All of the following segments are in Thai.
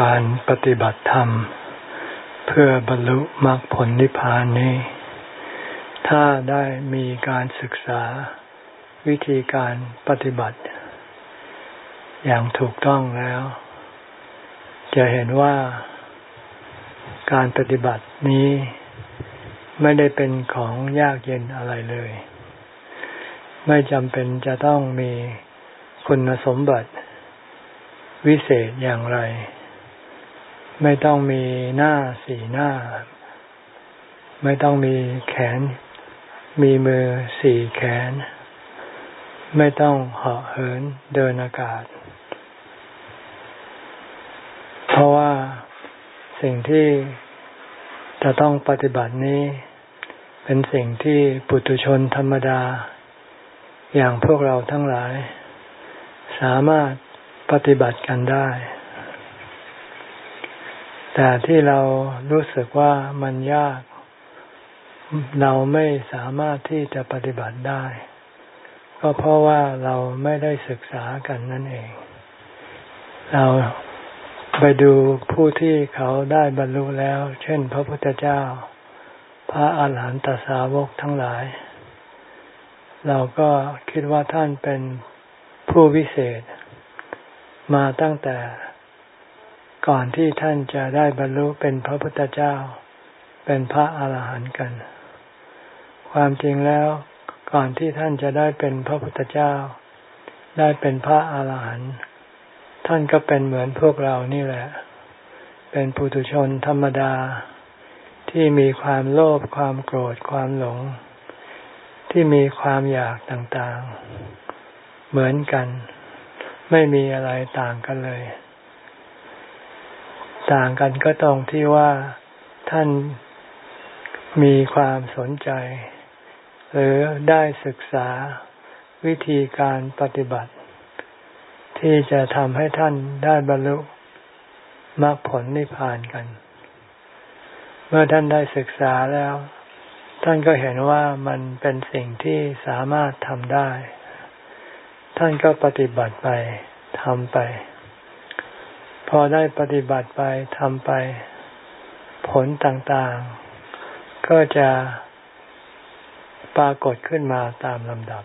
การปฏิบัติธรรม เพื่อบรรลุมรรคผลนิพพานนี้ ถ้าได้มีการศึกษาวิธีการปฏิบัติ อย่างถูกต้องแล้ว จะเห็นว่าการปฏิบัตินี้ไม่ได้เป็นของยากเย็นอะไรเลย ไม่จำเป็นจะต้องมีคุณสมบัติวิเศษอย่างไร ไม่ต้องมีหน้าสี่หน้า ไม่ต้องมีแขน มีมือสี่แขน ไม่ต้องเหาะเหินเดินอากาศ เพราะว่าสิ่งที่จะต้องปฏิบัตินี้ เป็นสิ่งที่ปุถุชนธรรมดา อย่างพวกเราทั้งหลาย สามารถปฏิบัติกันได้ แต่ที่เรารู้สึกว่ามันยาก เราไม่สามารถที่จะปฏิบัติได้ ก็เพราะว่าเราไม่ได้ศึกษากันนั่นเอง เราไปดูผู้ที่เขาได้บรรลุแล้ว เช่น พระพุทธเจ้า พระอาหารหันตสาวกทั้งหลาย เราก็คิดว่าท่านเป็นผู้วิเศษ มาตั้งแต่ ก่อนที่ท่านจะได้บรรลุเป็นพระพุทธเจ้า เป็นพระอาหารหันต์กัน ความจริงแล้ว ก่อนที่ท่านจะได้เป็นพระพุทธเจ้า ได้เป็นพระอาหารหันต์ท่านก็เป็นเหมือนพวกเรานี่แหละ เป็นปุถุชนธรรมดาที่มีความโลภความโกรธความหลง ที่มีความอยากต่างๆ เหมือนกัน ไม่มีอะไรต่างกันเลย ต่างกันก็ตรงที่ว่าท่านมีความสนใจ หรือได้ศึกษาวิธีการปฏิบัติ ที่จะทำให้ท่านได้บรรลุมรรคผลนิพพานกัน เมื่อท่านได้ศึกษาแล้ว ท่านก็เห็นว่ามันเป็นสิ่งที่สามารถทำได้ ท่านก็ปฏิบัติไปทำไป อได้ปฏิบัติไปทำไป ผลต่างๆ ก็จะปรากฏขึ้นมาตามลำดับ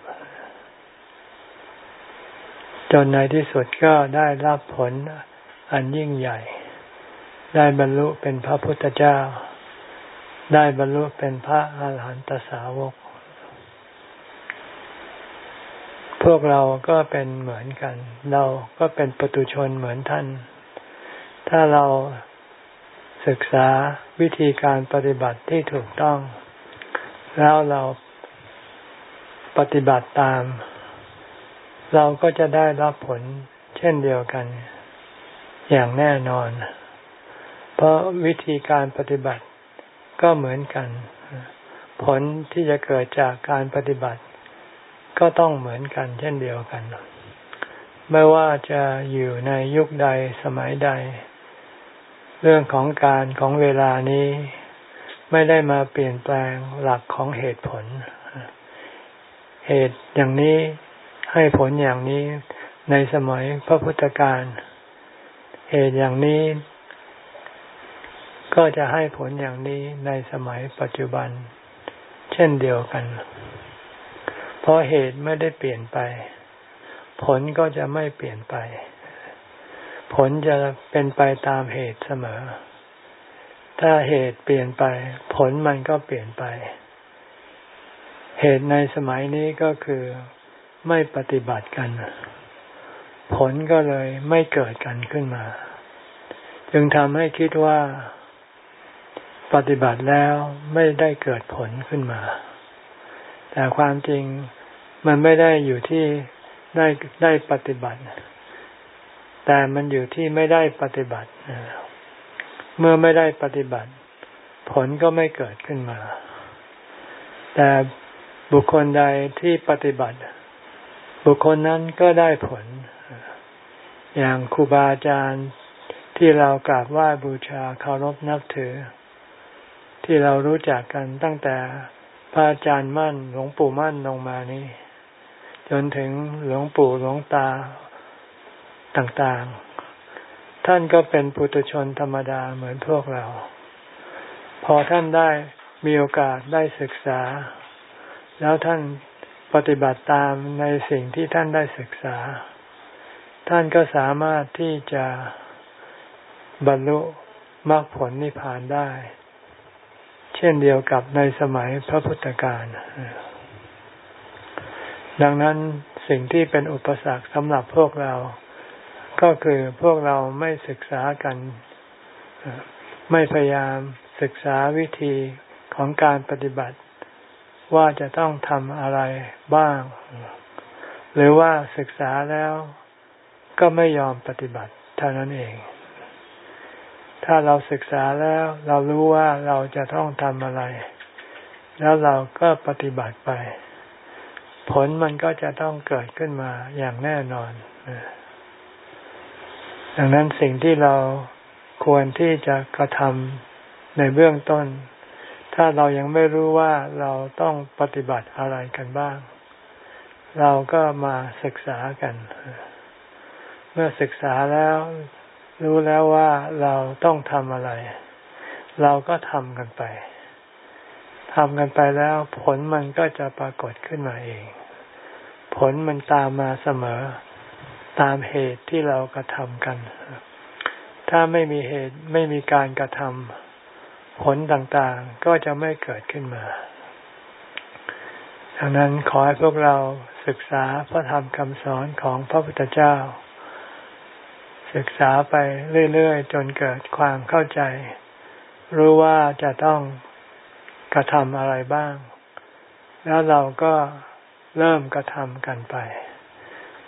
จนในที่สุดก็ได้รับผลอันยิ่งใหญ่ ได้บรรลุเป็นพระพุทธเจ้า ได้บรรลุเป็นพระอาหารหันตสาวก พวกเราก็เป็นเหมือนกัน เราก็เป็นปตุชนเหมือนท่าน ถ้าเราศึกษาวิธีการปฏิบัติที่ถูกต้อง แล้วเราปฏิบัติตาม เราก็จะได้รับผลเช่นเดียวกัน อย่างแน่นอน เพราะวิธีการปฏิบัติก็เหมือนกัน ผลที่จะเกิดจากการปฏิบัติ ก็ต้องเหมือนกัน เช่นเดียวกัน ไม่ว่าจะอยู่ในยุคใดสมัยใด เรื่องของการของเวลานี้ไม่ได้มาเปลี่ยนแปลงหลักของเหตุผล เหตุอย่างนี้ให้ผลอย่างนี้ในสมัยพระพุทธการเหตุอย่างนี้ ก็จะให้ผลอย่างนี้ในสมัยปัจจุบัน เช่นเดียวกัน เพราะเหตุไม่ได้เปลี่ยนไป ผลก็จะไม่เปลี่ยนไป ผลจะเป็นไปตามเหตุเสมอ ถ้าเหตุเปลี่ยนไป ผลมันก็เปลี่ยนไป เหตุในสมัยนี้ก็คือไม่ปฏิบัติกัน ผลก็เลยไม่เกิดกันขึ้นมา จึงทำให้คิดว่า ปฏิบัติแล้วไม่ได้เกิดผลขึ้นมา แต่ความจริงมันไม่ได้อยู่ที่ได้ได้ปฏิบัติ แต่มันอยู่ที่ไม่ได้ปฏิบัติ เมื่อไม่ได้ปฏิบัติ ผลก็ไม่เกิดขึ้นมา แต่บุคคลใดที่ปฏิบัติ บุคคลนั้นก็ได้ผล อย่างครูบาอาจารย์ที่เรากราบไหว้บูชาเคารพนับถือ ที่เรารู้จักกันตั้งแต่พระอาจารย์มั่นหลวงปู่มั่นลงมานี้จนถึงหลวงปู่หลวงตา ต่างๆ ท่านก็เป็นปุถุชนธรรมดาเหมือนพวกเรา พอท่านได้มีโอกาสได้ศึกษา แล้วท่านปฏิบัติตามในสิ่งที่ท่านได้ศึกษา ท่านก็สามารถที่จะบรรลุมรรคผลนิพพานได้ เช่นเดียวกับในสมัยพระพุทธการดังนั้นสิ่งที่เป็นอุปสรรคสำหรับพวกเรา ก็คือพวกเราไม่ศึกษากัน ไม่พยายามศึกษาวิธีของการปฏิบัติ ว่าจะต้องทำอะไรบ้าง หรือว่าศึกษาแล้วก็ไม่ยอมปฏิบัติเท่านั้นเอง ถ้าเราศึกษาแล้วเรารู้ว่าเราจะต้องทำอะไร แล้วเราก็ปฏิบัติไป ผลมันก็จะต้องเกิดขึ้นมาอย่างแน่นอน ดังนั้นสิ่งที่เราควรที่จะกระทำในเบื้องต้น ถ้าเรายังไม่รู้ว่าเราต้องปฏิบัติอะไรกันบ้าง เราก็มาศึกษากัน เมื่อศึกษาแล้วรู้แล้วว่าเราต้องทำอะไร เราก็ทำกันไปทำกันไปแล้ว ผลมันก็จะปรากฏขึ้นมาเอง ผลมันตามมาเสมอ ตามเหตุที่เรากระทำกัน ถ้าไม่มีเหตุไม่มีการกระทำผลต่างๆ ก็จะไม่เกิดขึ้นมาดังนั้นขอให้พวกเราศึกษาพระธรรมคำสอนของพระพุทธเจ้า ศึกษาไปเรื่อยๆ จนเกิดความเข้าใจ รู้ว่าจะต้องกระทำอะไรบ้าง แล้วเราก็เริ่มกระทำกันไป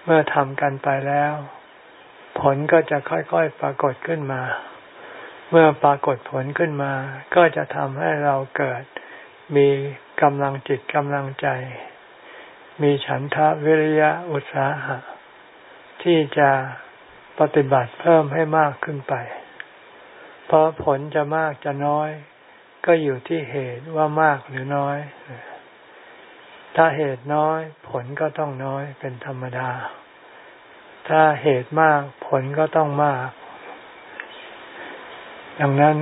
เมื่อทำกันไปแล้ว ผลก็จะค่อยๆปรากฏขึ้นมา เมื่อปรากฏผลขึ้นมา ก็จะทำให้เราเกิด มีกำลังจิตกำลังใจ มีฉันทะวิริยะอุตสาหะ ที่จะปฏิบัติเพิ่มให้มากขึ้นไป เพราะผลจะมากจะน้อย ก็อยู่ที่เหตุว่ามากหรือน้อย ถ้าเหตุน้อย ผลก็ต้องน้อยเป็นธรรมดา ถ้าเหตุมากผลก็ต้องมาก ดังนั้น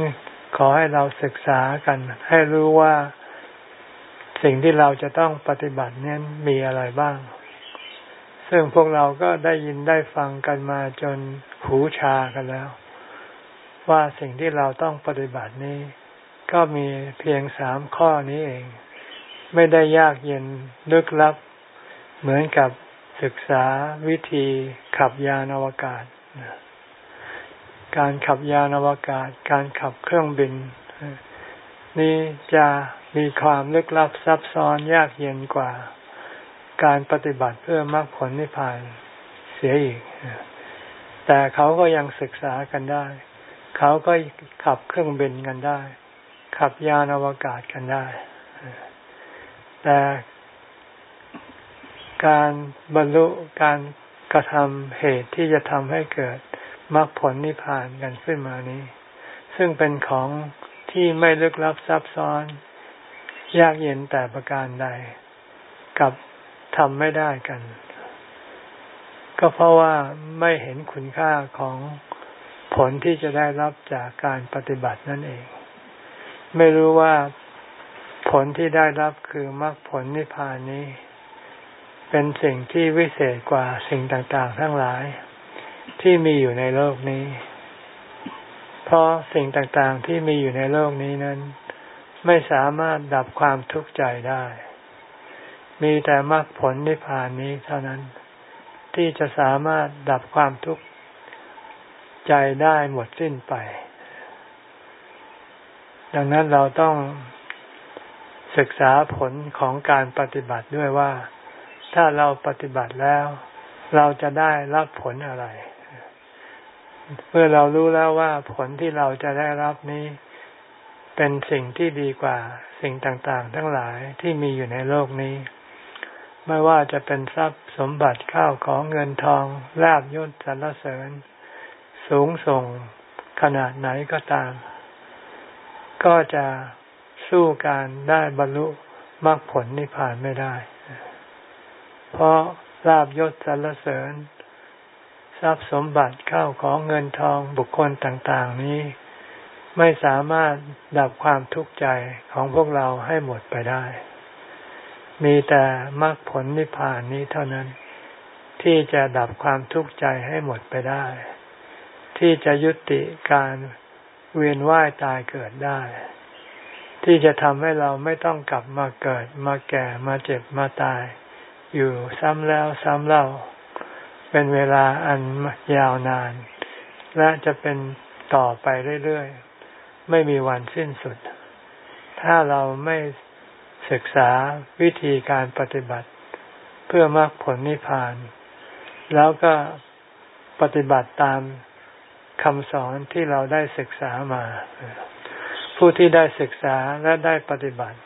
ขอให้เราศึกษากัน ให้รู้ว่าสิ่งที่เราจะต้องปฏิบัตินี้มีอะไรบ้าง ซึ่งพวกเราก็ได้ยินได้ฟังกันมาจนหูชากันแล้ว ว่าสิ่งที่เราต้องปฏิบัตินี้ ก็มีเพียงสามข้อนี้เอง ไม่ได้ยากเย็นลึกลับ เหมือนกับศึกษาวิธีขับยานอวกาศ การขับยานอวกาศ การขับเครื่องบิน นี่จะมีความลึกลับซับซ้อนยากเย็นกว่า การปฏิบัติเพื่อมรรคผลนิพพานเสียอีก แต่เขาก็ยังศึกษากันได้ เขาก็ขับเครื่องบินกันได้ ขับยานอวกาศกันได้ แต่การบรรลุการกระทำเหตุที่จะทำให้เกิดมรรคผลนิพพานกันขึ้นมานี้ ซึ่งเป็นของที่ไม่ลึกลับซับซ้อน ยากเย็นแต่ประการใด กับทำไม่ได้กัน ก็เพราะว่าไม่เห็นคุณค่าของผลที่จะได้รับจากการปฏิบัตินั่นเอง ไม่รู้ว่า ผลที่ได้รับคือมรรคผลนิพพานนี้ เป็นสิ่งที่วิเศษกว่าสิ่งต่างๆ ทั้งหลาย ที่มีอยู่ในโลกนี้ เพราะสิ่งต่างๆที่มีอยู่ในโลกนี้นั้น ไม่สามารถดับความทุกข์ใจได้ มีแต่มรรคผลนิพพานนี้เท่านั้น ที่จะสามารถดับความทุกข์ใจได้หมดสิ้นไป ดังนั้นเราต้อง ศึกษาผลของการปฏิบัติด้วยว่า ถ้าเราปฏิบัติแล้ว เราจะได้รับผลอะไร เมื่อเรารู้แล้วว่าผลที่เราจะได้รับนี้ เป็นสิ่งที่ดีกว่าสิ่งต่างๆ ทั้งหลายที่มีอยู่ในโลกนี้ ไม่ว่าจะเป็นทรัพย์สมบัติข้าวของเงินทองลาบยศสรรเสริญ สูงส่งขนาดไหนก็ตาม ก็จะ สู้การได้บรรลุมรรคผลนิพพานไม่ได้ เพราะลาบยศสรรเสริญ ทรัพย์สมบัติเข้าของเงินทองบุคคลต่าง ๆ นี้ ไม่สามารถดับความทุกข์ใจของพวกเราให้หมดไปได้ มีแต่มรรคผลนิพพานนี้เท่านั้น ที่จะดับความทุกข์ใจให้หมดไปได้ ที่จะยุติการเวียนว่ายตายเกิดได้ ที่จะทำให้เราไม่ต้องกลับมาเกิดมาแก่มาเจ็บมาตาย อยู่ซ้ำแล้วซ้ำเล่า เป็นเวลาอันยาวนาน และจะเป็นต่อไปเรื่อยๆ ไม่มีวันสิ้นสุด ถ้าเราไม่ศึกษาวิธีการปฏิบัติ เพื่อมรรคผลนิพพาน แล้วก็ปฏิบัติตามคำสอนที่เราได้ศึกษามา ผู้ที่ได้ศึกษาและได้ปฏิบัติ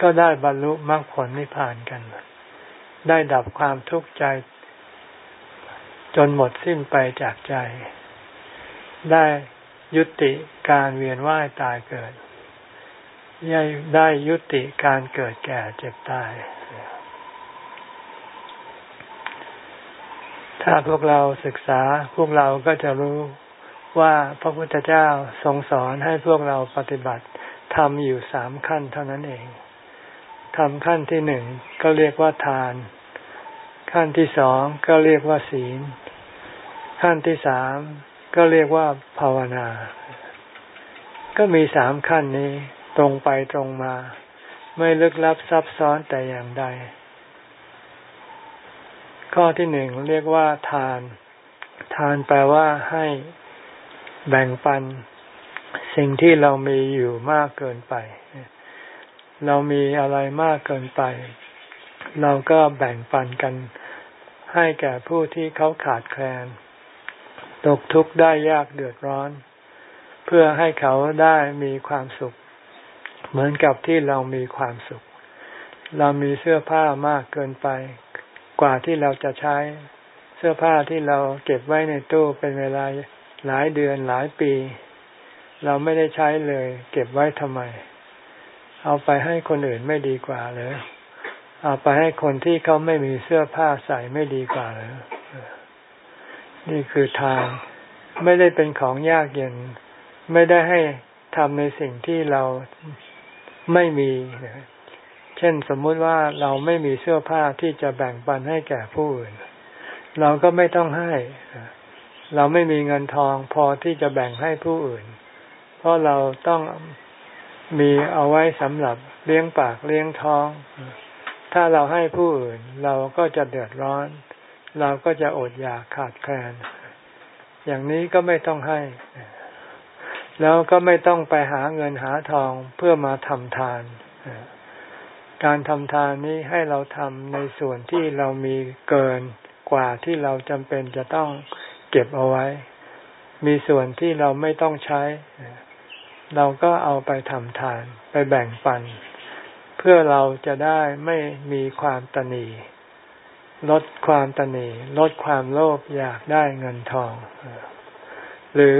ก็ได้บรรลุมรรคผลนิพพานกัน ได้ดับความทุกข์ใจ จนหมดสิ้นไปจากใจ ได้ยุติการเวียนว่ายตายเกิดได้ยุติการเกิดแก่เจ็บตาย ถ้าพวกเราศึกษาพวกเราก็จะรู้ ว่าพระพุทธเจ้าทรงสอนให้พวกเราปฏิบัติทำอยู่สามขั้นเท่านั้นเองทำขั้นที่หนึ่งก็เรียกว่าทาน ขั้นที่สองก็เรียกว่าศีล ขั้นที่สามก็เรียกว่าภาวนา ก็มีสามขั้นนี้ตรงไปตรงมา ไม่ลึกลับซับซ้อนแต่อย่างใด ข้อที่หนึ่งเรียกว่าทาน ทานแปลว่าให้ แบ่งปันสิ่งที่เรามีอยู่มากเกินไป เรามีอะไรมากเกินไป เราก็แบ่งปันกัน ให้แก่ผู้ที่เขาขาดแคลน ตกทุกข์ได้ยากเดือดร้อน เพื่อให้เขาได้มีความสุข เหมือนกับที่เรามีความสุข เรามีเสื้อผ้ามากเกินไป กว่าที่เราจะใช้เสื้อผ้าที่เราเก็บไว้ในตู้เป็นเวลา หลายเดือนหลายปี เราไม่ได้ใช้เลย เก็บไว้ทำไม เอาไปให้คนอื่นไม่ดีกว่าเลยเอาไปให้คนที่เขาไม่มีเสื้อผ้าใส่ไม่ดีกว่าเลยนี่คือทานไม่ได้เป็นของยากเย็น ไม่ได้ให้ทำในสิ่งที่เราไม่มี เช่นสมมุติว่าเราไม่มีเสื้อผ้าที่จะแบ่งปันให้แก่ผู้อื่น เราก็ไม่ต้องให้ เราไม่มีเงินทองพอที่จะแบ่งให้ผู้อื่น เพราะเราต้องมีเอาไว้สำหรับเลี้ยงปากเลี้ยงท้อง ถ้าเราให้ผู้อื่น เราก็จะเดือดร้อน เราก็จะอดอยากขาดแคลน อย่างนี้ก็ไม่ต้องให้ แล้วก็ไม่ต้องไปหาเงินหาทองเพื่อมาทำทาน การทำทานนี้ให้เราทำในส่วนที่เรามีเกินกว่าที่เราจำเป็นจะต้อง เก็บเอาไว้ มีส่วนที่เราไม่ต้องใช้ เราก็เอาไปทำทาน ไปแบ่งปัน เพื่อเราจะได้ไม่มีความตนีลดความตนีลดความโลภอยากได้เงินทอง หรือ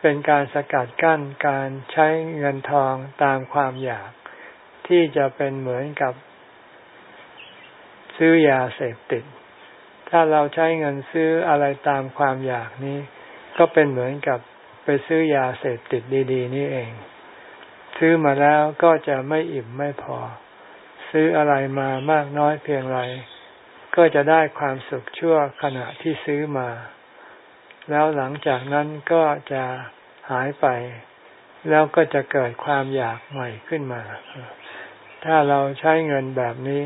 เป็นการสกัดกั้นการใช้เงินทองตามความอยาก ที่จะเป็นเหมือนกับ ซื้อยาเสพติด ถ้าเราใช้เงินซื้ออะไรตามความอยากนี้ ก็เป็นเหมือนกับไปซื้อยาเสพติดดี ๆ นี่เอง ซื้อมาแล้วก็จะไม่อิ่มไม่พอ ซื้ออะไรมามากน้อยเพียงไรก็จะได้ความสุขชั่วขณะที่ซื้อมา แล้วหลังจากนั้นก็จะหายไป แล้วก็จะเกิดความอยากใหม่ขึ้นมา ถ้าเราใช้เงินแบบนี้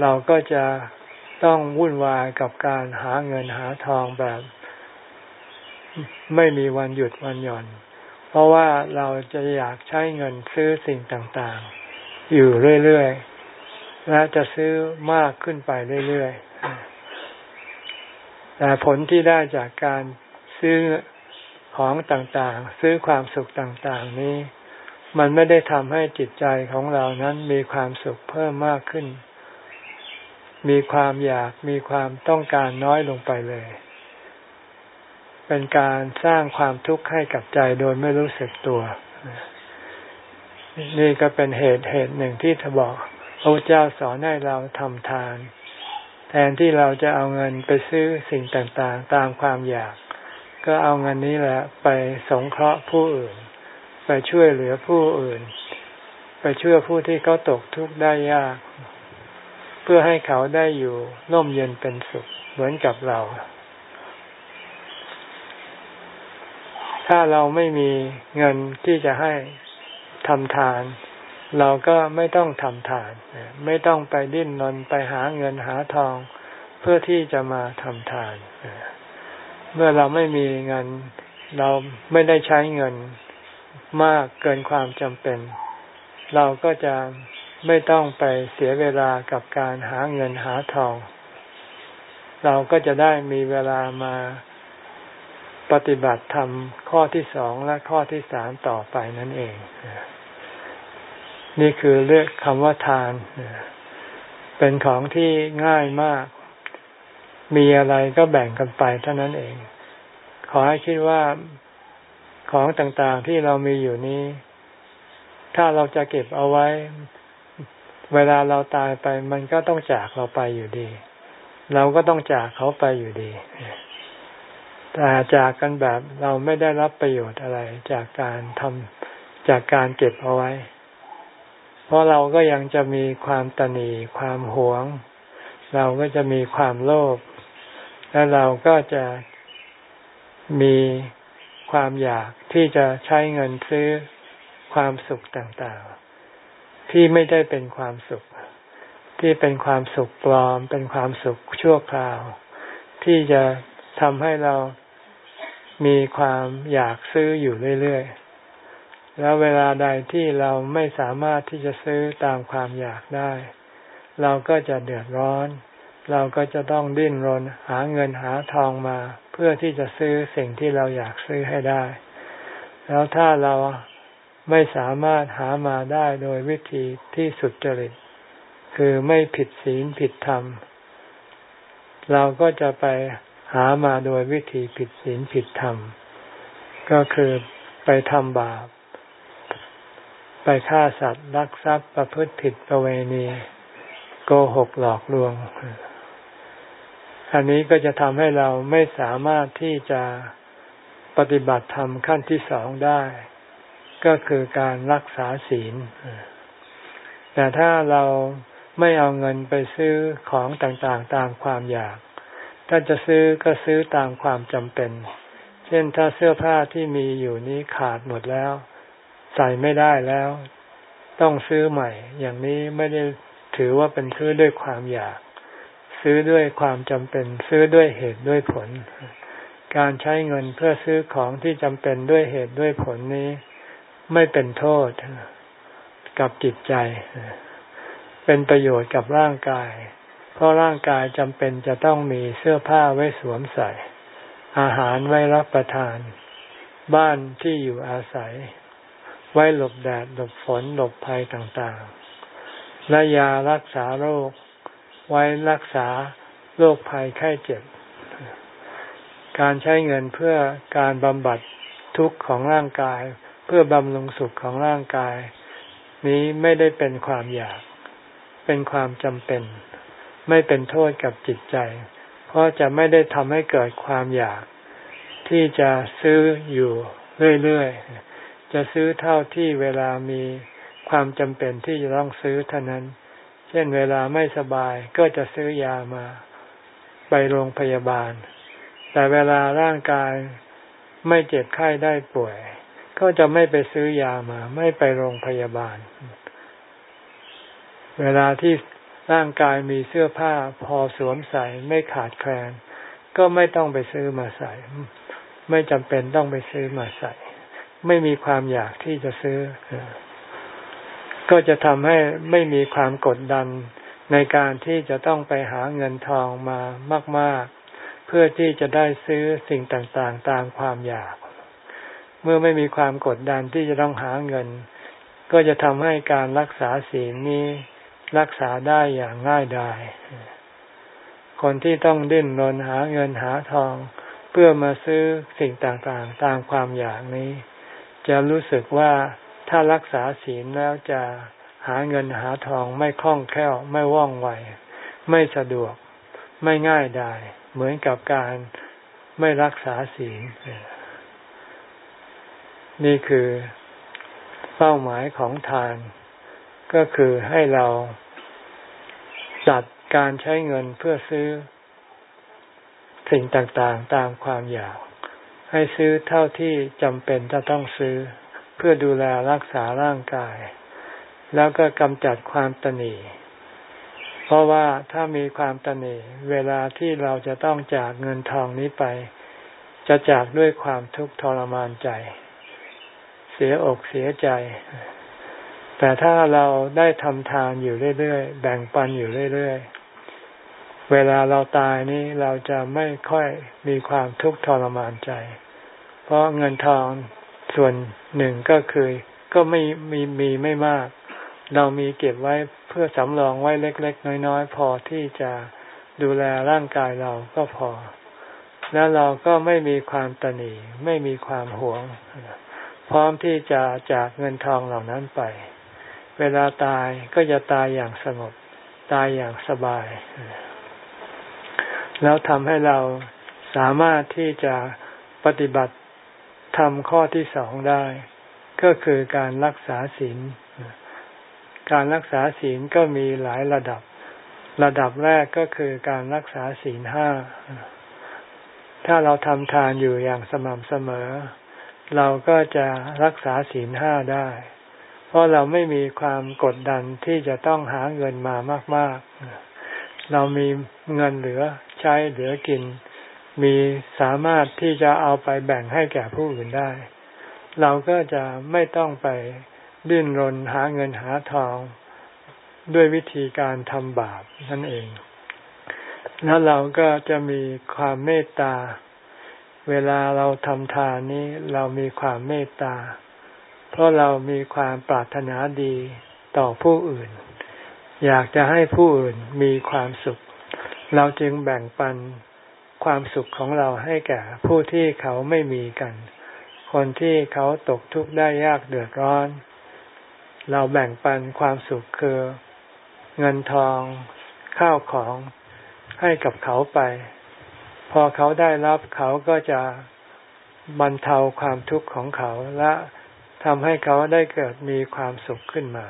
เราก็จะ ต้องวุ่นวายกับการหาเงินหาทองแบบ ไม่มีวันหยุดวันหย่อน เพราะว่าเราจะอยากใช้เงินซื้อสิ่งต่างๆ อยู่เรื่อยๆ และจะซื้อมากขึ้นไปเรื่อยๆ แต่ผลที่ได้จากการซื้อของต่างๆ ซื้อความสุขต่างๆ นี้ มันไม่ได้ทำให้จิตใจของเรานั้นมีความสุขเพิ่มมากขึ้น มีความอยากมีความต้องการน้อยลงไปเลย เป็นการสร้างความทุกข์ให้กับใจโดยไม่รู้สึกตัว นี่ก็เป็นเหตุเหตุหนึ่งที่จะบอกพระเจ้าสอนให้เราทำทาน แทนที่เราจะเอาเงินไปซื้อสิ่งต่างๆ ตามความอยาก ก็เอาเงินนี้แหละไปสงเคราะห์ผู้อื่น ไปช่วยเหลือผู้อื่น ไปช่วยผู้ที่เขาตกทุกข์ได้ยาก เพื่อให้เขาได้อยู่ร่มเย็นเป็นสุขเหมือนกับเรา ถ้าเราไม่มีเงินที่จะให้ทำทาน เราก็ไม่ต้องทำทาน ไม่ต้องไปดิ้นรนไปหาเงินหาทอง เพื่อที่จะมาทำทาน เมื่อเราไม่มีเงิน เราไม่ได้ใช้เงินมากเกินความจำเป็น เราก็จะ ไม่ต้องไปเสียเวลากับการหาเงินหาทอง เราก็จะได้มีเวลามาปฏิบัติธรรมข้อที่สองและข้อที่สามต่อไปนั่นเอง นี่คือเรื่องคำว่าทาน เป็นของที่ง่ายมาก มีอะไรก็แบ่งกันไปเท่านั้นเอง ขอให้คิดว่าของต่างๆที่เรามีอยู่นี้ ถ้าเราจะเก็บเอาไว้ เวลาเราตายไปมันก็ต้องจากเราไปอยู่ดี เราก็ต้องจากเขาไปอยู่ดี แต่จากกันแบบเราไม่ได้รับประโยชน์อะไรจากการทำจากการเก็บเอาไว้ เพราะเราก็ยังจะมีความตนีความหวง เราก็จะมีความโลภ และเราก็จะมีความอยากที่จะใช้เงินซื้อความสุขต่างๆ ที่ไม่ได้เป็นความสุข ที่เป็นความสุขปลอม เป็นความสุขชั่วคราว ที่จะทำให้เรามีความอยากซื้ออยู่เรื่อยๆ แล้วเวลาใดที่เราไม่สามารถที่จะซื้อตามความอยากได้ เราก็จะเดือดร้อน เราก็จะต้องดิ้นรนหาเงินหาทองมา เพื่อที่จะซื้อสิ่งที่เราอยากซื้อให้ได้ แล้วถ้าเรา ไม่สามารถหามาได้โดยวิธีที่สุดจริต คือไม่ผิดศีลผิดธรรม เราก็จะไปหามาโดยวิธีผิดศีลผิดธรรม ก็คือไปทำบาป ไปฆ่าสัตว์รักทรัพย์ประพฤติผิดประเวณีโกหกหลอกลวง อันนี้ก็จะทำให้เราไม่สามารถที่จะปฏิบัติธรรมขั้นที่สองได้ ก็คือการรักษาศีล แต่ถ้าเราไม่เอาเงินไปซื้อของต่างๆตามความอยาก ถ้าจะซื้อก็ซื้อตามความจำเป็น เช่นถ้าเสื้อผ้าที่มีอยู่นี้ขาดหมดแล้ว ใส่ไม่ได้แล้ว ต้องซื้อใหม่ อย่างนี้ไม่ได้ถือว่าเป็นซื้อด้วยความอยาก ซื้อด้วยความจำเป็น ซื้อด้วยเหตุด้วยผล การใช้เงินเพื่อซื้อของที่จำเป็นด้วยเหตุด้วยผลนี้ ไม่เป็นโทษกับจิตใจ เป็นประโยชน์กับร่างกาย เพราะร่างกายจำเป็นจะต้องมีเสื้อผ้าไว้สวมใส่ อาหารไว้รับประทาน บ้านที่อยู่อาศัย ไว้หลบแดดหลบฝนหลบภัยต่างๆ และยารักษาโรค ไว้รักษาโรคภัยไข้เจ็บ การใช้เงินเพื่อการบำบัดทุกข์ของร่างกาย พื่อบำรุงสุขของร่างกาย นี้ไม่ได้เป็นความอยาก เป็นความจำเป็น ไม่เป็นโทษกับจิตใจ เพราะจะไม่ได้ทำให้เกิดความอยาก ที่จะซื้ออยู่เรื่อยๆ จะซื้อเท่าที่เวลามีความจำเป็นที่จะต้องซื้อเท่านั้น เช่นเวลาไม่สบายก็จะซื้อยามา ไปโรงพยาบาล แต่เวลาร่างกายไม่เจ็บไข้ได้ป่วย ก็จะไม่ไปซื้อยามา ไม่ไปโรงพยาบาล เวลาที่ร่างกายมีเสื้อผ้าพอสวมใส่ไม่ขาดแคลน ก็ไม่ต้องไปซื้อมาใส่ ไม่จำเป็นต้องไปซื้อมาใส่ ไม่มีความอยากที่จะซื้อ ก็จะทำให้ไม่มีความกดดันในการที่จะต้องไปหาเงินทองมามาก ๆ เพื่อที่จะได้ซื้อสิ่งต่างๆ ตามความอยาก เมื่อไม่มีความกดดันที่จะต้องหาเงิน ก็จะทำให้การรักษาศีลนี้รักษาได้อย่างง่ายดาย คนที่ต้องดิ้นรนหาเงินหาทอง เพื่อมาซื้อสิ่งต่างๆ ตามความอยากนี้ จะรู้สึกว่าถ้ารักษาศีลแล้วจะหาเงินหาทองไม่คล่องแคล่ว ไม่ว่องไว ไม่สะดวก ไม่ง่ายได้เหมือนกับการไม่รักษาศีล นี่คือเป้าหมายของทาน ก็คือให้เราจัดการใช้เงินเพื่อซื้อ สิ่งต่างๆตามความอยาก ให้ซื้อเท่าที่จำเป็นจะต้องซื้อ เพื่อดูแลรักษาร่างกาย แล้วก็กำจัดความตนีเพราะว่าถ้ามีความตนีเวลาที่เราจะต้องจากเงินทองนี้ไป จะจากด้วยความทุกข์ทรมานใจ เสียอกเสียใจ แต่ถ้าเราได้ทำทานอยู่เรื่อยๆ แบ่งปันอยู่เรื่อยๆ เวลาเราตายนี้เราจะไม่ค่อยมีความทุกข์ทรมานใจ เพราะเงินทองส่วนหนึ่งก็คือ ก็ไม่มีมีไม่มาก เรามีเก็บไว้เพื่อสำรองไว้เล็ก ๆ น้อยๆ พอที่จะดูแลร่างกายเราก็พอ แล้วเราก็ไม่มีความตนีไม่มีความหวง พร้อมที่จะจากเงินทองเหล่านั้นไป เวลาตายก็จะตายอย่างสงบ ตายอย่างสบาย แล้วทำให้เราสามารถที่จะปฏิบัติทำข้อที่สองได้ ก็คือการรักษาศีล การรักษาศีลก็มีหลายระดับ ระดับแรกก็คือการรักษาศีลห้า ถ้าเราทำทานอยู่อย่างสม่ำเสมอ เราก็จะรักษาศีลห้าได้ เพราะเราไม่มีความกดดันที่จะต้องหาเงินมามาก ๆ เรามีเงินเหลือใช้เหลือกิน มีสามารถที่จะเอาไปแบ่งให้แก่ผู้อื่นได้ เราก็จะไม่ต้องไปดิ้นรนหาเงินหาทอง ด้วยวิธีการทำบาปนั่นเอง แล้วเราก็จะมีความเมตตา เวลาเราทำทานนี้เรามีความเมตตา เพราะเรามีความปรารถนาดีต่อผู้อื่น อยากจะให้ผู้อื่นมีความสุข เราจึงแบ่งปันความสุขของเราให้แก่ผู้ที่เขาไม่มีกัน คนที่เขาตกทุกข์ได้ยากเดือดร้อน เราแบ่งปันความสุขคือ เงินทองข้าวของให้กับเขาไป พอเขาได้รับเขาก็จะบรรเทาความทุกข์ของเขาและทำให้เขาได้เกิดมีความสุขขึ้นมา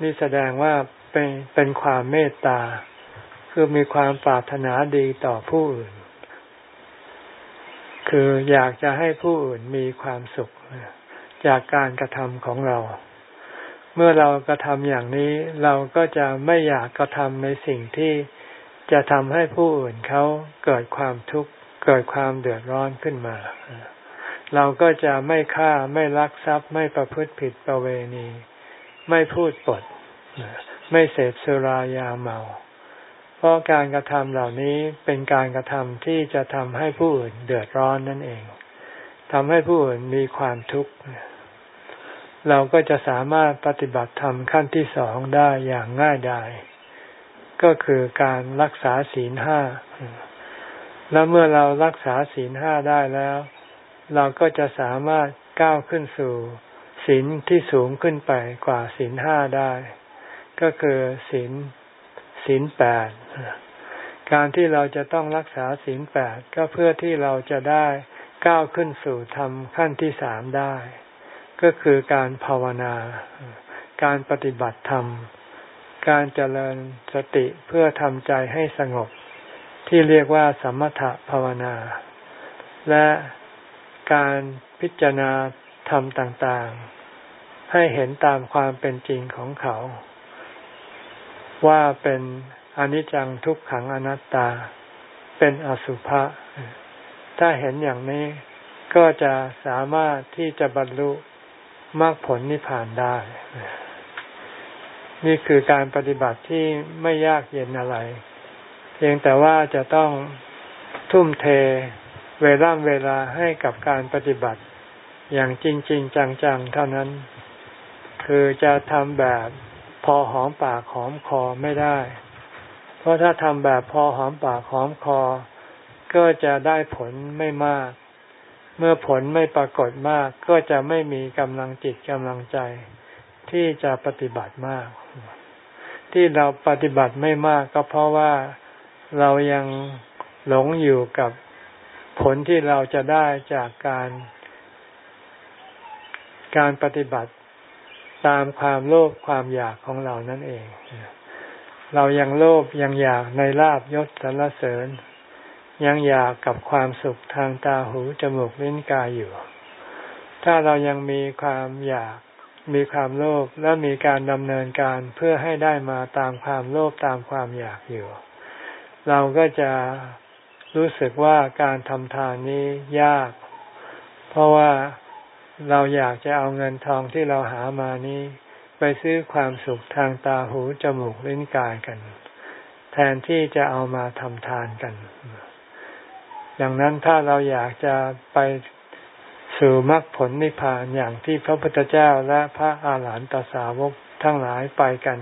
นี่แสดงว่าเป็นเป็นความเมตตา คือมีความปรารถนาดีต่อผู้อื่น คืออยากจะให้ผู้อื่นมีความสุข จากการกระทำของเรา เมื่อเรากระทำอย่างนี้ เราก็จะไม่อยากกระทำในสิ่งที่ จะทำให้ผู้อื่นเขาเกิดความทุกข์เกิดความเดือดร้อนขึ้นมา เราก็จะไม่ฆ่าไม่ลักทรัพย์ไม่ประพฤติผิดประเวณี ไม่พูดปด ไม่เสพสุรายาเมา เพราะการกระทำเหล่านี้เป็นการกระทำที่จะทำให้ผู้อื่นเดือดร้อนนั่นเองทำให้ผู้อื่นมีความทุกข์เราก็จะสามารถปฏิบัติธรรมขั้นที่สองได้อย่างง่ายดาย ก็คือการรักษาศีลห้า แล้วเมื่อเรารักษาศีลห้าได้แล้ว เราก็จะสามารถก้าวขึ้นสู่ศีลที่สูงขึ้นไปกว่าศีลห้าได้ ก็คือศีลศีลแปดการที่เราจะต้องรักษาศีลแปดก็เพื่อที่เราจะได้ก้าวขึ้นสู่ธรรมขั้นที่สามได้ ก็คือการภาวนา การปฏิบัติธรรม การเจริญสติเพื่อทำใจให้สงบ ที่เรียกว่าสมถภาวนา และการพิจารณาธรรมต่างๆ ให้เห็นตามความเป็นจริงของเขา ว่าเป็นอนิจจังทุกขังอนัตตา เป็นอสุภะถ้าเห็นอย่างนี้ก็จะสามารถที่จะบรรลุมรรคผลนิพพานได้ นี่คือการปฏิบัติที่ไม่ยากเย็นอะไร เพียงแต่ว่าจะต้องทุ่มเทเวลาเวลาให้กับการปฏิบัติ อย่างจริงจริงจังๆเท่านั้น คือจะทำแบบพอหอมปากหอมคอไม่ได้ เพราะถ้าทำแบบพอหอมปากหอมคอ ก็จะได้ผลไม่มาก เมื่อผลไม่ปรากฏมากก็จะไม่มีกำลังจิตกำลังใจ ที่จะปฏิบัติมาก ที่เราปฏิบัติไม่มากก็เพราะว่าเรายังหลงอยู่กับผลที่เราจะได้จากการ การปฏิบัติตามความโลภความอยากของเรานั่นเอง เรายังโลภยังอยากในลาบยศสรรเสริญ ยังอยากกับความสุขทางตาหูจมูกลิ้นกายอยู่ ถ้าเรายังมีความอยาก มีความโลภและมีการดำเนินการเพื่อให้ได้มาตามความโลภตามความอยากอยู่ เราก็จะรู้สึกว่าการทำทานนี้ยาก เพราะว่าเราอยากจะเอาเงินทองที่เราหามานี้ ไปซื้อความสุขทางตาหูจมูกลิ้นกายกัน แทนที่จะเอามาทำทานกัน ดังนั้นถ้าเราอยากจะไป สู่มรรคผลนิพพานอย่างที่พระพุทธเจ้าและพระอาหารหันตสาวกทั้งหลายไปกัน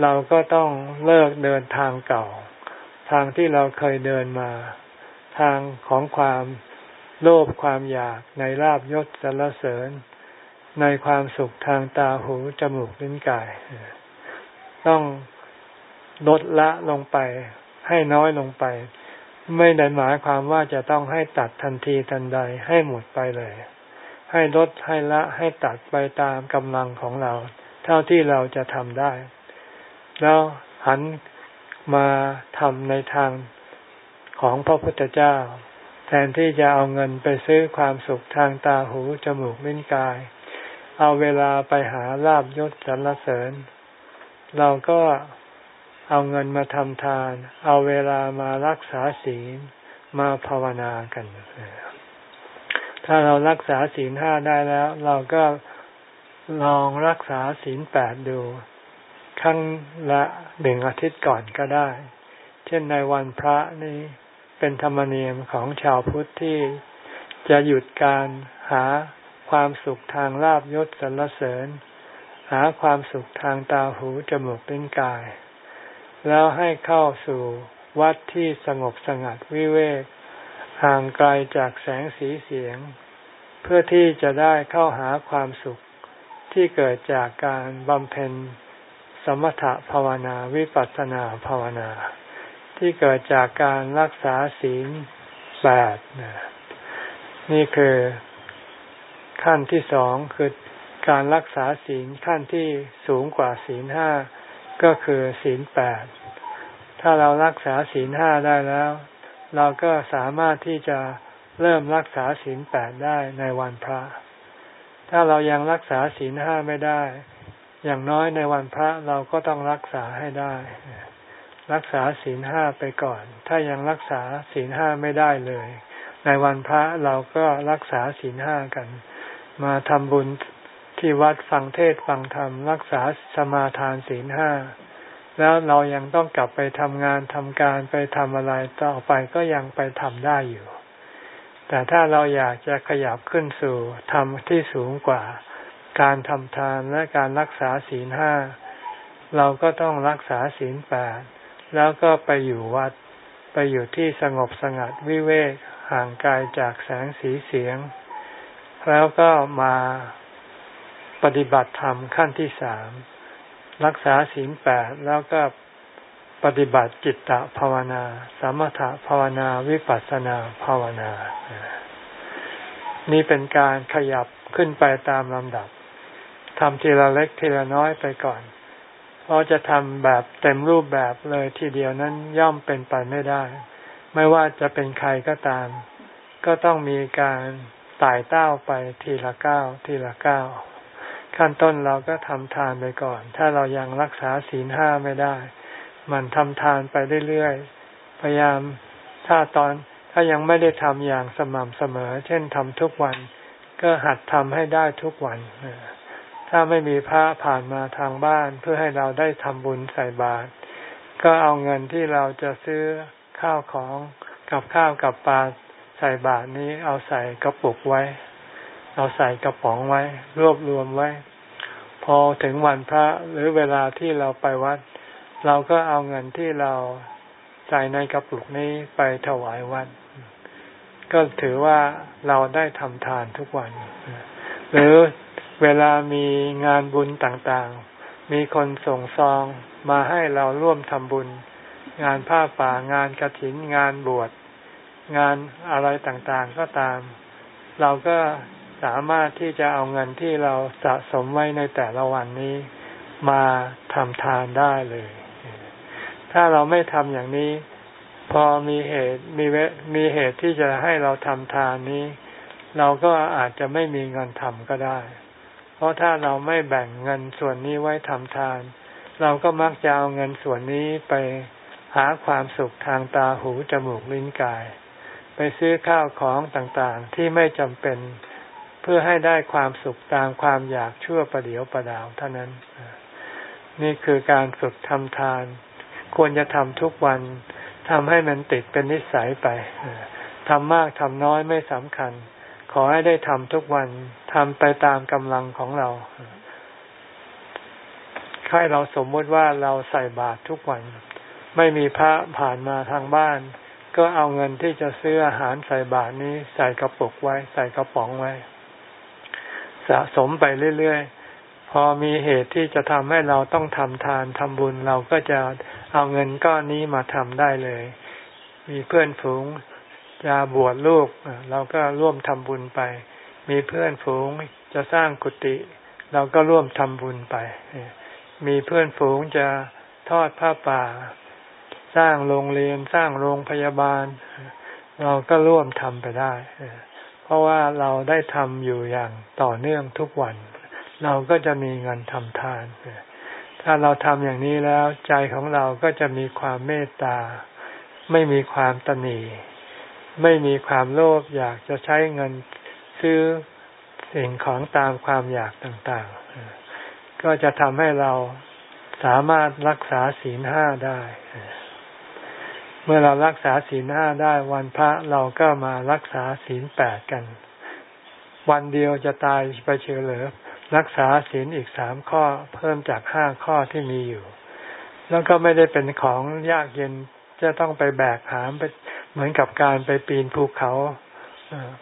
เราก็ต้องเลิกเดินทางเก่า ทางที่เราเคยเดินมา ทางของความโลภความอยากในลาบยศสรรเสริญ ในความสุขทางตาหูจมูกลิ้นกาย ต้องลดละลงไปให้น้อยลงไป ไม่ได้หมายความว่าจะต้องให้ตัดทันทีทันใดให้หมดไปเลย ให้ลดให้ละให้ตัดไปตามกำลังของเรา เท่าที่เราจะทำได้ แล้วหันมาทำในทางของพระพุทธเจ้า แทนที่จะเอาเงินไปซื้อความสุขทางตาหูจมูกลิ้นกาย เอาเวลาไปหาลาบยศสรรเสริญ เราก็ เอาเงินมาทำทาน เอาเวลามารักษาศีลมาภาวนากัน ถ้าเรารักษาศีลห้าได้แล้ว เราก็ลองรักษาศีลแปดดู ครั้งละหนึ่งอาทิตย์ก่อนก็ได้ เช่นในวันพระนี่เป็นธรรมเนียมของชาวพุทธที่จะหยุดการหาความสุขทางลาบยศสรรเสริญ หาความสุขทางตาหูจมูกลิ้นกาย แล้วให้เข้าสู่วัดที่สงบสงัดวิเวกห่างไกลจากแสงสีเสียง เพื่อที่จะได้เข้าหาความสุขที่เกิดจากการบำเพ็ญสมถภาวนาวิปัสสนาภาวนา ที่เกิดจากการรักษาศีลแปดนี่คือขั้นที่สองคือการรักษาศีลขั้นที่สูงกว่าศีลห้า ก็คือศีลแปด ถ้าเรารักษาศีลห้าได้แล้ว เราก็สามารถที่จะเริ่มรักษาศีลแปดได้ในวันพระ ถ้าเรายังรักษาศีลห้าไม่ได้ อย่างน้อยในวันพระเราก็ต้องรักษาให้ได้ รักษาศีลห้าไปก่อน ถ้ายังรักษาศีลห้าไม่ได้เลย ในวันพระเราก็รักษาศีลห้ากัน มาทำบุญ ที่วัดฟังเทศฟังธรรม รักษาสมาทานศีลห้าแล้วเรายังต้องกลับไปทำงานทำการไปทำอะไรต่อไปก็ยังไปทำได้อยู่ แต่ถ้าเราอยากจะขยับขึ้นสู่ทำที่สูงกว่า การทำทานและการรักษาศีลห้าเราก็ต้องรักษาศีลแปดแล้วก็ไปอยู่วัด ไปอยู่ที่สงบสงัดวิเวกห่างไกลจากแสงสีเสียง แล้วก็มา ปฏิบัติธรรมขั้นที่สามรักษาศีลแปดแล้วก็ปฏิบัติจิตตภาวนา สมถภาวนาวิปัสสนาภาวนา นี่เป็นการขยับขึ้นไปตามลำดับทำทีละเล็กทีละน้อยไปก่อน เพราะจะทำแบบเต็มรูปแบบเลยทีเดียวนั้นย่อมเป็นไปไม่ได้ ไม่ว่าจะเป็นใครก็ตาม ก็ต้องมีการไต่เต้าไปทีละก้าวทีละก้าว ขั้นต้นเราก็ทำทานไปก่อน ถ้าเรายังรักษาศีลห้าไม่ได้ มันทำทานไปเรื่อยๆ พยายามถ้าตอนถ้ายังไม่ได้ทำอย่างสม่ำเสมอ เช่นทำทุกวัน ก็หัดทำให้ได้ทุกวัน ถ้าไม่มีพระผ่านมาทางบ้านเพื่อให้เราได้ทำบุญใส่บาตรก็เอาเงินที่เราจะซื้อข้าวของกับข้าวกับปลาใส่บาตรนี้เอาใส่กระปุกไว้ เอาใส่กระป๋องไว้ รวบรวมไว้ อถึงวันพระหรือเวลาที่เราไปวัด เราก็เอาเงินที่เราใส่ในกระปุกนี้ไปถวายวัด ก็ถือว่าเราได้ทำทานทุกวัน หรือเวลามีงานบุญต่างๆ มีคนส่งซองมาให้เราร่วมทำบุญ งานผ้าป่างานกระถินงานบวชงานอะไรต่างๆก็ตาม เราก็ สามารถที่จะเอาเงินที่เราสะสมไว้ในแต่ละวันนี้มาทำทานได้เลย ถ้าเราไม่ทำอย่างนี้ พอมีเหตุมีเวมีเหตุที่จะให้เราทำทานนี้ เราก็อาจจะไม่มีเงินทำก็ได้ เพราะถ้าเราไม่แบ่งเงินส่วนนี้ไว้ทำทาน เราก็มักจะเอาเงินส่วนนี้ไปหาความสุขทางตาหูจมูกลิ้นกาย ไปซื้อข้าวของต่างๆที่ไม่จำเป็น พื่อให้ได้ความสุขตามความอยากชั่วประเดียวประดาวเท่านั้น นี่คือการฝึกทำทาน ควรจะทำทุกวันทำให้มันติดเป็นนิสัยไปทำมากทำน้อยไม่สำคัญ ขอให้ได้ทำทุกวันทำไปตามกำลังของเราให้เราสมมติว่าเราใส่บาตรทุกวัน ไม่มีพระผ่านมาทางบ้าน ก็เอาเงินที่จะซื้ออาหารใส่บาตรนี้ ใส่กระปุกไว้ ใส่กระป๋องไว้ สะสมไปเรื่อยๆ พอมีเหตุที่จะทำให้เราต้องทำทานทำบุญเราก็จะเอาเงินก้อนนี้มาทำได้เลย มีเพื่อนฝูงจะบวชลูกเราก็ร่วมทำบุญไป มีเพื่อนฝูงจะสร้างกุฏิเราก็ร่วมทำบุญไป มีเพื่อนฝูงจะทอดผ้าป่า สร้างโรงเรียนสร้างโรงพยาบาล เราก็ร่วมทำไปได้ ราะว่าเราได้ทำอยู่อย่างต่อเนื่องทุกวัน เราก็จะมีเงินทำทาน ถ้าเราทำอย่างนี้แล้วใจของเราก็จะมีความเมตตา ไม่มีความตนีไม่มีความโลภอยากจะใช้เงินซื้อสิ่งของตามความอยากต่างๆ ก็จะทำให้เราสามารถรักษาศีลห้าได้ มื่อเรารักษาศีลห้าได้วันพระเราก็มารักษาศีลแปดกัน วันเดียวจะตายไปเฉลยรักษาศีลอีกสามข้อเพิ่มจากห้าข้อที่มีอยู่ แล้วก็ไม่ได้เป็นของยากเย็นจะต้องไปแบกหามไปเหมือนกับการไปปีนภูเขา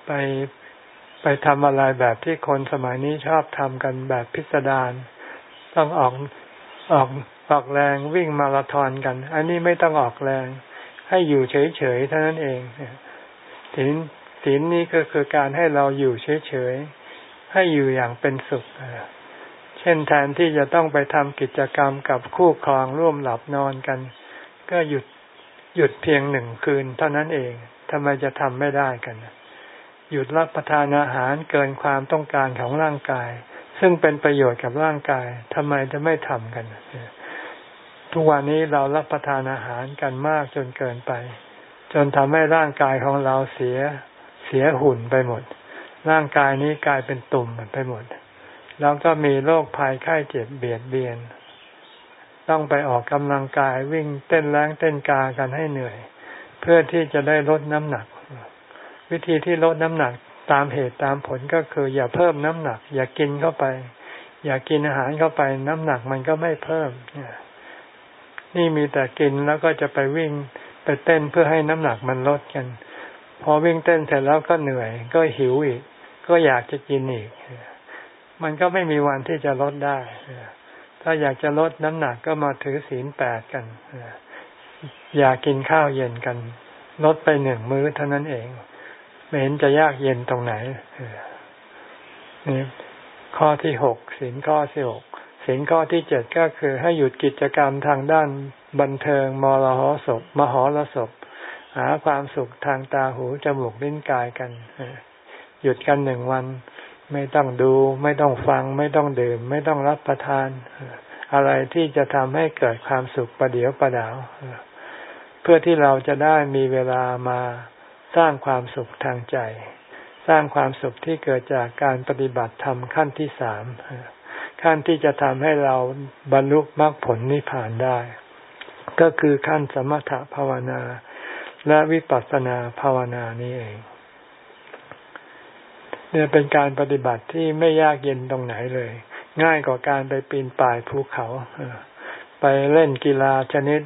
ไปไปทำอะไรแบบที่คนสมัยนี้ชอบทำกันแบบพิสดารต้องออกออกออกแรงวิ่งมาราธอนกัน อันนี้ไม่ต้องออกแรง ให้อยู่เฉยๆเท่านั้นเองศีลศีลนี้ก็คือการให้เราอยู่เฉยๆให้อยู่อย่างเป็นสุขเช่นแทนที่จะต้องไปทำกิจกรรมกับคู่ครองร่วมหลับนอนกัน ก็หยุดหยุดเพียงหนึ่งคืน เท่านั้นเองทำไมจะทำไม่ได้กัน หยุดรับประทานอาหารเกินความต้องการของร่างกาย ซึ่งเป็นประโยชน์กับร่างกายทำไมจะไม่ทำกัน ทุกวันนี้เรารับประทานอาหารกันมากจนเกินไป จนทำให้ร่างกายของเราเสียเสียหุ่นไปหมด ร่างกายนี้กลายเป็นตุ่มไปหมด แล้วก็มีโรคภัยไข้เจ็บเบียดเบียน ต้องไปออกกำลังกายวิ่งเต้นแรงเต้นกากันให้เหนื่อย เพื่อที่จะได้ลดน้ำหนัก วิธีที่ลดน้ำหนักตามเหตุตามผลก็คือ อย่าเพิ่มน้ำหนัก อย่ากินเข้าไป อย่ากินอาหารเข้าไป น้ำหนักมันก็ไม่เพิ่มเนี่ย นี่มีแต่กินแล้วก็จะไปวิ่งไปเต้นเพื่อให้น้ำหนักมันลดกัน พอวิ่งเต้นเสร็จแล้วก็เหนื่อย ก็หิวอีก ก็อยากจะกินอีก มันก็ไม่มีวันที่จะลดได้ ถ้าอยากจะลดน้ำหนักก็มาถือศีลแปดกัน อยากกินข้าวเย็นกัน ลดไปหนึ่งมื้อเท่านั้นเอง ไม่เห็นจะยากเย็นตรงไหนนี่ข้อที่หกศีลข้อที่หก ศีลข้อที่เจ็ดก็คือให้หยุดกิจกรรมทางด้านบันเทิงมรหสพมหรสพ หาความสุขทางตาหูจมูกลิ้นกายกัน หยุดกันหนึ่งวัน ไม่ต้องดู ไม่ต้องฟัง ไม่ต้องดื่ม ไม่ต้องรับประทาน อะไรที่จะทำให้เกิดความสุขประเดียวประดาว เพื่อที่เราจะได้มีเวลามาสร้างความสุขทางใจ สร้างความสุขที่เกิดจากการปฏิบัติธรรมขั้นที่สาม ขั้นที่จะทำให้เราบรรลุมรรคผลนิพพานได้ ก็คือขั้นสมถภาวนา และวิปัสสนาภาวนานี้เองเนี่ยเป็นการปฏิบัติที่ไม่ยากเย็นตรงไหนเลย ง่ายกว่าการไปปีนป่ายภูเขาไปเล่นกีฬาชนิด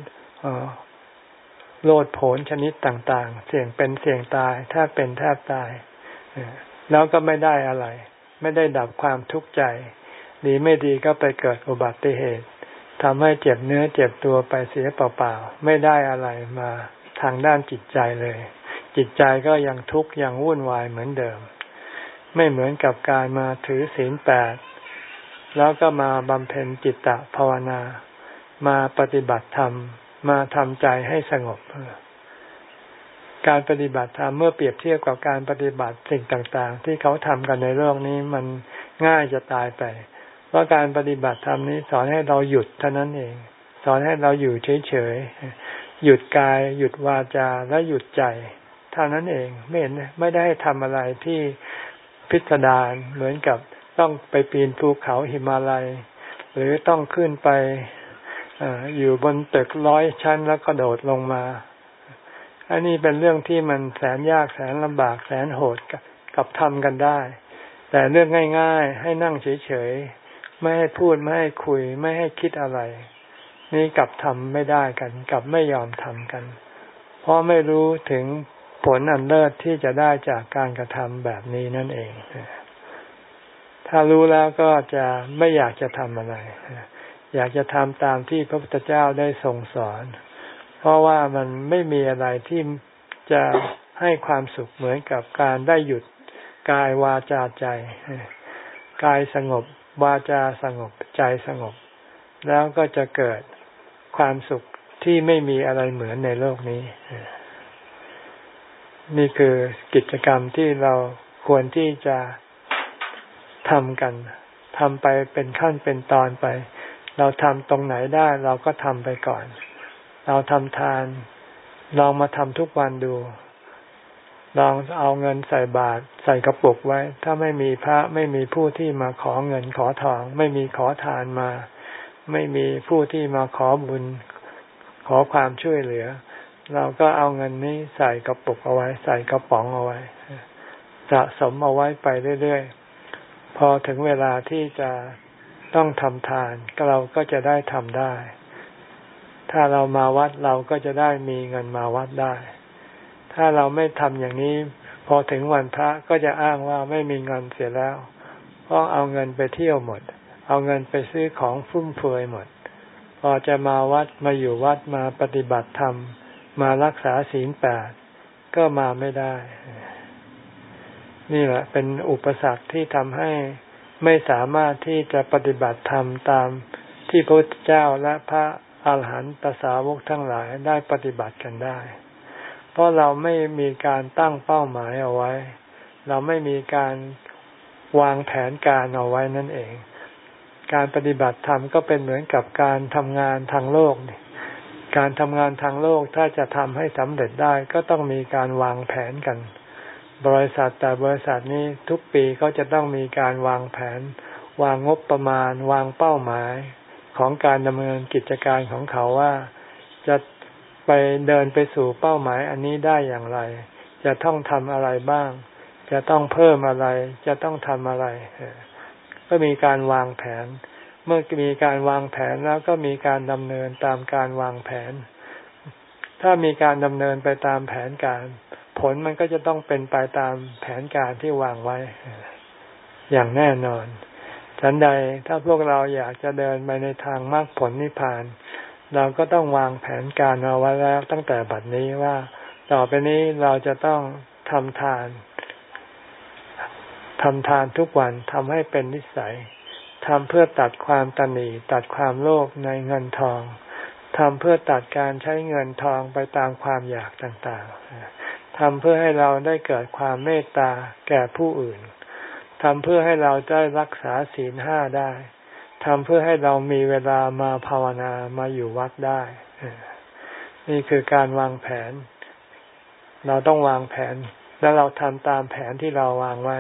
โลดโผนชนิดต่าง ๆ เสี่ยงเป็นเสี่ยงตายแทบเป็นแทบตายแล้วก็ไม่ได้อะไร ไม่ได้ดับความทุกข์ใจ ดีไม่ดีก็ไปเกิดอุบัติเหตุทำให้เจ็บเนื้อเจ็บตัวไปเสียเปล่าๆ ไม่ได้อะไรมาทางด้านจิตใจเลย จิตใจก็ยังทุกข์ยังวุ่นวายเหมือนเดิม ไม่เหมือนกับการมาถือศีลแปดแล้วก็มาบำเพ็ญจิตตภาวนา มาปฏิบัติธรรม มาทำใจให้สงบ การปฏิบัติธรรมเมื่อเปรียบเทียบกับการปฏิบัติสิ่งต่างๆ ที่เขาทำกันในโลกนี้มันง่ายจะตายไป เพราะการปฏิบัติธรรมนี้สอนให้เราหยุดเท่านั้นเอง สอนให้เราอยู่เฉยๆหยุดกาย หยุดวาจาและหยุดใจเท่านั้นเองไม่เห็นไม่ได้ทำอะไรที่พิสดารเหมือนกับต้องไปปีนภูเขาหิมาลัย หรือต้องขึ้นไปออยู่บนตึกร้อยชั้นแล้วก็โดดลงมา อันนี้เป็นเรื่องที่มันแสนยากแสนลำบากแสนโหดกับทำกันได้ แต่เรื่องง่าย ๆ ให้นั่งเฉยๆ ไม่ให้พูดไม่ให้คุย ไม่ให้คิดอะไร นี่กลับทำไม่ได้กันกลับไม่ยอมทำกัน เพราะไม่รู้ถึงผลอันเลิศที่จะได้จากการกระทำแบบนี้นั่นเอง ถ้ารู้แล้วก็จะไม่อยากจะทำอะไร อยากจะทำตามที่พระพุทธเจ้าได้ทรงสอน เพราะว่ามันไม่มีอะไรที่จะให้ความสุขเหมือนกับการได้หยุดกายวาจาใจ กายสงบ วาจาสงบใจสงบ แล้วก็จะเกิดความสุขที่ไม่มีอะไรเหมือนในโลกนี้ นี่คือกิจกรรมที่เราควรที่จะทำกันทำไปเป็นขั้นเป็นตอนไป เราทำตรงไหนได้เราก็ทำไปก่อน เราทำทานลองมาทำทุกวันดู ลองเอาเงินใส่บาตรใส่กระปุกไว้ ถ้าไม่มีพระไม่มีผู้ที่มาขอเงินขอทอง ไม่มีขอทานมา ไม่มีผู้ที่มาขอบุญขอความช่วยเหลือ เราก็เอาเงินนี้ใส่กระปุกเอาไว้ ใส่กระป๋องเอาไว้สะสมเอาไว้ไปเรื่อยๆ พอถึงเวลาที่จะต้องทำทานก็เราก็จะได้ทำได้ ถ้าเรามาวัดเราก็จะได้มีเงินมาวัดได้ ถ้าเราไม่ทำอย่างนี้ พอถึงวันพระก็จะอ้างว่าไม่มีเงินเสียแล้ว เพราะเอาเงินไปเที่ยวหมด เอาเงินไปซื้อของฟุ่มเฟือยหมด พอจะมาวัดมาอยู่วัดมาปฏิบัติธรรม มารักษาศีลแปดก็มาไม่ได้ นี่แหละ เป็นอุปสรรคที่ทำให้ไม่สามารถที่จะปฏิบัติธรรมตามที่พระพุทธเจ้าและพระอาหารหันตสาวกทั้งหลายได้ปฏิบัติกันได้ เพราะเราไม่มีการตั้งเป้าหมายเอาไว้ เราไม่มีการวางแผนการเอาไว้นั่นเอง การปฏิบัติธรรมก็เป็นเหมือนกับการทำงานทางโลกนี่การทำงานทางโลกถ้าจะทำให้สำเร็จได้ก็ต้องมีการวางแผนกัน บริษัทแต่บริษัทนี้ทุกปีเขาจะต้องมีการวางแผน วางงบประมาณ วางเป้าหมายของการดำเนินกิจการของเขาว่า จะ ไปเดินไปสู่เป้าหมายอันนี้ได้อย่างไร จะต้องทำอะไรบ้าง จะต้องเพิ่มอะไร จะต้องทำอะไร ก็มีการวางแผน เมื่อมีการวางแผนแล้วก็มีการดำเนินตามการวางแผน ถ้ามีการดำเนินไปตามแผนการ ผลมันก็จะต้องเป็นไปตามแผนการที่วางไว้ อย่างแน่นอนฉันใดถ้าพวกเราอยากจะเดินไปในทางมรรคผลนิพพาน เราก็ต้องวางแผนการเอาไว้แล้วตั้งแต่บัดนี้ว่า ต่อไปนี้เราจะต้องทำทานทำทานทุกวันทำให้เป็นนิสัยทำเพื่อตัดความตนีตัดความโลภในเงินทองทำเพื่อตัดการใช้เงินทองไปตามความอยากต่างๆทำเพื่อให้เราได้เกิดความเมตตาแก่ผู้อื่นทำเพื่อให้เราได้รักษาศีลห้าได้ ทำเพื่อให้เรามีเวลามาภาวนามาอยู่วัดได้ นี่คือการวางแผน เราต้องวางแผน แล้วเราทำตามแผนที่เราวางไว้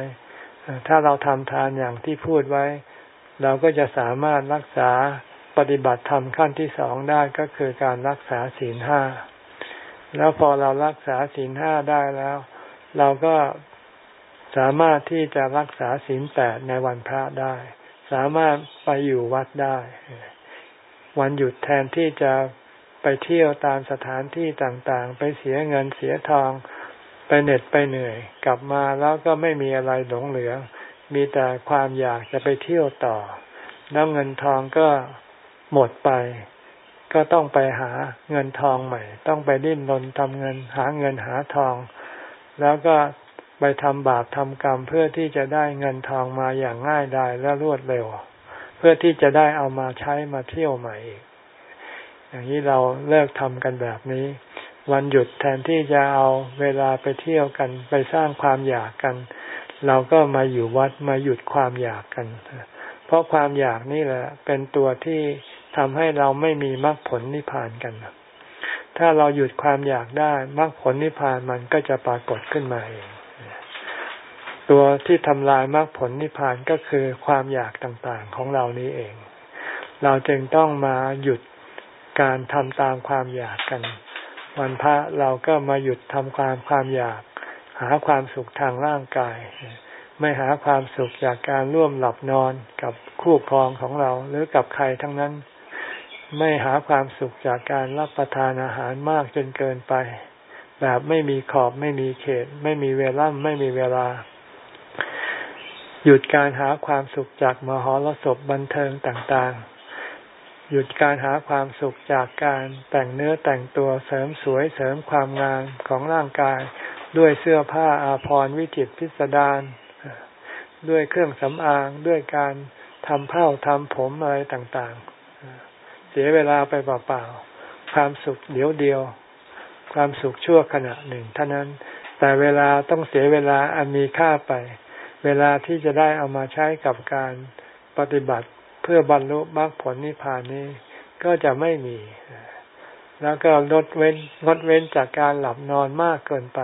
ถ้าเราทำทานอย่างที่พูดไว้ เราก็จะสามารถรักษาปฏิบัติธรรมขั้นที่สองได้ก็คือการรักษาศีลห้า แล้วพอเรารักษาศีลห้าได้แล้ว เราก็สามารถที่จะรักษาศีลแปดในวันพระได้ สามารถไปอยู่วัดได้ วันหยุดแทนที่จะไปเที่ยวตามสถานที่ต่างๆ ไปเสียเงินเสียทอง ไปเหน็ดไปเหนื่อย กลับมาแล้วก็ไม่มีอะไรหลงเหลือ มีแต่ความอยากจะไปเที่ยวต่อ แล้วเงินทองก็หมดไป ก็ต้องไปหาเงินทองใหม่ ต้องไปดิ้นรนทำเงินหาเงินหาทอง แล้วก็ ไปทำบาปทำกรรมเพื่อที่จะได้เงินทองมาอย่างง่ายดายและรวดเร็ว เพื่อที่จะได้เอามาใช้มาเที่ยวใหม่อีก อย่างนี้เราเลิกทำกันแบบนี้ วันหยุดแทนที่จะเอาเวลาไปเที่ยวกัน ไปสร้างความอยากกัน เราก็มาอยู่วัดมาหยุดความอยากกัน เพราะความอยากนี่แหละ เป็นตัวที่ทำให้เราไม่มีมรรคผลนิพพานกันถ้าเราหยุดความอยากได้มรรคผลนิพพานมันก็จะปรากฏขึ้นมาเอง ตัวที่ทำลายมรรคผลนิพพานก็คือความอยากต่างๆของเรานี้เอง เราจึงต้องมาหยุดการทำตามความอยากกัน วันพระเราก็มาหยุดทำความความอยาก หาความสุขทางร่างกาย ไม่หาความสุขจากการร่วมหลับนอนกับคู่ครองของเราหรือกับใครทั้งนั้น ไม่หาความสุขจากการรับประทานอาหารมากจนเกินไป แบบไม่มีขอบไม่มีเขต ไม่มีเวลาไม่มีเวลา หยุดการหาความสุขจากมหรสพบันเทิงต่างๆ หยุดการหาความสุขจากการแต่งเนื้อแต่งตัวเสริมสวยเสริมความงามของร่างกาย ด้วยเสื้อผ้าอาภรณ์วิจิตพิสดารด้วยเครื่องสำอางด้วยการทำเผ้าทำผมอะไรต่างๆ เสียเวลาไปเปล่าๆ ความสุขเดียวเดียว ความสุขชั่วขณะหนึ่งเท่านั้น แต่เวลาต้องเสียเวลาอันมีค่าไป เวลาที่จะได้เอามาใช้กับการปฏิบัติเพื่อบรรลุมรรคผลนิพพานนี้ก็จะไม่มี แล้วก็ลดเว้นงดเว้นจากการหลับนอนมากเกินไป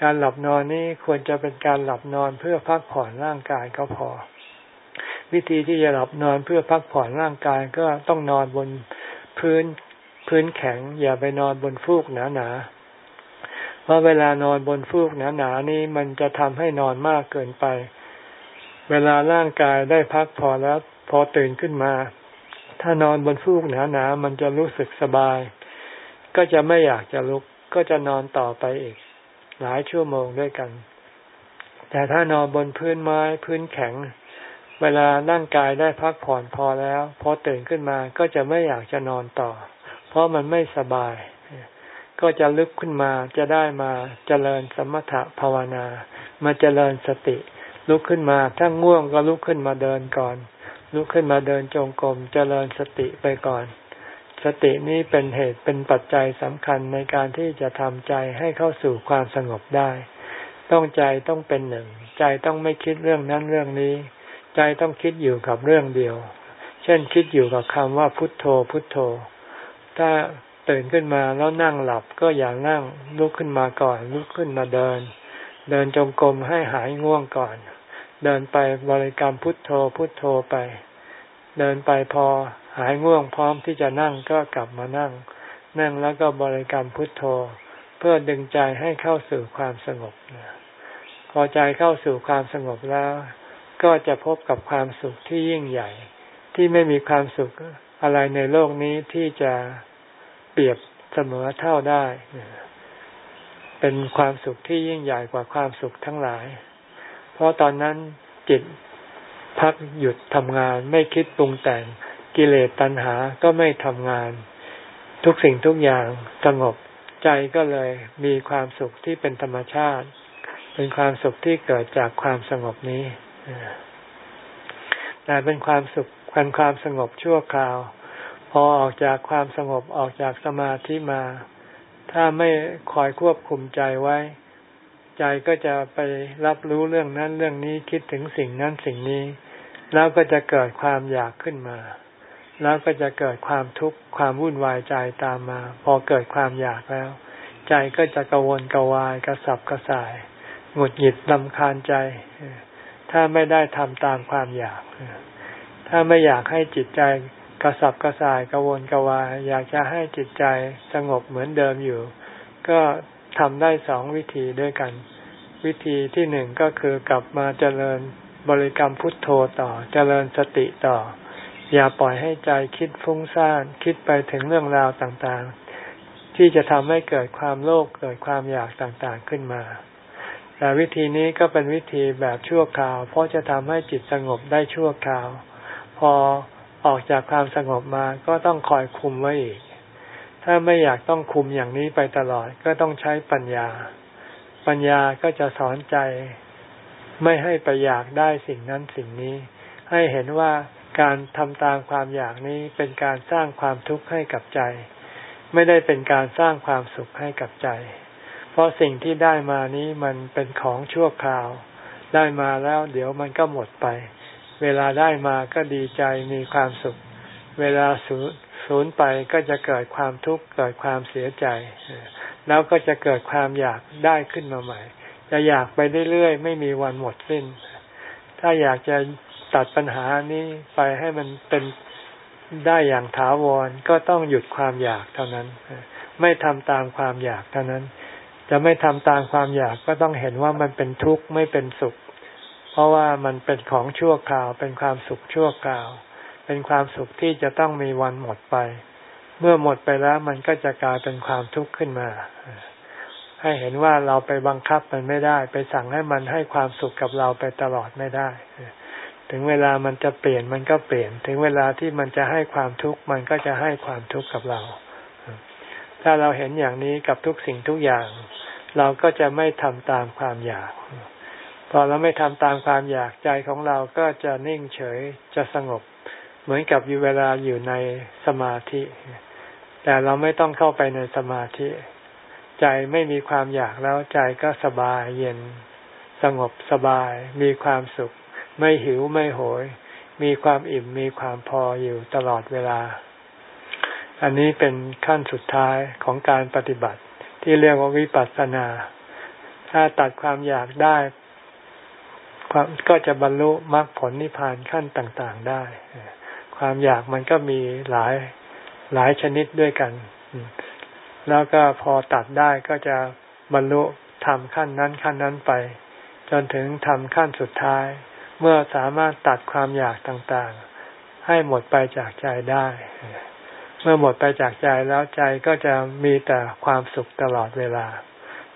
การหลับนอนนี้ควรจะเป็นการหลับนอนเพื่อพักผ่อนร่างกายก็พอ วิธีที่จะหลับนอนเพื่อพักผ่อนร่างกายก็ต้องนอนบนพื้นพื้นแข็ง อย่าไปนอนบนฟูกหนาหนา เพราะเวลานอนบนฟูกหนาหนานี้มันจะทำให้นอนมากเกินไป เวลาร่างกายได้พักพอแล้วพอตื่นขึ้นมา ถ้านอนบนฟูกหนาๆมันจะรู้สึกสบาย ก็จะไม่อยากจะลุก ก็จะนอนต่อไปอีก หลายชั่วโมงด้วยกัน แต่ถ้านอนบนพื้นไม้พื้นแข็ง เวลาร่างกายได้พักผ่อนพอแล้ว พอตื่นขึ้นมาก็จะไม่อยากจะนอนต่อ เพราะมันไม่สบาย ก็จะลุกขึ้นมาจะได้มาเจริญสมถะภาวนา มาเจริญสติ ลุกขึ้นมาถ้าง่วงก็ลุกขึ้นมาเดินก่อน ลุกขึ้นมาเดินจงกรมเจริญสติไปก่อน สตินี้เป็นเหตุเป็นปัจจัยสำคัญในการที่จะทำใจให้เข้าสู่ความสงบได้ ต้องใจต้องเป็นหนึ่ง ใจต้องไม่คิดเรื่องนั้นเรื่องนี้ ใจต้องคิดอยู่กับเรื่องเดียว เช่นคิดอยู่กับคำว่าพุทโธพุทโธ ถ้า ตื่นขึ้นมาแล้วนั่งหลับก็อย่านั่งลุกขึ้นมาก่อน ลุกขึ้นมาเดิน เดินจงกรมให้หายง่วงก่อน เดินไปบริกรรมพุทโธพุทโธไป เดินไปพอหายง่วงพร้อมที่จะนั่งก็กลับมานั่ง นั่งแล้วก็บริกรรมพุทโธ เพื่อดึงใจให้เข้าสู่ความสงบพอใจเข้าสู่ความสงบแล้ว ก็จะพบกับความสุขที่ยิ่งใหญ่ ที่ไม่มีความสุขอะไรในโลกนี้ที่จะ เปรียบเสมอเท่าได้ เป็นความสุขที่ยิ่งใหญ่กว่าความสุขทั้งหลาย เพราะตอนนั้นจิตพักหยุดทำงานไม่คิดปรุงแต่งกิเลสตัณหาก็ไม่ทำงาน ทุกสิ่งทุกอย่างสงบใจก็เลยมีความสุขที่เป็นธรรมชาติ เป็นความสุขที่เกิดจากความสงบนี้แต่เป็นความสุขเป็นความสงบชั่วคราว พอออกจากความสงบออกจากสมาธิมา ถ้าไม่คอยควบคุมใจไว้ ใจก็จะไปรับรู้เรื่องนั้นเรื่องนี้คิดถึงสิ่งนั้นสิ่งนี้ แล้วก็จะเกิดความอยากขึ้นมา แล้วก็จะเกิดความทุกข์ความวุ่นวายใจตามมา พอเกิดความอยากแล้ว ใจก็จะกระวนกระวายกระสับกระส่ายหงุดหงิดลำคาญใจ ถ้าไม่ได้ทำตามความอยาก ถ้าไม่อยากให้จิตใจ กระสับกระส่ายกระวนกระวาย อยากจะให้จิตใจสงบเหมือนเดิมอยู่ ก็ทำได้สองวิธีด้วยกัน วิธีที่หนึ่งก็คือกลับมาเจริญบริกรรมพุทโธต่อ เจริญสติต่อ อย่าปล่อยให้ใจคิดฟุ้งซ่านคิดไปถึงเรื่องราวต่างๆ ที่จะทำให้เกิดความโลภเกิดความอยากต่างๆขึ้นมาแต่วิธีนี้ก็เป็นวิธีแบบชั่วคราว เพราะจะทำให้จิตสงบได้ชั่วคราว พอ ออกจากความสงบมาก็ต้องคอยคุมไว้อีก ถ้าไม่อยากต้องคุมอย่างนี้ไปตลอดก็ต้องใช้ปัญญา ปัญญาก็จะสอนใจ ไม่ให้ไปอยากได้สิ่งนั้นสิ่งนี้ ให้เห็นว่าการทำตามความอยากนี้เป็นการสร้างความทุกข์ให้กับใจ ไม่ได้เป็นการสร้างความสุขให้กับใจ เพราะสิ่งที่ได้มานี้มันเป็นของชั่วคราว ได้มาแล้วเดี๋ยวมันก็หมดไป เวลาได้มาก็ดีใจมีความสุข เวลาสูญสูญไปก็จะเกิดความทุกข์เกิดความเสียใจ แล้วก็จะเกิดความอยากได้ขึ้นมาใหม่ จะอยากไปเรื่อยๆไม่มีวันหมดสิ้น ถ้าอยากจะตัดปัญหานี้ไปให้มันเป็นได้อย่างถาวรก็ต้องหยุดความอยากเท่านั้น ไม่ทำตามความอยากเท่านั้น จะไม่ทำตามความอยากก็ต้องเห็นว่ามันเป็นทุกข์ไม่เป็นสุข เพราะว่ามันเป็นของชั่วคราว เป็นความสุขชั่วคราว เป็นความสุขที่จะต้องมีวันหมดไป เมื่อหมดไปแล้วมันก็จะกลายเป็นความทุกข์ขึ้นมา ให้เห็นว่าเราไปบังคับมันไม่ได้ ไปสั่งให้มันให้ความสุขกับเราไปตลอดไม่ได้ ถึงเวลามันจะเปลี่ยนมันก็เปลี่ยน ถึงเวลาที่มันจะให้ความทุกข์มันก็จะให้ความทุกข์กับเรา ถ้าเราเห็นอย่างนี้กับทุกสิ่งทุกอย่าง เราก็จะไม่ทำตามความอยาก พอเราไม่ทำตามความอยากใจของเราก็จะนิ่งเฉยจะสงบ เหมือนกับอยู่เวลาอยู่ในสมาธิ แต่เราไม่ต้องเข้าไปในสมาธิ ใจไม่มีความอยากแล้วใจก็สบายเย็น สงบสบาย มีความสุข ไม่หิวไม่โหย มีความอิ่มมีความพออยู่ตลอดเวลา อันนี้เป็นขั้นสุดท้ายของการปฏิบัติที่เรียกว่าวิปัสสนา ถ้าตัดความอยากได้ ก็จะบรรลุมรรคผลนิพพานขั้นต่างๆได้ ความอยากมันก็มีหลายหลายชนิดด้วยกัน แล้วก็พอตัดได้ก็จะบรรลุทำขั้นนั้นขั้นนั้นไป จนถึงทำขั้นสุดท้าย เมื่อสามารถตัดความอยากต่างๆ ให้หมดไปจากใจได้ เมื่อหมดไปจากใจแล้วใจก็จะมีแต่ความสุขตลอดเวลา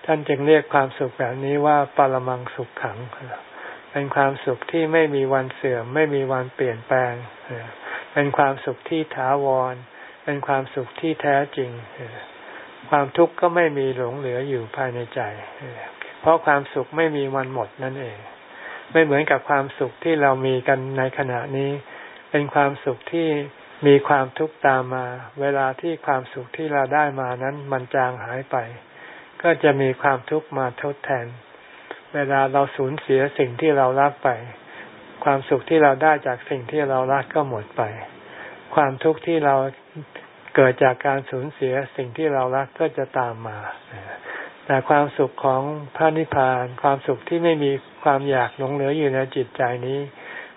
ท่านจึงเรียกความสุขแบบนี้ว่าปรมังสุขขัง เป็นความสุขที่ไม่มีวันเสื่อม ไม่มีวันเปลี่ยนแปลง เป็นความสุขที่ถาวร เป็นความสุขที่แท้จริง ความทุกข์ก็ไม่มีหลงเหลืออยู่ภายในใจ เพราะความสุขไม่มีวันหมดนั่นเอง ไม่เหมือนกับความสุขที่เรามีกันในขณะนี้ เป็นความสุขที่มีความทุกข์ตามมา เวลาที่ความสุขที่เราได้มานั้นมันจางหายไป ก็จะมีความทุกข์มาทดแทน เวลาเราสูญเสียสิ่งที่เรารักไป ความสุขที่เราได้จากสิ่งที่เรารักก็หมดไป ความทุกข์ที่เราเกิดจากการสูญเสียสิ่งที่เรารักก็จะตามมา แต่ความสุขของพระนิพพาน ความสุขที่ไม่มีความอยากหลงเหลืออยู่ในจิตใจนี้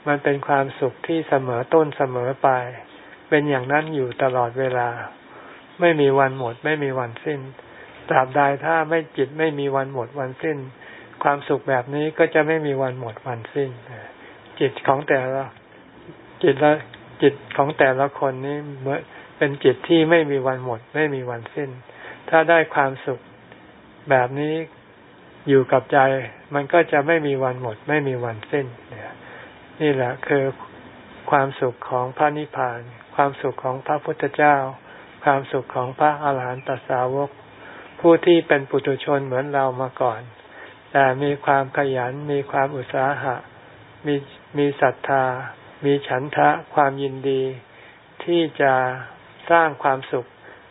มันเป็นความสุขที่เสมอต้นเสมอไป เป็นอย่างนั้นอยู่ตลอดเวลา ไม่มีวันหมด ไม่มีวันสิ้นตราบใดถ้าไม่จิตไม่มีวันหมดวันสิ้น ความสุขแบบนี้ก็จะไม่มีวันหมดวันสิ้นจิตของแต่ละจิตละจิตของแต่ละคนนี้เมือเป็นจิตที่ไม่มีวันหมด ไม่มีวันสิ้น ถ้าได้ความสุขแบบนี้อยู่กับใจ มันก็จะไม่มีวันหมด ไม่มีวันสิ้นนี่แหละคือความสุขของพระนิพพาน ความสุขของพระพุทธเจ้า ความสุขของพระอาหารหันตสาวก ผู้ที่เป็นปุถุชนเหมือนเรามาก่อน แต่มีความขยันมีความอุตสาหะ มีมีศรัทธา มีฉันทะความยินดี ที่จะสร้างความสุข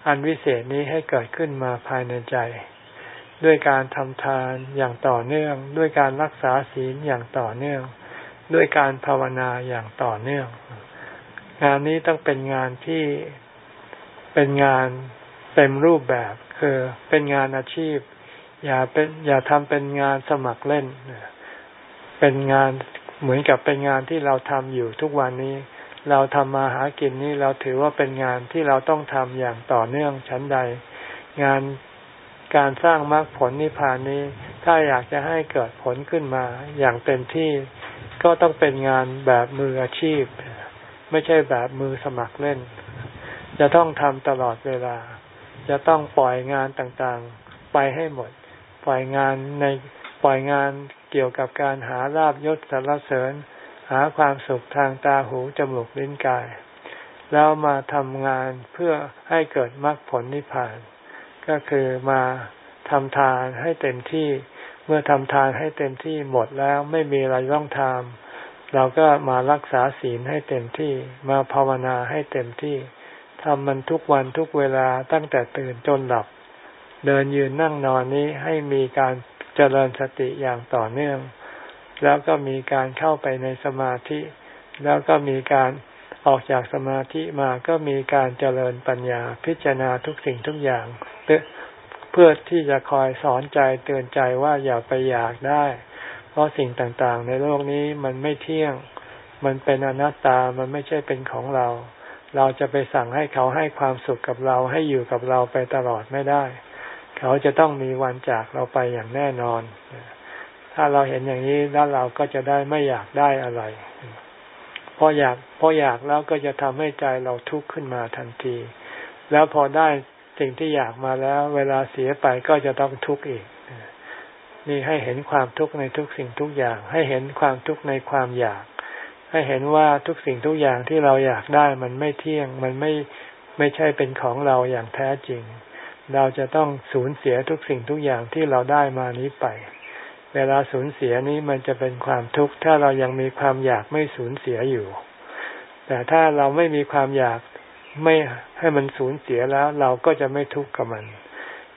อันวิเศษนี้ให้เกิดขึ้นมาภายในใจ ด้วยการทำทานอย่างต่อเนื่อง ด้วยการรักษาศีลอย่างต่อเนื่อง ด้วยการภาวนาอย่างต่อเนื่อง งานนี้ต้องเป็นงานที่เป็นงานเต็มรูปแบบคือเป็นงานอาชีพ อย่าเป็นอย่าทำเป็นงานสมัครเล่น เป็นงานเหมือนกับเป็นงานที่เราทำอยู่ทุกวันนี้ เราทำมาหากินนี้เราถือว่าเป็นงานที่เราต้องทำอย่างต่อเนื่องชั้นใด งานการสร้างมรรคผลนิพพานนี้ ถ้าอยากจะให้เกิดผลขึ้นมาอย่างเต็มที่ก็ต้องเป็นงานแบบมืออาชีพ ไม่ใช่แบบมือสมัครเล่น จะต้องทำตลอดเวลา จะต้องปล่อยงานต่างๆ ไปให้หมด ปล่อยงานในปล่อยงานเกี่ยวกับการหาลาบยศสารเสริญ หาความสุขทางตาหูจมูกลิ้นกาย แล้วมาทำงานเพื่อให้เกิดมรรคผลนิพพาน ก็คือมาทำทานให้เต็มที่เมื่อทำทานให้เต็มที่หมดแล้วไม่มีอะไรต้องทำเราก็มารักษาศีลให้เต็มที่มาภาวนาให้เต็มที่ทำมันทุกวันทุกเวลาตั้งแต่ตื่นจนหลับ เดินยืนนั่งนอนนี้ให้มีการเจริญสติอย่างต่อเนื่อง แล้วก็มีการเข้าไปในสมาธิ แล้วก็มีการออกจากสมาธิมาก็มีการเจริญปัญญาพิจารณาทุกสิ่งทุกอย่างเพื่อที่จะคอยสอนใจเตือนใจว่าอย่าไปอยากได้ เพราะสิ่งต่างๆ ในโลกนี้มันไม่เที่ยง มันเป็นอนัตตา มันไม่ใช่เป็นของเรา เราจะไปสั่งให้เขาให้ความสุขกับเราให้อยู่กับเราไปตลอดไม่ได้ เขาจะต้องมีวันจากเราไปอย่างแน่นอน ถ้าเราเห็นอย่างนี้แล้วเราก็จะได้ไม่อยากได้อะไร พออยากพออยากแล้วก็จะทำให้ใจเราทุกข์ขึ้นมาทันที แล้วพอได้สิ่งที่อยากมาแล้ว เวลาเสียไปก็จะต้องทุกข์อีก นี่ให้เห็นความทุกข์ในทุกสิ่งทุกอย่าง ให้เห็นความทุกข์ในความอยาก ให้เห็นว่าทุกสิ่งทุกอย่างที่เราอยากได้มันไม่เที่ยง มันไม่ไม่ใช่เป็นของเราอย่างแท้จริง เราจะต้องสูญเสียทุกสิ่งทุกอย่างที่เราได้มานี้ไป เวลาสูญเสียนี้มันจะเป็นความทุกข์ถ้าเรายังมีความอยากไม่สูญเสียอยู่ แต่ถ้าเราไม่มีความอยากไม่ให้มันสูญเสียแล้ว เราก็จะไม่ทุกข์กับมัน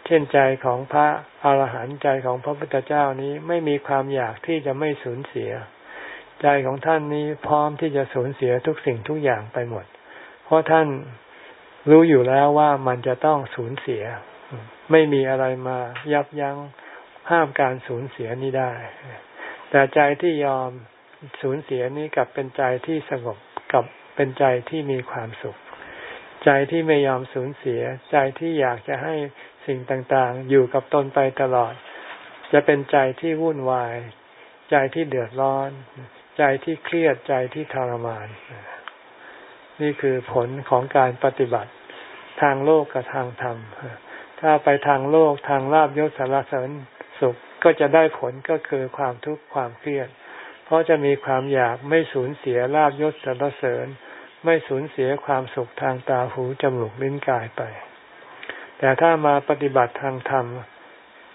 เช่นใจของพระอาหารหันต์ใจของพระพุทธเจ้านี้ไม่มีความอยากที่จะไม่สูญเสีย ใจของท่านนี้พร้อมที่จะสูญเสียทุกสิ่งทุกอย่างไปหมด เพราะท่าน รู้อยู่แล้วว่ามันจะต้องสูญเสีย ไม่มีอะไรมายับยั้งห้ามการสูญเสียนี้ได้ แต่ใจที่ยอมสูญเสียนี้กับเป็นใจที่สงบกับเป็นใจที่มีความสุข ใจที่ไม่ยอมสูญเสีย ใจที่อยากจะให้สิ่งต่างๆ อยู่กับตนไปตลอด จะเป็นใจที่วุ่นวาย ใจที่เดือดร้อน ใจที่เครียดใจที่ทรมาน นี่คือผลของการปฏิบัติทางโลกกับทางธรรม ถ้าไปทางโลกทางลาบยศสารเสริญสุขก็จะได้ผลก็คือความทุกข์ความเครียด เพราะจะมีความอยากไม่สูญเสียลาบยศสรรเสริญ ไม่สูญเสียความสุขทางตาหูจมูกลิ้นกายไป แต่ถ้ามาปฏิบัติทางธรรม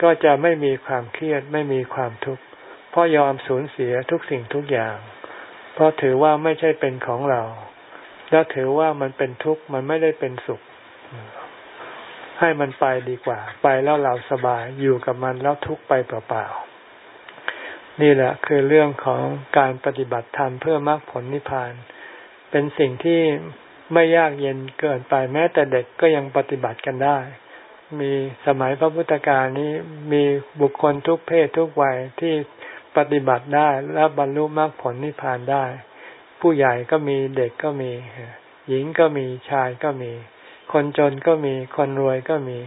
ก็จะไม่มีความเครียดไม่มีความทุกข์เพราะยอมสูญเสียทุกสิ่งทุกอย่าง เพราะถือว่าไม่ใช่เป็นของเรา และถือว่ามันเป็นทุกข์มันไม่ได้เป็นสุข ให้มันไปดีกว่า ไปแล้วเราสบายอยู่กับมันแล้วทุกข์ไปเปล่าๆนี่แหละคือเรื่องของการปฏิบัติธรรมเพื่อมรรคผลนิพพาน เป็นสิ่งที่ไม่ยากเย็นเกินไปแม้แต่เด็กก็ยังปฏิบัติกันได้ มีสมัยพระพุทธกาลนี้มีบุคคลทุกเพศทุกวัยที่ปฏิบัติได้และบรรลุมรรคผลนิพพานได้ ผู้ใหญ่ก็มีเด็กก็มี หญิงก็มีชายก็มี คนจนก็มีคนรวยก็มี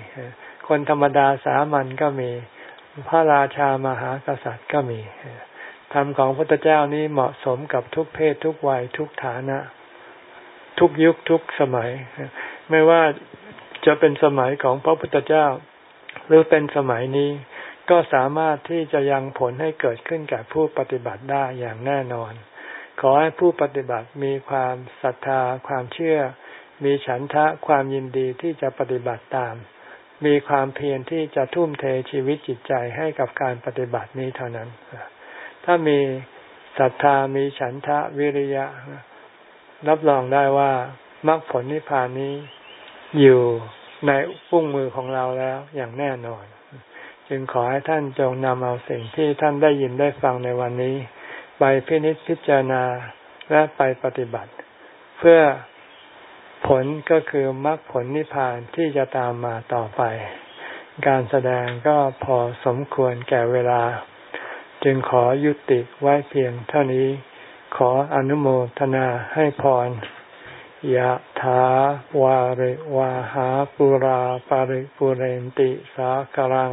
คนธรรมดาสามัญก็มี พระราชามหากษัตริย์ก็มีธรรมของพระพุทธเจ้านี้เหมาะสมกับทุกเพศทุกวัยทุกฐานะ ทุกยุคทุกสมัย ไม่ว่าจะเป็นสมัยของพระพุทธเจ้า หรือเป็นสมัยนี้ก็สามารถที่จะยังผลให้เกิดขึ้นกับผู้ปฏิบัติได้อย่างแน่นอน ขอให้ผู้ปฏิบัติมีความศรัทธา ความเชื่อ มีฉันทะความยินดีที่จะปฏิบัติตาม มีความเพียรที่จะทุ่มเทชีวิตจิตใจให้กับการปฏิบัตินี้เท่านั้น ถ้ามีศรัทธามีฉันทะวิริยะ รับรองได้ว่ามรรคผลนิพพานนี้อยู่ในปุ้งมือของเราแล้วอย่างแน่นอน จึงขอให้ท่านจงนำเอาสิ่งที่ท่านได้ยินได้ฟังในวันนี้ ไปพินิจพิจารณาและไปปฏิบัติ เพื่อผลก็คือมรรคผลนิพพานที่จะตามมาต่อไป การแสดงก็พอสมควรแก่เวลา จึงขอยุติไว้เพียงเท่านี้ ขออนุโมทนาให้พรยะถาวาริวาหาปุราปาริปุเรนติสากลัง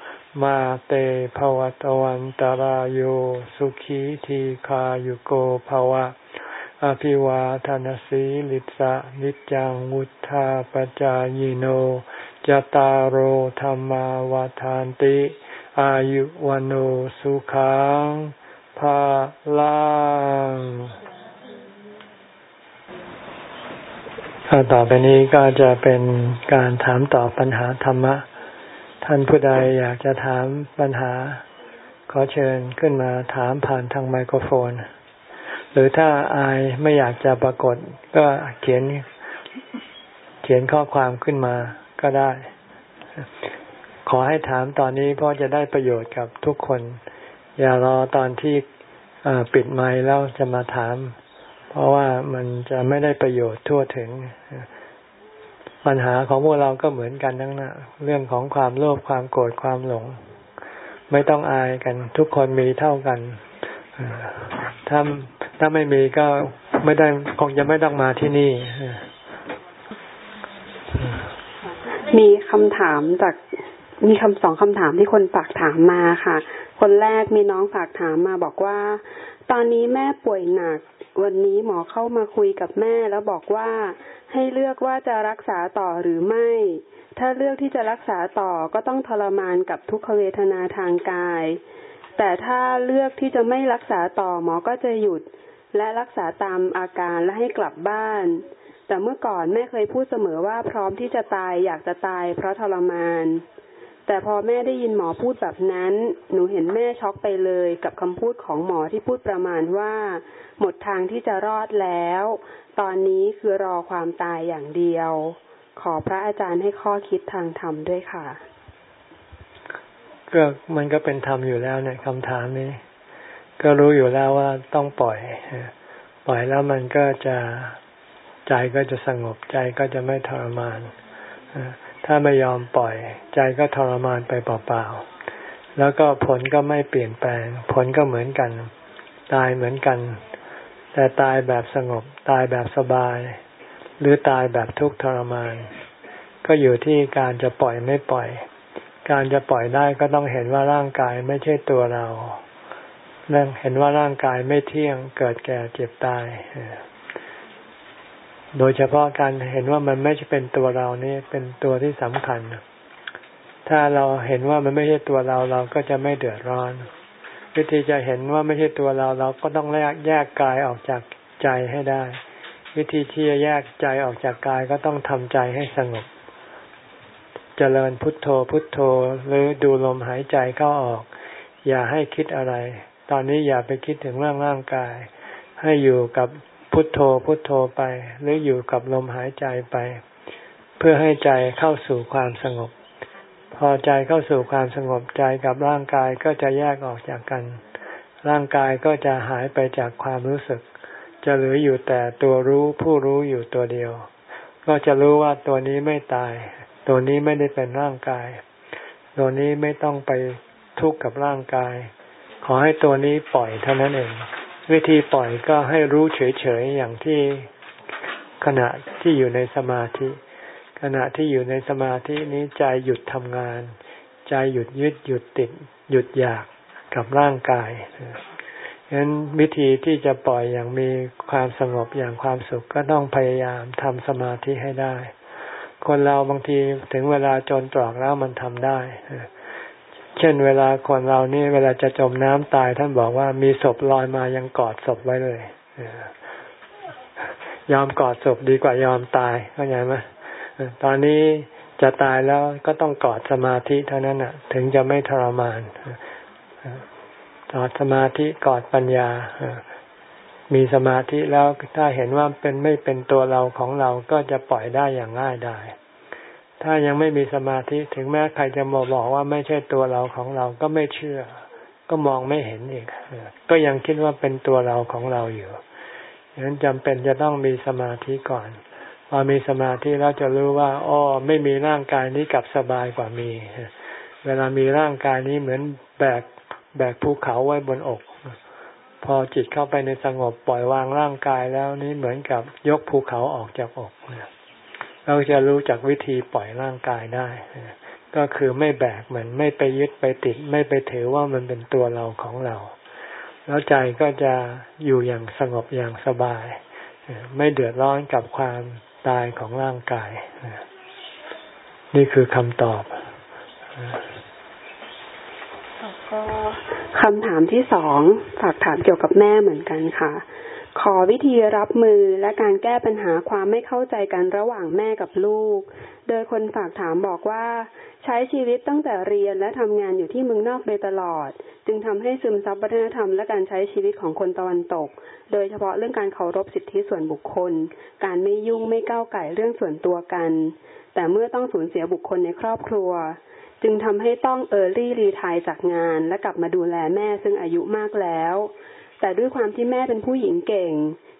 มาเตภวตวันตารโยสุขีทีขายุโกภวะ อภิวาทานสีลิสะนิจังวุธาปจายโนจตารโหธรรมาวาทานติ อายุวันโอสุขังภาลังต่อไปนี้ก็จะเป็นการถามตอบปัญหาธรรมะ ท่านผู้ใดอยากจะถามปัญหา ขอเชิญขึ้นมาถามผ่านทางไมโครโฟน หรือถ้าอายไม่อยากจะปรากฏ ก็เขียน เขียนข้อความขึ้นมาก็ได้ ขอให้ถามตอนนี้เพราะจะได้ประโยชน์กับทุกคน อย่ารอตอนที่ปิดไมค์แล้วจะมาถาม เพราะว่ามันจะไม่ได้ประโยชน์ทั่วถึง ปัญหาของพวกเราก็เหมือนกันทั้งนั้นเรื่องของความโลภความโกรธความหลง ไม่ต้องอายกันทุกคนมีเท่ากันถ้าถ้าไม่มีก็ไม่ได้คงจะไม่ต้องมาที่นี่มีคำถามจากมีคำสองคำถามที่คนฝากถามมาค่ะ คนแรกมีน้องฝากถามมาบอกว่า ตอนนี้แม่ป่วยหนัก วันนี้หมอเข้ามาคุยกับแม่แล้วบอกว่า ให้เลือกว่าจะรักษาต่อหรือไม่ ถ้าเลือกที่จะรักษาต่อก็ต้องทรมานกับทุกขเวทนาทางกาย แต่ถ้าเลือกที่จะไม่รักษาต่อหมอก็จะหยุด และรักษาตามอาการและให้กลับบ้าน แต่เมื่อก่อนแม่เคยพูดเสมอว่าพร้อมที่จะตายอยากจะตายเพราะทรมาน แต่พอแม่ได้ยินหมอพูดแบบนั้น หนูเห็นแม่ช็อกไปเลยกับคำพูดของหมอที่พูดประมาณว่า หมดทางที่จะรอดแล้ว ตอนนี้คือรอความตายอย่างเดียว ขอพระอาจารย์ให้ข้อคิดทางธรรมด้วยค่ะ ก็มันก็เป็นธรรมอยู่แล้วเนี่ยคำถามนี้ ก็รู้อยู่แล้วว่าต้องปล่อย ปล่อยแล้วมันก็จะใจก็จะสงบใจก็จะไม่ทรมาน ถ้าไม่ยอมปล่อย ใจก็ทรมานไปเปล่าๆ แล้วก็ผลก็ไม่เปลี่ยนแปลง ผลก็เหมือนกัน ตายเหมือนกัน แต่ตายแบบสงบ ตายแบบสบาย หรือตายแบบทุกข์ทรมาน ก็อยู่ที่การจะปล่อยไม่ปล่อย การจะปล่อยได้ก็ต้องเห็นว่าร่างกายไม่ใช่ตัวเราเห็นว่าร่างกายไม่เที่ยง เกิดแก่เจ็บตาย โดยเฉพาะการเห็นว่ามันไม่ใช่เป็นตัวเรานี่เป็นตัวที่สำคัญ ถ้าเราเห็นว่ามันไม่ใช่ตัวเราเราก็จะไม่เดือดร้อน วิธีจะเห็นว่าไม่ใช่ตัวเราเราก็ต้องแยกแยกกายออกจากใจให้ได้ วิธีที่จะแยกใจออกจากกายก็ต้องทำใจให้สงบเจริญพุทโธพุทโธหรือดูลมหายใจเข้าออก อย่าให้คิดอะไร ตอนนี้อย่าไปคิดถึงเรื่องร่างกาย ให้อยู่กับ พุทโธพุทโธไปหรืออยู่กับลมหายใจไป เพื่อให้ใจเข้าสู่ความสงบ พอใจเข้าสู่ความสงบใจกับร่างกายก็จะแยกออกจากกัน ร่างกายก็จะหายไปจากความรู้สึก จะเหลืออยู่แต่ตัวรู้ผู้รู้อยู่ตัวเดียว ก็จะรู้ว่าตัวนี้ไม่ตาย ตัวนี้ไม่ได้เป็นร่างกาย ตัวนี้ไม่ต้องไปทุกข์กับร่างกาย ขอให้ตัวนี้ปล่อยเท่านั้นเอง วิธีปล่อยก็ให้รู้เฉยๆอย่างที่ขณะที่อยู่ในสมาธิ ขณะที่อยู่ในสมาธินี้ใจหยุดทำงาน ใจหยุดยึดหยุดติด หยุดอยากกับร่างกายฉะนั้นวิธีที่จะปล่อยอย่างมีความสงบอย่างความสุขก็ต้องพยายามทำสมาธิให้ได้ คนเราบางทีถึงเวลาจนตรอกแล้วมันทำได้ เช่นเวลาคนเรานี่เวลาจะจมน้ำตาย ท่านบอกว่ามีศพลอยมายังกอดศพไว้เลยยอมกอดศพดีกว่ายอมตายเข้าใจไหมตอนนี้จะตายแล้วก็ต้องกอดสมาธิเท่านั้นอะ ถึงจะไม่ทรมานกอดสมาธิกอดปัญญามีสมาธิแล้วถ้าเห็นว่าเป็นไม่เป็นตัวเราของเราก็จะปล่อยได้อย่างง่ายได้ ถ้ายังไม่มีสมาธิถึงแม้ใครจะมาบอกว่าไม่ใช่ตัวเราของเราก็ไม่เชื่อ ก็มองไม่เห็นอีก ก็ยังคิดว่าเป็นตัวเราของเราอยู่ฉะนั้นจำเป็นจะต้องมีสมาธิก่อน พอมีสมาธิแล้วจะรู้ว่าอ๋อไม่มีร่างกายนี้กับสบายกว่ามี เวลามีร่างกายนี้เหมือนแบกแบกภูเขาไว้บนอก พอจิตเข้าไปในสงบปล่อยวางร่างกายแล้วนี่เหมือนกับยกภูเขาออกจากอกเเราจะรู้จักวิธีปล่อยร่างกายได้ ก็คือไม่แบกมันไม่ไปยึดไปติด ไม่ไปถือว่ามันเป็นตัวเราของเรา แล้วใจก็จะอยู่อย่างสงบอย่างสบาย ไม่เดือดร้อนกับความตายของร่างกาย นี่คือคำตอบก็คำถามที่สองฝากถามเกี่ยวกับแม่เหมือนกันค่ะ ขอวิธีรับมือและการแก้ปัญหาความไม่เข้าใจกันระหว่างแม่กับลูก โดยคนฝากถามบอกว่า ใช้ชีวิตตั้งแต่เรียนและทำงานอยู่ที่เมืองนอกโดยตลอด จึงทำให้ซึมซับวัฒนธรรมและการใช้ชีวิตของคนตะวันตก โดยเฉพาะเรื่องการเคารพสิทธิส่วนบุคคล การไม่ยุ่งไม่ก้าวไก่เรื่องส่วนตัวกัน แต่เมื่อต้องสูญเสียบุคคลในครอบครัว จึงทำให้ต้องเออร์ลี่รีทายจากงาน และกลับมาดูแลแม่ซึ่งอายุมากแล้ว แต่ด้วยความที่แม่เป็นผู้หญิงเก่ง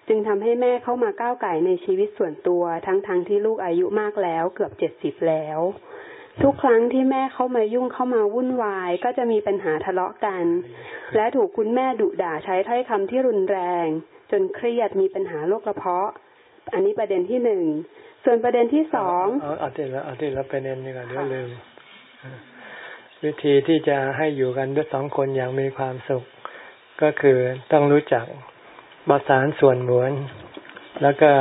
จึงทำให้แม่เข้ามาก้าวไก่ในชีวิตส่วนตัวทั้งๆทที่ลูกอายุมากแล้วเกือบเจ็ดสิบแล้ว ทุกครั้งที่แม่เข้ามายุ่งเข้ามาวุ่นวายก็จะมีปัญหาทะเลาะกัน และถูกคุณแม่ดุด่าใช้ถ้อยคำที่รุนแรง จนเครียดมีปัญหาโรคกระเพาะ อันนี้ประเด็นที่หนึ่งส่วนประเด็นที่สองเอาเอาทีละเอาทีละประเด็นนี้ก่อนเดี๋ยวลืมวิธีที่จะให้อยู่กันด้วยสองคนอย่างมีความสุข ก็คือต้องรู้จักประสานส่วนเหมือนแล้วก็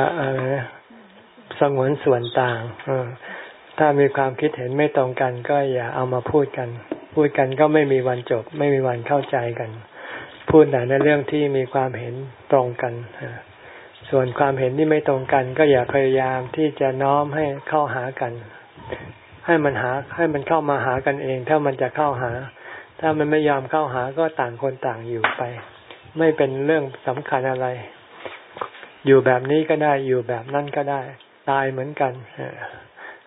สงวนส่วนต่างถ้ามีความคิดเห็นไม่ตรงกัน ก็อย่าเอามาพูดกัน พูดกันก็ไม่มีวันจบ ไม่มีวันเข้าใจกัน พูดแต่ในเรื่องที่มีความเห็นตรงกันส่วนความเห็นที่ไม่ตรงกัน ก็อย่าพยายามที่จะน้อมให้เข้าหากัน ให้มันหาให้มันเข้ามาหากันเอง ถ้ามันจะเข้าหา ถ้ามันไม่ยอมเข้าหาก็ต่างคนต่างอยู่ไป ไม่เป็นเรื่องสำคัญอะไร อยู่แบบนี้ก็ได้อยู่แบบนั่นก็ได้ ตายเหมือนกัน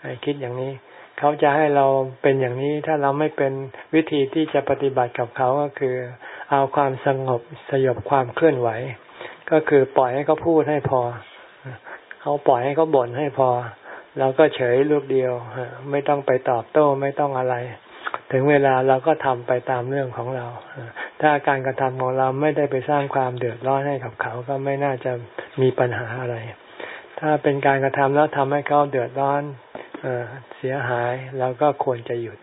ให้คิดอย่างนี้ เขาจะให้เราเป็นอย่างนี้ ถ้าเราไม่เป็นวิธีที่จะปฏิบัติกับเขาก็คือ เอาความสงบสยบความเคลื่อนไหว ก็คือปล่อยให้เขาพูดให้พอ เขาปล่อยให้เขาบ่นให้พอเราก็เฉยลูกเดียวไม่ต้องไปตอบโต้ไม่ต้องอะไร ถึงเวลาเราก็ทำไปตามเรื่องของเรา ถ้าการกระทำของเราไม่ได้ไปสร้างความเดือดร้อนให้กับเขาก็ไม่น่าจะมีปัญหาอะไร ถ้าเป็นการกระทำแล้วทำให้เขาเดือดร้อนเสียหายเราก็ควรจะหยุด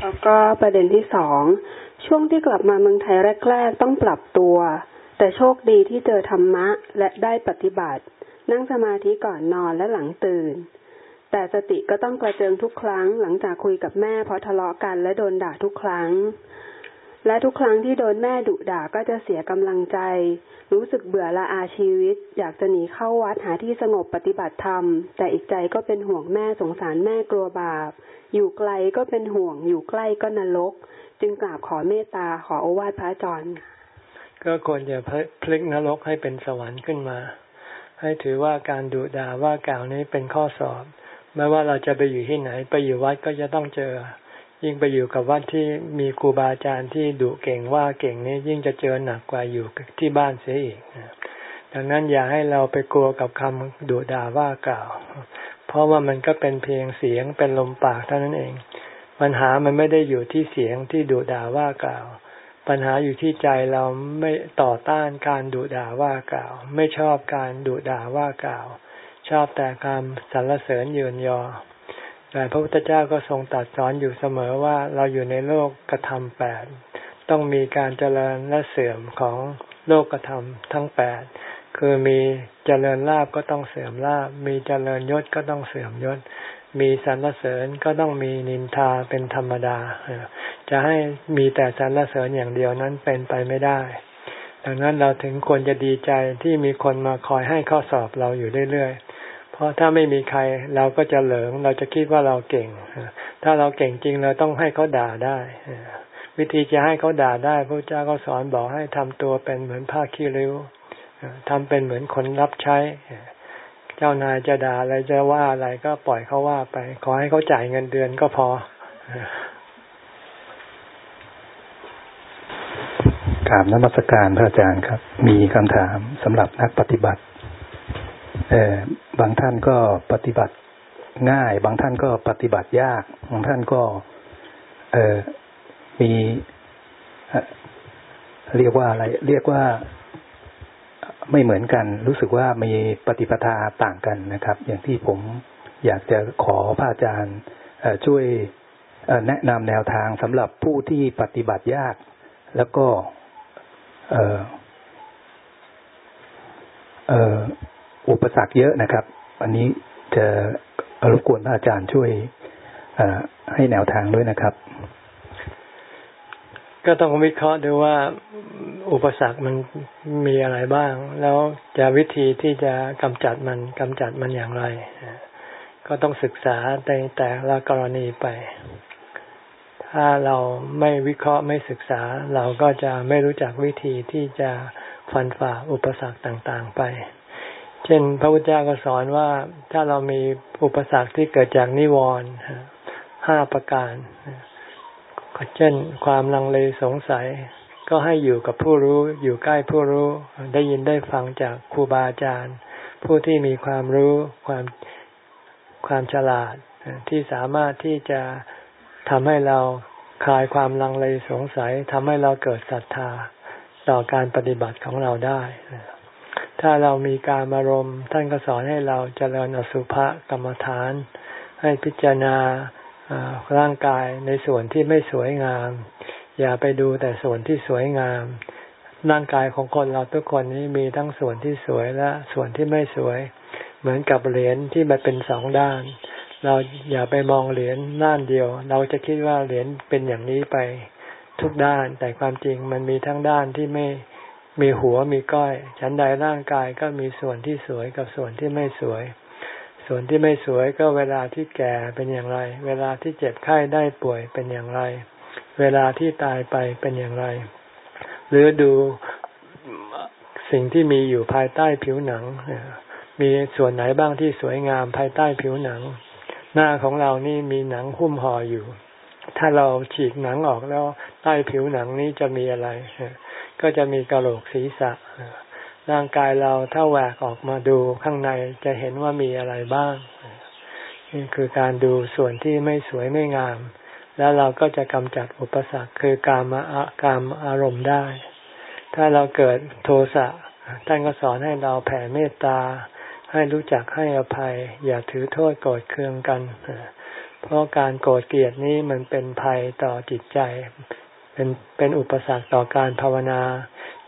แล้วก็ประเด็นที่สองช่วงที่กลับมาเมืองไทยแรก ๆ ต้องปรับตัว แต่โชคดีที่เจอธรรมะและได้ปฏิบัติ นั่งสมาธิก่อนนอนและหลังตื่น แต่สติก็ต้องกระเจิงทุกครั้งหลังจากคุยกับแม่เพราะทะเลาะกันและโดนด่าทุกครั้ง และทุกครั้งที่โดนแม่ดุด่าก็จะเสียกำลังใจ รู้สึกเบื่อละอาชีวิต อยากจะหนีเข้าวัดหาที่สงบปฏิบัติธรรม แต่อีกใจก็เป็นห่วงแม่สงสารแม่กลัวบาป อยู่ไกลก็เป็นห่วง อยู่ใกล้ก็นรก จึงกราบขอเมตตาขอโอวาทพระจรก็ควรจะพลิกนรกให้เป็นสวรรค์ขึ้นมา ให้ถือว่าการดุด่าว่ากล่าวนี้เป็นข้อสอบ ไม่ว่าเราจะไปอยู่ที่ไหน ไปอยู่วัดก็จะต้องเจอ ยิ่งไปอยู่กับวัดที่มีครูบาอาจารย์ที่ดุเก่งว่าเก่งนี้ยิ่งจะเจอหนักกว่าอยู่ที่บ้านเสียอีกดังนั้นอย่าให้เราไปกลัวกับคำดุด่าว่ากล่าว เพราะว่ามันก็เป็นเพียงเสียงเป็นลมปากเท่านั้นเอง ปัญหามันไม่ได้อยู่ที่เสียงที่ดุด่าว่ากล่าว ปัญหาอยู่ที่ใจเราไม่ต่อต้านการดุด่าว่ากล่าว ไม่ชอบการดุด่าว่ากล่าว ชอบแต่คำสรรเสริญเยือนยอ แต่พระพุทธเจ้าก็ทรงตรัสสอนอยู่เสมอว่าเราอยู่ในโลกกระทำแปดต้องมีการเจริญและเสื่อมของโลกกระทำทั้งแปดคือมีเจริญลาบก็ต้องเสื่อมลาบ มีเจริญยศก็ต้องเสื่อมยศ มีสรรเสริญก็ต้องมีนินทาเป็นธรรมดา จะให้มีแต่สรรเสริญอย่างเดียวนั้นเป็นไปไม่ได้ ดังนั้นเราถึงควรจะดีใจที่มีคนมาคอยให้ข้อสอบเราอยู่เรื่อยๆ เพราะถ้าไม่มีใครเราก็จะเหลิงเราจะคิดว่าเราเก่ง ถ้าเราเก่งจริงเราต้องให้เขาด่าได้วิธีจะให้เขาด่าได้พระเจ้าก็สอนบอกให้ทำตัวเป็นเหมือนผ้าขี้ริ้วทำเป็นเหมือนคนรับใช้ เจ้านายจะด่าอะไรจะว่าอะไรก็ปล่อยเขาว่าไป ขอให้เขาจ่ายเงินเดือนก็พอกราบนมัสการพระอาจารย์ครับ มีคำถามสำหรับนักปฏิบัติ เบางท่านก็ปฏิบัติง่าย บางท่านก็ปฏิบัติยาก บางท่านก็เออมีเรียกว่าอะไร เรียกว่าไม่เหมือนกัน รู้สึกว่ามีปฏิปทาต่างกันนะครับ อย่างที่ผมอยากจะขอพระอาจารย์ช่วยแนะนำแนวทางสำหรับผู้ที่ปฏิบัติยาก แล้วก็อุ อุปสรรคเยอะนะครับ อันนี้จะรบกวนพระอาจารย์ช่วยให้แนวทางด้วยนะครับ ก็ต้องวิเคราะห์ดูว่าอุปสรรคมันมีอะไรบ้าง แล้วจะวิธีที่จะกำจัดมันกำจัดมันอย่างไร ก็ต้องศึกษาในแต่ละกรณีไป ถ้าเราไม่วิเคราะห์ไม่ศึกษา เราก็จะไม่รู้จักวิธีที่จะฟันฝ่าอุปสรรคต่างๆไป เช่น พระพุทธเจ้าก็สอนว่าถ้าเรามีอุปสรรคที่เกิดจากนิวรณ์ห้าประการเช่น ความลังเลสงสัย ก็ให้อยู่กับผู้รู้ อยู่ใกล้ผู้รู้ ได้ยินได้ฟังจากครูบาอาจารย์ ผู้ที่มีความรู้ความความฉลาดที่สามารถที่จะทำให้เราคลายความลังเลสงสัยทำให้เราเกิดศรัทธาต่อการปฏิบัติของเราได้ ถ้าเรามีการอารมณ์ท่านก็สอนให้เราเจริญอสุภกรรมฐาน ให้พิจารณาร่างกายในส่วนที่ไม่สวยงาม อย่าไปดูแต่ส่วนที่สวยงาม ร่างกายของคนเราทุกคนนี้มีทั้งส่วนที่สวยและส่วนที่ไม่สวย เหมือนกับเหรียญที่มันเป็นสองด้าน เราอย่าไปมองเหรียญด้านเดียว เราจะคิดว่าเหรียญเป็นอย่างนี้ไปทุกด้าน แต่ความจริงมันมีทั้งด้านที่ไม่ มีหัวมีก้อยฉันใดร่างกายก็มีส่วนที่สวยกับส่วนที่ไม่สวย ส่วนที่ไม่สวยก็เวลาที่แก่เป็นอย่างไร เวลาที่เจ็บไข้ได้ป่วยเป็นอย่างไร เวลาที่ตายไปเป็นอย่างไร หรือดูสิ่งที่มีอยู่ภายใต้ผิวหนัง มีส่วนไหนบ้างที่สวยงามภายใต้ผิวหนัง หน้าของเรานี่มีหนังหุ้มห่ออยู่ ถ้าเราฉีกหนังออกแล้วใต้ผิวหนังนี้จะมีอะไร ก็จะมีกระโหลกศีรษะ ร่างกายเราถ้าแหวกออกมาดูข้างในจะเห็นว่ามีอะไรบ้างนี่คือการดูส่วนที่ไม่สวยไม่งาม แล้วเราก็จะกำจัดอุปสรรคคือการมาการอารมณ์ได้ ถ้าเราเกิดโทสะท่านก็สอนให้เราแผ่เมตตา ให้รู้จักให้อภัย อย่าถือโทษโกรธเคืองกัน เพราะการโกรธเกลียดนี้มันเป็นภัยต่อจิตใจ เป็นเป็นอุปสรรคต่อการภาวนา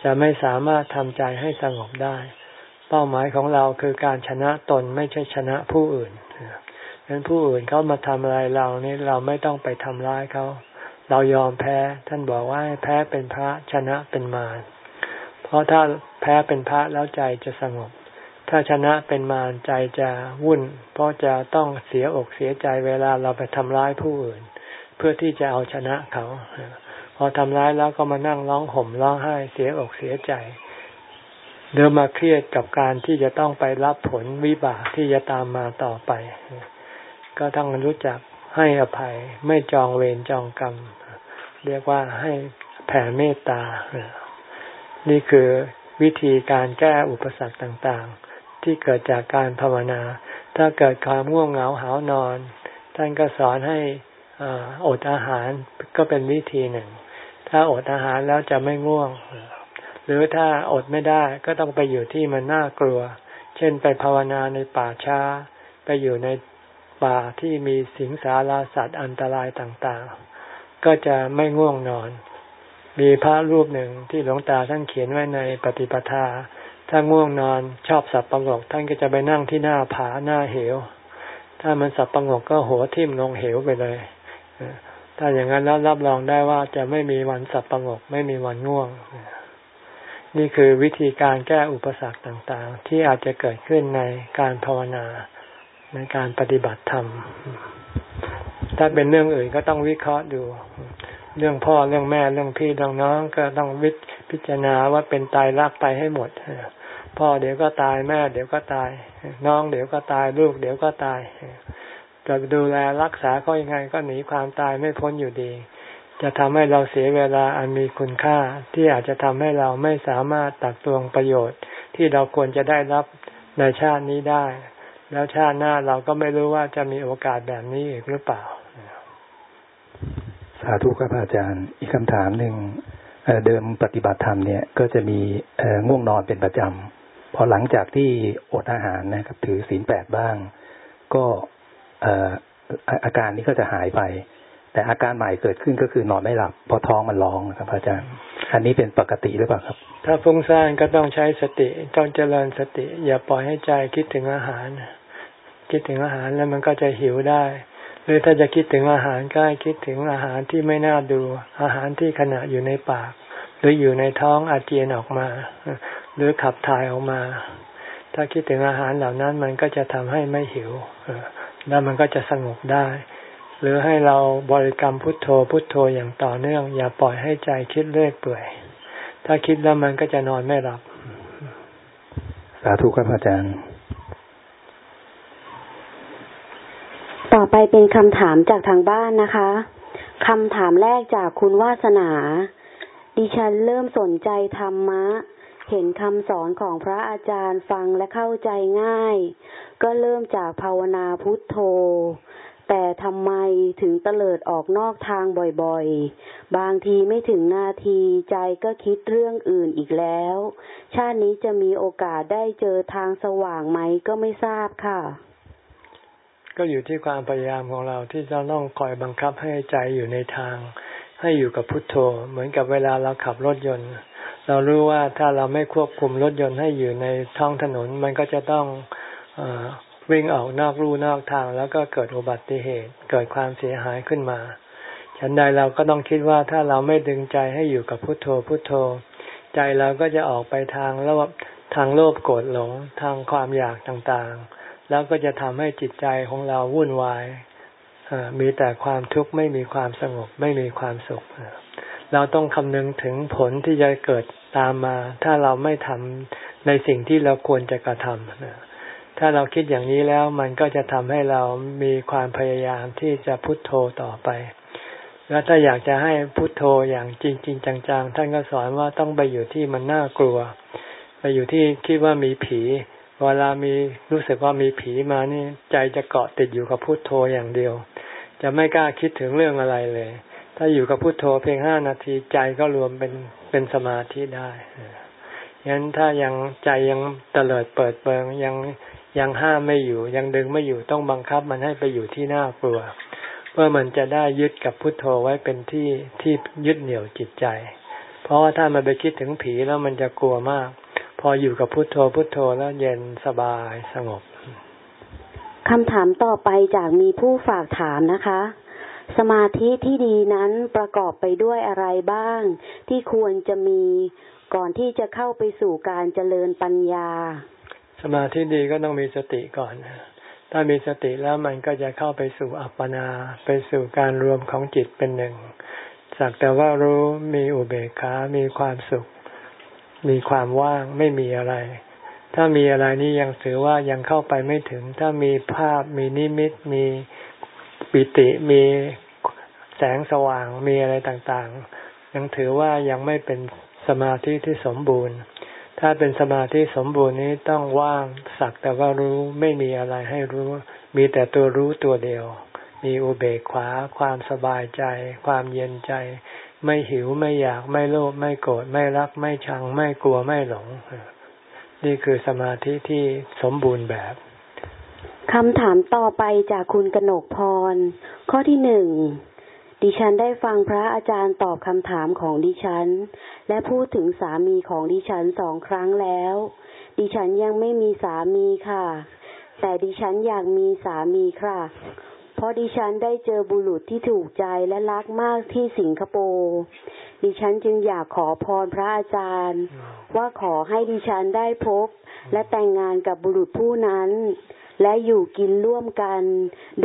จะไม่สามารถทำใจให้สงบได้ เป้าหมายของเราคือการชนะตนไม่ใช่ชนะผู้อื่นฉะนั้นผู้อื่นเขามาทำอะไรเรานี่เราไม่ต้องไปทำร้ายเขาเรายอมแพ้ ท่านบอกว่าแพ้เป็นพระชนะเป็นมาร เพราะถ้าแพ้เป็นพระแล้วใจจะสงบ ถ้าชนะเป็นมารใจจะวุ่น เพราะจะต้องเสียอกเสียใจเวลาเราไปทำร้ายผู้อื่น เพื่อที่จะเอาชนะเขา พอทำร้ายแล้วก็มานั่งร้องห่มร้องไห้เสียอกเสียใจเดิมมาเครียดกับการที่จะต้องไปรับผลวิบากที่จะตามมาต่อไป ก็ต้องรู้จักให้อภัยไม่จองเวรจองกรรม เรียกว่าให้แผ่เมตตา นี่คือวิธีการแก้อุปสรรคต่างๆ ที่เกิดจากการภาวนา ถ้าเกิดความง่วงเหงาหานอน ท่านก็สอนให้อดอาหารก็เป็นวิธีหนึ่ง ถ้าอดอาหารแล้วจะไม่ง่วง หรือถ้าอดไม่ได้ก็ต้องไปอยู่ที่มันน่ากลัว เช่นไปภาวนาในป่าช้า ไปอยู่ในป่าที่มีสิงสาราสัตว์อันตรายต่างๆ ก็จะไม่ง่วงนอน มีพระรูปหนึ่งที่หลวงตาท่านเขียนไว้ในปฏิปทา ถ้าง่วงนอนชอบสับประงกท่านก็จะไปนั่งที่หน้าผาหน้าเหว ถ้ามันสับประงกก็หัวทิ่มลงเหวไปเลย ถ้าอย่างนั้นแล้วรับรองได้ว่าจะไม่มีวันสับประงก ไม่มีวันง่วง นี่คือวิธีการแก้อุปสรรคต่างๆ ที่อาจจะเกิดขึ้นในการภาวนาในการปฏิบัติธรรม ถ้าเป็นเรื่องอื่นก็ต้องวิเคราะห์ดู เรื่องพ่อเรื่องแม่เรื่องพี่เรื่องน้องก็ต้องวิพิจารณาว่าเป็นตายรักไปให้หมดพ่อเดี๋ยวก็ตายแม่ เดี๋ยวก็ตาย น้องเดี๋ยวก็ตายลูก เดี๋ยวก็ตาย จะดูแลรักษาก็ยังไงก็หนีความตายไม่พ้นอยู่ดี จะทำให้เราเสียเวลาอันมีคุณค่าที่อาจจะทำให้เราไม่สามารถตักตวงประโยชน์ ที่เราควรจะได้รับในชาตินี้ได้ แล้วชาติหน้าเราก็ไม่รู้ว่าจะมีโอกาสแบบนี้อีกหรือเปล่า สาธุครับอาจารย์ อีกคำถามหนึ่งเดิมปฏิบัติธรรมเนี่ยก็จะมีง่วงนอนเป็นประจำพอหลังจากที่อดอาหารนะครับ ถือศีลแปดบ้าง ก็ อาการนี้ก็จะหายไป แต่อาการใหม่เกิดขึ้นก็คือนอนไม่หลับเพราะท้องมันร้องนะครับอาจารย์ อันนี้เป็นปกติหรือเปล่าครับ ถ้าฟุ้งซ่านก็ต้องใช้สติต้องเจริญสติ อย่าปล่อยให้ใจคิดถึงอาหาร คิดถึงอาหารแล้วมันก็จะหิวได้ หรือถ้าจะคิดถึงอาหารก็ให้คิดถึงอาหารที่ไม่น่าดู อาหารที่ขณะอยู่ในปาก หรืออยู่ในท้องอาเจียนออกมา หรือขับถ่ายออกมา ถ้าคิดถึงอาหารเหล่านั้นมันก็จะทำให้ไม่หิว แล้วมันก็จะสงบได้ หรือให้เราบริกรรมพุทโธพุทโธอย่างต่อเนื่อง อย่าปล่อยให้ใจคิดเรื่อยเปื่อย ถ้าคิดแล้วมันก็จะนอนไม่หลับ สาธุครับอาจารย์ต่อไปเป็นคำถามจากทางบ้านนะคะคำถามแรกจากคุณวาสนา ดิฉันเริ่มสนใจธรรมะ เห็นคำสอนของพระอาจารย์ฟังและเข้าใจง่าย ก็เริ่มจากภาวนาพุทโธ แต่ทำไมถึงเตลิดออกนอกทางบ่อยๆ บางทีไม่ถึงนาทีใจก็คิดเรื่องอื่นอีกแล้ว ชาตินี้จะมีโอกาสได้เจอทางสว่างไหมก็ไม่ทราบค่ะ ก็อยู่ที่ความพยายามของเราที่จะต้องคอยบังคับให้ใจอยู่ในทาง ให้อยู่กับพุทโธ เหมือนกับเวลาเราขับรถยนต์เรารู้ว่าถ้าเราไม่ควบคุมรถยนต์ให้อยู่ในท้องถนน มันก็จะต้อง วิ่งออกนอกลู่นอกทางแล้วก็เกิดอุบัติเหตุ เกิดความเสียหายขึ้นมาฉันใดเราก็ต้องคิดว่าถ้าเราไม่ดึงใจให้อยู่กับพุทโธพุทโธ ใจเราก็จะออกไปทางระบทางโลภโกรธหลงทางความอยากต่างๆ แล้วก็จะทำให้จิตใจของเราวุ่นวายมีแต่ความทุกข์ไม่มีความสงบไม่มีความสุข เราต้องคำนึงถึงผลที่จะเกิดตามมา ถ้าเราไม่ทำในสิ่งที่เราควรจะกระทำ ถ้าเราคิดอย่างนี้แล้วมันก็จะทำให้เรามีความพยายามที่จะพุโทโธต่อไป แล้วถ้าอยากจะให้พุโทโธอย่างจริงจริงจังๆ ท่านก็สอนว่าต้องไปอยู่ที่มันน่ากลัว ไปอยู่ที่คิดว่ามีผี เวลามีรู้สึกว่ามีผีมานี่ใจจะเกาะติดอยู่กับพุโทโธอย่างเดียว จะไม่กล้าคิดถึงเรื่องอะไรเลย ถ้าอยู่กับพุโทโธเพียงห้านาทีใจก็รวมเป็นเป็นสมาธิได้ยั้นถ้ายังใจยังเตลิดเปิดเปิงยัง ยังห้ามไม่อยู่ ยังดึงไม่อยู่ต้องบังคับมันให้ไปอยู่ที่หน่ากลัว เพื่อมันจะได้ยึดกับพุทโธไว้เป็นที่ที่ยึดเหนี่ยวจิตใจ เพราะว่าถ้ามันไปคิดถึงผีแล้วมันจะกลัวมาก พออยู่กับพุทโธพุทโธแล้วเย็นสบายสงบคำถามต่อไปจากมีผู้ฝากถามนะคะ สมาธิที่ดีนั้นประกอบไปด้วยอะไรบ้าง ที่ควรจะมีก่อนที่จะเข้าไปสู่การเจริญปัญญา สมาธิดีก็ต้องมีสติก่อน ถ้ามีสติแล้วมันก็จะเข้าไปสู่อัปปนา ไปสู่การรวมของจิตเป็นหนึ่ง สักแต่ว่ารู้มีอุเบกขา มีความสุข มีความว่างไม่มีอะไร ถ้ามีอะไรนี่ยังถือว่ายังเข้าไปไม่ถึง ถ้ามีภาพมีนิมิต มีปิติมีแสงสว่างมีอะไรต่างๆ ยังถือว่ายังไม่เป็นสมาธิที่สมบูรณ์ ถ้าเป็นสมาธิสมบูรณ์นี้ต้องว่างสักแต่ว่ารู้ไม่มีอะไรให้รู้ มีแต่ตัวรู้ตัวเดียว มีอุเบกขาความสบายใจ ความเย็นใจ ไม่หิวไม่อยากไม่โลภไม่โกรธไม่รักไม่ชัง ไม่กลัวไม่หลง นี่คือสมาธิที่สมบูรณ์แบบคำถามต่อไปจากคุณกนกพร ข้อที่หนึ่ง ดิฉันได้ฟังพระอาจารย์ตอบคำถามของดิฉัน และพูดถึงสามีของดิฉันสองครั้งแล้ว ดิฉันยังไม่มีสามีค่ะ แต่ดิฉันอยากมีสามีค่ะ เพราะดิฉันได้เจอบุรุษที่ถูกใจและรักมากที่สิงคโปร์ดิฉันจึงอยากขอพรพระอาจารย์ ว่าขอให้ดิฉันได้พบ และแต่งงานกับบุรุษผู้นั้น และอยู่กินร่วมกัน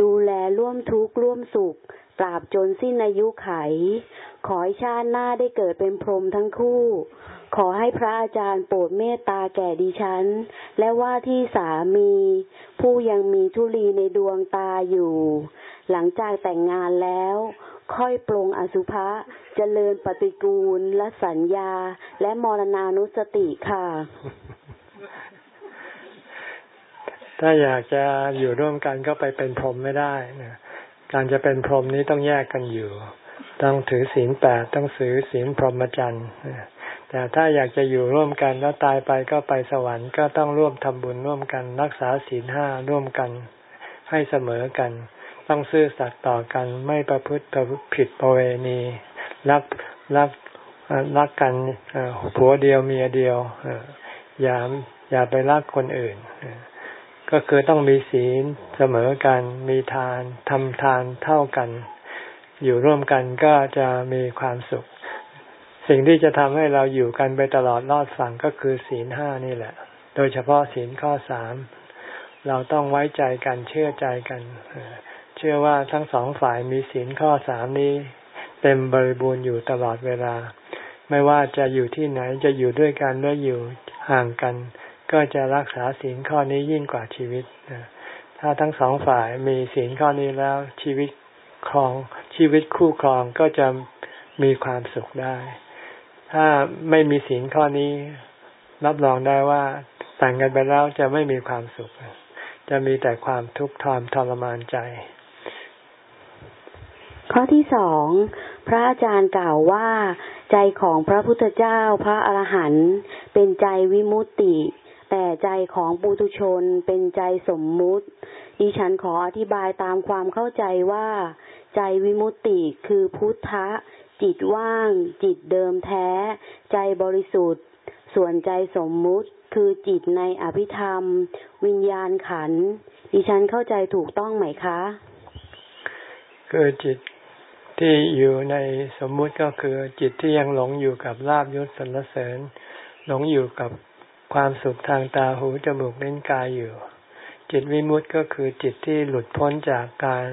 ดูแลร่วมทุกข์ร่วมสุข ตราบจนสิ้นอายุไข ขอให้ชาติหน้าได้เกิดเป็นพรหมทั้งคู่ ขอให้พระอาจารย์โปรดเมตตาแก่ดิฉัน และว่าที่สามี ผู้ยังมีทุลีในดวงตาอยู่ หลังจากแต่งงานแล้ว ค่อยปรงอสุภะเจริญปฏิกูลและสัญญา และมรณานุสติค่ะ ถ้าอยากจะอยู่ร่วมกันก็ไปเป็นพรหมไม่ได้นะ การจะเป็นพรหมนี้ต้องแยกกันอยู่ ต้องถือศีลแปดต้องถือศีลพรหมจรรย์แต่ถ้าอยากจะอยู่ร่วมกันแล้วตายไปก็ไปสวรรค์ก็ต้องร่วมทำบุญร่วมกัน รักษาศีลห้าร่วมกัน ให้เสมอกัน ต้องซื่อสัตย์ต่อกันไม่ประพฤติผิดประเวณีรักรักรักกันผัวเดียวเมียเดียวอย่าอย่าไปรักคนอื่น ก็คือต้องมีศีลเสมอกัน มีทานทำทานเท่ากัน อยู่ร่วมกันก็จะมีความสุข สิ่งที่จะทำให้เราอยู่กันไปตลอดรอดฝั่งก็คือศีลห้านี่แหละ โดยเฉพาะศีลข้อสามเราต้องไว้ใจกันเชื่อใจกัน เชื่อว่าทั้งสองฝ่ายมีศีลข้อสามนี้ เต็มบริบูรณ์อยู่ตลอดเวลา ไม่ว่าจะอยู่ที่ไหนจะอยู่ด้วยกันหรืออยู่ห่างกัน ก็จะรักษาศีลข้อนี้ยิ่งกว่าชีวิต ถ้าทั้งสองฝ่ายมีศีลข้อนี้แล้วชีวิตครองชีวิตคู่ครองก็จะมีความสุขได้ ถ้าไม่มีศีลข้อนี้ รับรองได้ว่าแต่งกันไปแล้วจะไม่มีความสุข จะมีแต่ความทุกข์ทรทรมานใจ ข้อที่สองพระอาจารย์กล่าวว่า ใจของพระพุทธเจ้าพระอรหันต์เป็นใจวิมุตติ แต่ใจของปุถุชนเป็นใจสมมุติ ดิฉันขออธิบายตามความเข้าใจว่า ใจวิมุตติคือพุทธะ จิตว่าง จิตเดิมแท้ ใจบริสุทธิ์ ส่วนใจสมมุติคือจิตในอภิธรรม วิญญาณขัน ดิฉันเข้าใจถูกต้องไหมคะ คือจิตที่อยู่ในสมมุติก็คือจิตที่ยังหลงอยู่กับลาบยศสรรเสริญ หลงอยู่กับ ความสุขทางตาหูจมูกเล่นกายอยู่ จิตวิมุตต์ก็คือจิตที่หลุดพ้นจากการ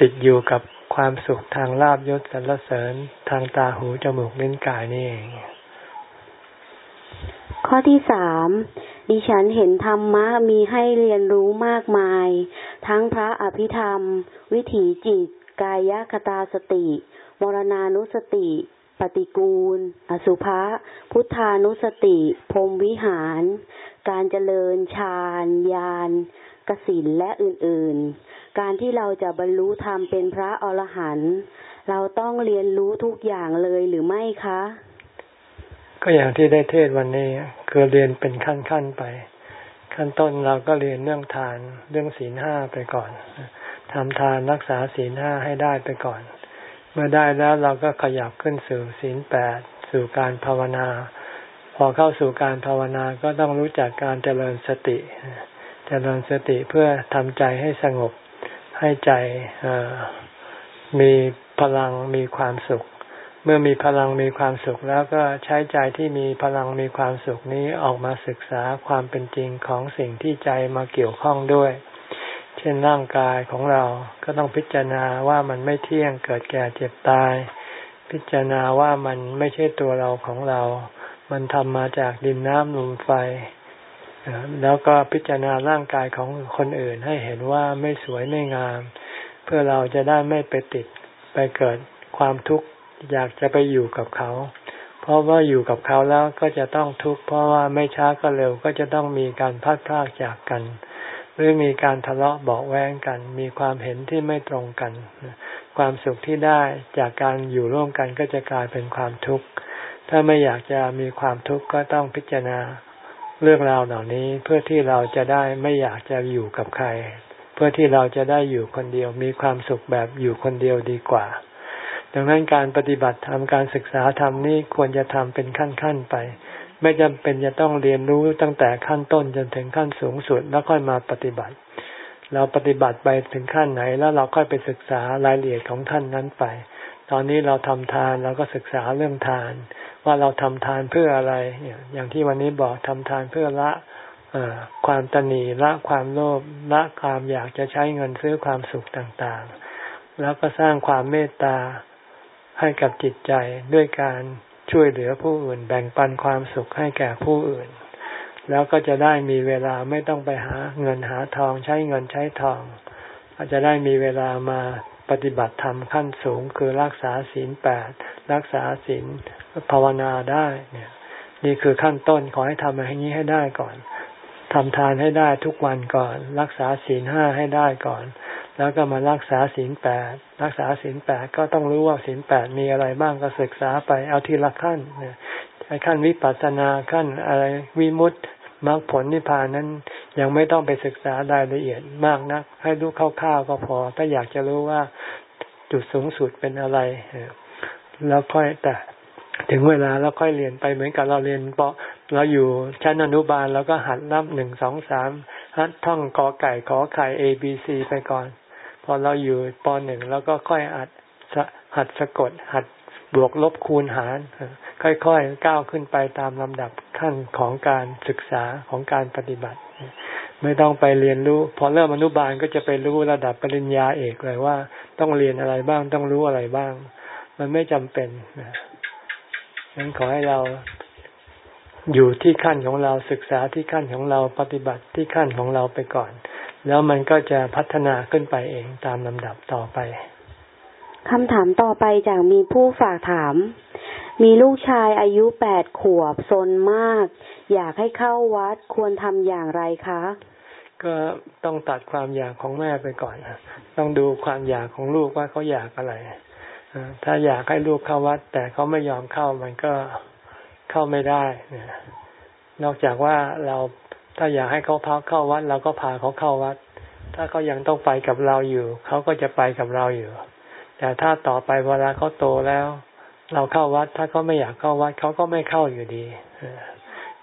ติดอยู่กับความสุขทางลาบยศสรรเสริญทางตาหูจมูกเล่นกายนี่เองข้อที่สามดิฉันเห็นธรรมะมีให้เรียนรู้มากมาย ทั้งพระอภิธรรม วิถีจิต กายคตาสติ มรณานุสติ ปฏิกูล อสุภะ พุทธานุสติ พรมวิหาร การเจริญฌานญาณกสินและอื่นๆ การที่เราจะบรรลุธรรมเป็นพระอรหันต์เราต้องเรียนรู้ทุกอย่างเลยหรือไม่คะ ก็อย่างที่ได้เทศวันนี้คือเรียนเป็นขั้นๆไป ขั้นต้นเราก็เรียนเรื่องทานเรื่องศีลห้าไปก่อนทำทานรักษาศีลห้าให้ได้ไปก่อน มื่อได้แล้วเราก็ขยับขึ้นสู่ศีลแปดสู่การภาวนา พอเข้าสู่การภาวนาก็ต้องรู้จักการเจริญสติ เจริญสติเพื่อทำใจให้สงบ ให้ใจมีพลังมีความสุข เมื่อมีพลังมีความสุขแล้วก็ใช้ใจที่มีพลังมีความสุขนี้ออกมาศึกษาความเป็นจริงของสิ่งที่ใจมาเกี่ยวข้องด้วย เช่นร่างกายของเราก็ต้องพิจารณาว่ามันไม่เที่ยงเกิดแก่เจ็บตาย พิจารณาว่ามันไม่ใช่ตัวเราของเรา มันทำมาจากดินน้ำลมไฟ แล้วก็พิจารณาร่างกายของคนอื่นให้เห็นว่าไม่สวยไม่งาม เพื่อเราจะได้ไม่ไปติดไปเกิดความทุกข์อยากจะไปอยู่กับเขา เพราะว่าอยู่กับเขาแล้วก็จะต้องทุกข์เพราะว่าไม่ช้าก็เร็วก็จะต้องมีการพัดพลากจากกัน หรือมีการทะเลาะเบาแวงกัน มีความเห็นที่ไม่ตรงกัน ความสุขที่ได้จากการอยู่ร่วมกันก็จะกลายเป็นความทุกข์ ถ้าไม่อยากจะมีความทุกข์ก็ต้องพิจารณาเรื่องราวเหล่านี้เพื่อที่เราจะได้ไม่อยากจะอยู่กับใคร เพื่อที่เราจะได้อยู่คนเดียว มีความสุขแบบอยู่คนเดียวดีกว่า ดังนั้นการปฏิบัติธรรมการศึกษาธรรมนี่ควรจะทำเป็นขั้นๆไป ไม่จำเป็นจะต้องเรียนรู้ตั้งแต่ขั้นต้นจนถึงขั้นสูงสุดแล้วค่อยมาปฏิบัติ เราปฏิบัติไปถึงขั้นไหนแล้วเราค่อยไปศึกษารายละเอียดของท่านนั้นไป ตอนนี้เราทำทานเราก็ศึกษาเรื่องทาน ว่าเราทำทานเพื่ออะไร อย่างที่วันนี้บอกทำทานเพื่อละความตนีละความโลภละความอยากจะใช้เงินซื้อความสุขต่างๆ แล้วก็สร้างความเมตตาให้กับจิตใจด้วยการ ช่วยเหลือผู้อื่น แบ่งปันความสุขให้แก่ผู้อื่น แล้วก็จะได้มีเวลาไม่ต้องไปหาเงินหาทองใช้เงินใช้ทองอาจจะได้มีเวลามาปฏิบัติธรรมขั้นสูง คือรักษาศีลแปดรักษาศีลภาวนาได้เนี่ยนี่คือขั้นต้นขอให้ทำอย่างนี้ให้ได้ก่อนทำทานให้ได้ทุกวันก่อน รักษาศีลห้าให้ได้ก่อน แล้วก็มารักษาศีลแปดรักษาศีลแปดก็ต้องรู้ว่าศีลแปดมีอะไรบ้างก็ศึกษาไปเอาทีละขั้นไอ้ขั้นวิปัสสนาขั้นอะไรวิมุตติมรรคผลนิพพานนั้นยังไม่ต้องไปศึกษารายละเอียดมากนัก ให้รู้คร่าวๆก็พอ ถ้าอยากจะรู้ว่าจุดสูงสุดเป็นอะไรแล้วค่อยแต่ถึงเวลาแล้วค่อยเรียนไปเหมือนกับเราเรียนเพราะเราอยู่ชั้นอนุบาลแล้วก็หัดนับหนึ่งสองสามหัดท่องกอไก่ขอไข่ A B C ไปก่อน พอเราอยู่ปหนึ่งแล้วก็ค่อยหัดหัดสะกด หัดบวกลบคูณหาร ค่อยๆก้าวขึ้นไปตามลำดับขั้นของการศึกษาของการปฏิบัติ ไม่ต้องไปเรียนรู้ พอเริ่มอนุบาลก็จะไปรู้ระดับปริญญาเอกเลยว่า ต้องเรียนอะไรบ้างต้องรู้อะไรบ้าง มันไม่จำเป็นนะนั้นขอให้เราอยู่ที่ขั้นของเราศึกษาที่ขั้นของเราปฏิบัติที่ขั้นของเราไปก่อน แล้วมันก็จะพัฒนาขึ้นไปเองตามลำดับต่อไปคำถามต่อไปจากมีผู้ฝากถาม มีลูกชายอายุแปดขวบซนมาก อยากให้เข้าวัดควรทำอย่างไรคะ ก็ต้องตัดความอยากของแม่ไปก่อน ต้องดูความอยากของลูกว่าเขาอยากอะไร ถ้าอยากให้ลูกเข้าวัด แต่เขาไม่ยอมเข้ามันก็เข้าไม่ได้ นอกจากว่าเรา ถ้าอยากให้เขาพาเข้าวัดเราก็พาเขาเข้าวัด ถ้าเขายังต้องไปกับเราอยู่ เขาก็จะไปกับเราอยู่ แต่ถ้าต่อไปเวลาเขาโตแล้ว เราเข้าวัด ถ้าเขาไม่อยากเข้าวัดเขาก็ไม่เข้าอยู่ดี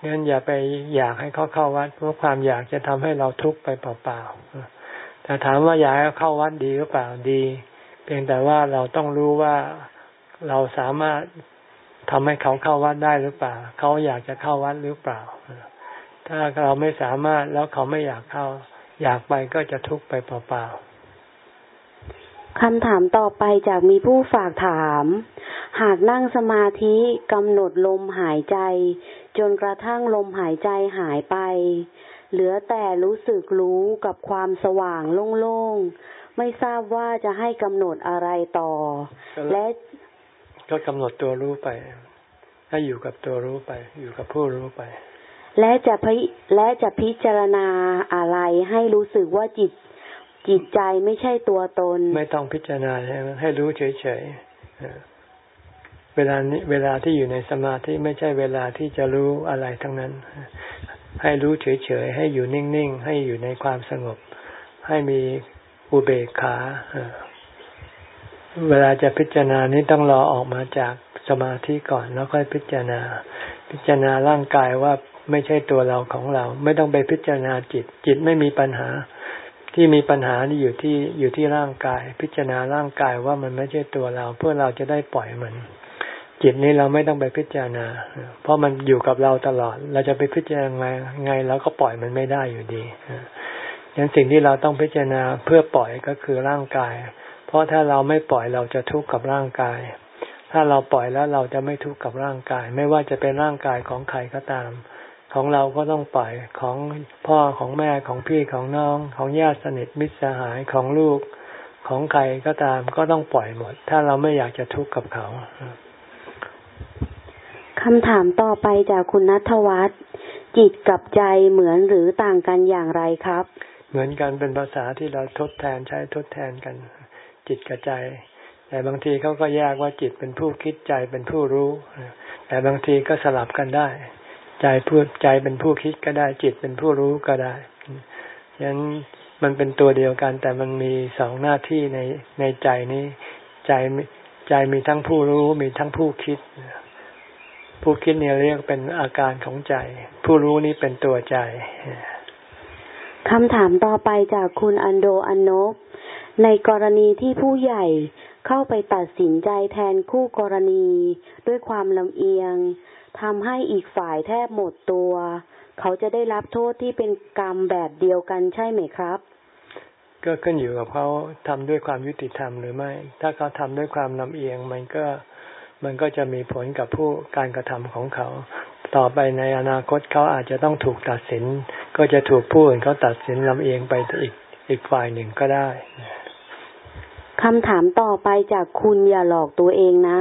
งั้นอย่าไปอยากให้เขาเข้าวัดเพราะความอยากจะทำให้เราทุกข์ไปเปล่าๆแต่ถามว่าอยากให้เข้าวัดดีหรือเปล่าดี เพียงแต่ว่าเราต้องรู้ว่าเราสามารถทำให้เขาเข้าวัดได้หรือเปล่า เขาอยากจะเข้าวัดหรือเปล่า ถ้าเราไม่สามารถแล้วเขาไม่อยากเข้า อยากไปก็จะทุกข์ไปเปล่าๆคำถามต่อไปจากมีผู้ฝากถาม หากนั่งสมาธิกำหนดลมหายใจ จนกระทั่งลมหายใจหายไป เหลือแต่รู้สึกรู้กับความสว่างโล่งไม่ทราบว่าจะให้กำหนดอะไรต่อ และก็กำหนดตัวรู้ไป ให้อยู่กับตัวรู้ไป อยู่กับผู้รู้ไป และจะพิและจะพิจารณาอะไรให้รู้สึกว่าจิตจิตใจไม่ใช่ตัวตน ไม่ต้องพิจารณาใช่ไหมให้รู้เฉยๆเวลานี้เวลาที่อยู่ในสมาธิไม่ใช่เวลาที่จะรู้อะไรทั้งนั้น ให้รู้เฉยๆให้อยู่นิ่งๆ ให้อยู่ในความสงบ ให้มีอุเบกขาเวลาจะพิจารณานี้ต้องรอออกมาจากสมาธิก่อนแล้วค่อยพิจารณา พิจารณาร่างกายว่า ไม่ใช่ตัวเราของเรา ไม่ต้องไปพิจารณาจิต จิตไม่มีปัญหา ที่มีปัญหานี่อยู่ที่อยู่ที่ร่างกาย พิจารณาร่างกายว่ามันไม่ใช่ตัวเรา เพื่อเราจะได้ปล่อยมัน จิตนี้เราไม่ต้องไปพิจารณา เพราะมันอยู่กับเราตลอด เราจะไปพิจารณาไงเราก็ปล่อยมันไม่ได้อยู่ดียันสิ่งที่เราต้องพิจารณาเพื่อปล่อยก็คือร่างกาย เพราะถ้าเราไม่ปล่อยเราจะทุกข์กับร่างกาย ถ้าเราปล่อยแล้วเราจะไม่ทุกข์กับร่างกาย ไม่ว่าจะเป็นร่างกายของใครก็ตาม ของเราก็ต้องปล่อยของพ่อของแม่ของพี่ของน้อง ของญาติสนิทมิตรสหายของลูกของใครก็ตามก็ต้องปล่อยหมด ถ้าเราไม่อยากจะทุกข์กับเขาคำถามต่อไปจากคุณนัทวัฒน์จิตกับใจเหมือนหรือต่างกันอย่างไรครับ เหมือนกันเป็นภาษาที่เราทดแทนใช้ทดแทนกัน จิตกับใจ แต่บางทีเขาก็แยกว่าจิตเป็นผู้คิดใจเป็นผู้รู้ แต่บางทีก็สลับกันได้ ใจพูดใจเป็นผู้คิดก็ได้ จิตเป็นผู้รู้ก็ได้ฉะนั้นมันเป็นตัวเดียวกัน แต่มันมีสองหน้าที่ในในใจนี้ใจใจมีทั้งผู้รู้มีทั้งผู้คิด ผู้คิดเนี่ยเรียกเป็นอาการของใจ ผู้รู้นี้เป็นตัวใจคำถามต่อไปจากคุณอันโดอันนบ ในกรณีที่ผู้ใหญ่เข้าไปตัดสินใจแทนคู่กรณีด้วยความลำเอียง ทำให้อีกฝ่ายแทบหมดตัว เขาจะได้รับโทษที่เป็นกรรมแบบเดียวกันใช่ไหมครับ ก็ขึ้นอยู่กับเขาทำด้วยความยุติธรรมหรือไม่ ถ้าเขาทำด้วยความลำเอียง มันก็มันก็จะมีผลกับผู้การกระทำของเขา ต่อไปในอนาคตเขาอาจจะต้องถูกตัดสิน ก็จะถูกผู้อื่นเขาตัดสินลำเอียงไปอีกอีกฝ่ายหนึ่งก็ได้คำถามต่อไปจากคุณอย่าหลอกตัวเองนะ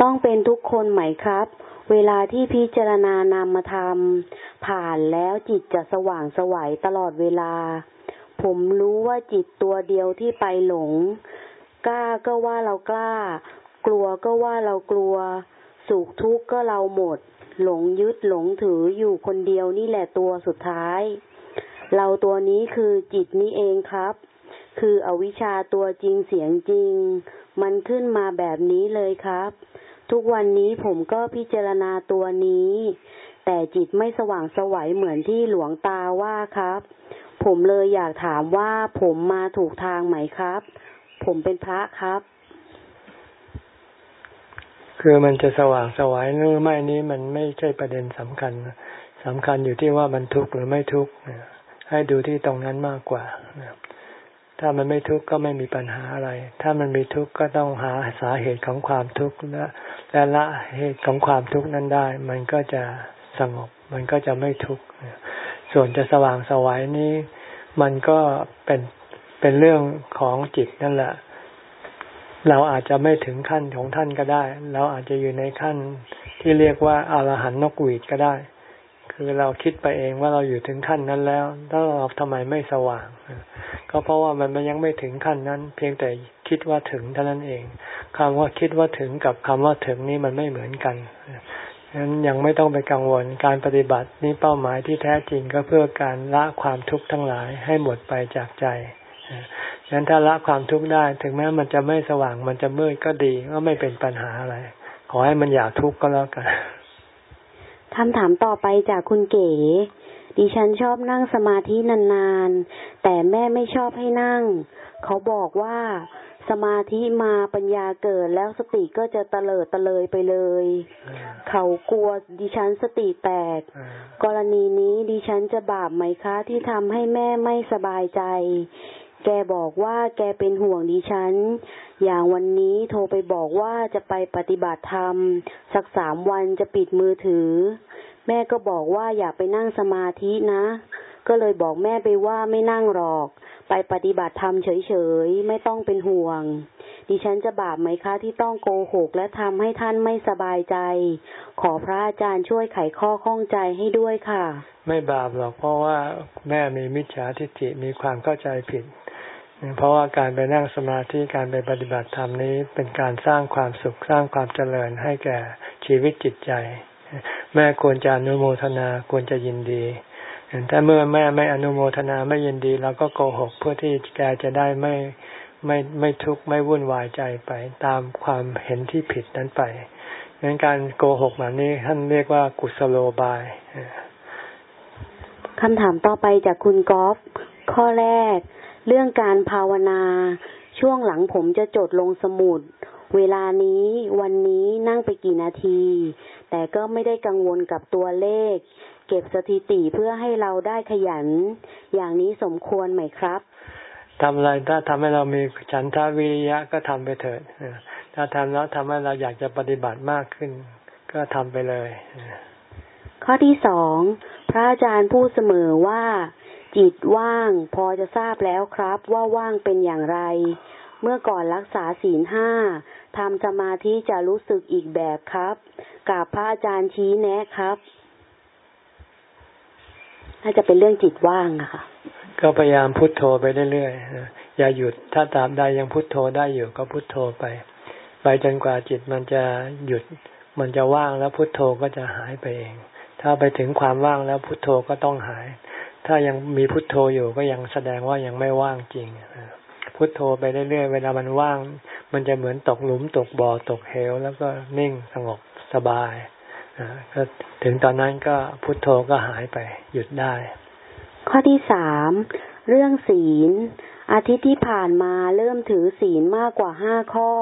ต้องเป็นทุกคนไหมครับ เวลาที่พิจารณานามธรรม ผ่านแล้วจิตจะสว่างสวัยตลอดเวลาผผมรู้ว่าจิตตัวเดียวที่ไปหลง กล้าก็ว่าเรากล้า กลัวก็ว่าเรากลัว สุขทุกข์ก็เราหมด หลงยึดหลงถืออยู่คนเดียวนี่แหละตัวสุดท้าย เราตัวนี้คือจิตนี้เองครับ คืออวิชชาตัวจริงเสียงจริง มันขึ้นมาแบบนี้เลยครับ ทุกวันนี้ผมก็พิจารณาตัวนี้ แต่จิตไม่สว่างสวัยเหมือนที่หลวงตาว่าครับ ผมเลยอยากถามว่าผมมาถูกทางไหมครับ ผมเป็นพระครับ คือมันจะสว่างสวายหรือไม่นี้มันไม่ใช่ประเด็นสำคัญสำคัญอยู่ที่ว่ามันทุกข์หรือไม่ทุกข์ให้ดูที่ตรงนั้นมากกว่า ถ้ามันไม่ทุกข์ก็ไม่มีปัญหาอะไร ถ้ามันมีทุกข์ก็ต้องหาสาเหตุของความทุกข์และและละเหตุของความทุกข์นั้นได้ มันก็จะสงบ มันก็จะไม่ทุกข์ ส่วนจะสว่างสวายนี้ มันก็เป็นเป็นเรื่องของจิตนั่นแหละ เราอาจจะไม่ถึงขั้นของท่านก็ได้ เราอาจจะอยู่ในขั้นที่เรียกว่าอารหันนกหวีดก็ได้ คือเราคิดไปเองว่าเราอยู่ถึงขั้นนั้นแล้วแล้วเราทำไมไม่สว่าง ก็เพราะว่ามันยังไม่ถึงขั้นนั้น เพียงแต่คิดว่าถึงเท่านั้นเองคำว่าคิดว่าถึงกับคำว่าถึงนี่มันไม่เหมือนกันฉะนั้นยังไม่ต้องไปกังวลการปฏิบัตินี้เป้าหมายที่แท้จริงก็เพื่อการละความทุกข์ทั้งหลายให้หมดไปจากใจฉะนั้นถ้าละความทุกข์ได้ ถึงแม้มันจะไม่สว่างมันจะมืดก็ดีก็ไม่เป็นปัญหาอะไร ขอให้มันอย่าทุกข์ก็แล้วกัน คำถามต่อไปจากคุณเก๋ ดิฉันชอบนั่งสมาธินานๆ แต่แม่ไม่ชอบให้นั่ง เขาบอกว่าสมาธิมาปัญญาเกิดแล้วสติก็จะเตลิดเตลยไปเลย เขากลัวดิฉันสติแตก กรณีนี้ดิฉันจะบาปไหมคะที่ทำให้แม่ไม่สบายใจ แกบอกว่าแกเป็นห่วงดิฉัน อย่างวันนี้โทรไปบอกว่าจะไปปฏิบัติธรรม สักสามวันจะปิดมือถือ แม่ก็บอกว่าอย่าไปนั่งสมาธินะ ก็เลยบอกแม่ไปว่าไม่นั่งหรอก ไปปฏิบัติธรรมเฉยๆ ไม่ต้องเป็นห่วง ดิฉันจะบาปไหมคะที่ต้องโกหกและทำให้ท่านไม่สบายใจ ขอพระอาจารย์ช่วยไขข้อข้องใจให้ด้วยค่ะ ไม่บาปหรอกเพราะว่าแม่มีมิจฉาทิฏฐิมีความเข้าใจผิด เพราะว่าการไปนั่งสมาธิการไปปฏิบัติธรรมนี้เป็นการสร้างความสุขสร้างความเจริญให้แก่ชีวิตจิตใจ แม่ควรจะอนุโมทนาควรจะยินดีถ้าเมื่อแม่ไม่อนุโมทนาไม่ยินดีเราก็โกหกเพื่อที่แกจะได้ไม่ไม่ไม่ทุกข์ไม่วุ่นวายใจไปตามความเห็นที่ผิดนั้นไปงั้นการโกหกแบบนี้ท่านเรียกว่ากุศโลบายคำถามต่อไปจากคุณกอล์ฟข้อแรก เรื่องการภาวนา ช่วงหลังผมจะจดลงสมุด เวลานี้วันนี้นั่งไปกี่นาที แต่ก็ไม่ได้กังวลกับตัวเลข เก็บสถิติเพื่อให้เราได้ขยัน อย่างนี้สมควรไหมครับทำอะไรถ้าทำให้เรามีฉันทาวิริยะก็ทำไปเถิดถ้าทำแล้วทำให้เราอยากจะปฏิบัติมากขึ้น ก็ทำไปเลย ข้อที่สองพระอาจารย์พูดเสมอว่า จิตว่างพอจะทราบแล้วครับว่าว่างเป็นอย่างไร เมื่อก่อนรักษาศีลห้าทำสมาธิจะรู้สึกอีกแบบครับกับพระอาจารย์ชี้แนะครับน่าจะเป็นเรื่องจิตว่างอะค่ะ ก็พยายามพุโทโธไปเรื่อยๆอย่าหยุดถ้าตามใดยังพุโทโธได้อยู่ก็พุโทโธไป ไปจนกว่าจิตมันจะหยุด มันจะว่างแล้วพุโทโธก็จะหายไปเอง ถ้าไปถึงความว่างแล้วพุโทโธก็ต้องหาย ถ้ายังมีพุทโธอยู่ก็ยังแสดงว่ายังไม่ว่างจริงพุทโธไปเรื่อยๆเวลามันว่าง มันจะเหมือนตกหลุมตกบ่อตกเหว แล้วก็นิ่งสงบสบายก็ถึงตอนนั้นก็พุทโธก็หายไปหยุดได้ ข้อที่สามเรื่องศีล อาทิตย์ที่ผ่านมาเริ่มถือศีลมากกว่าห้าข้อ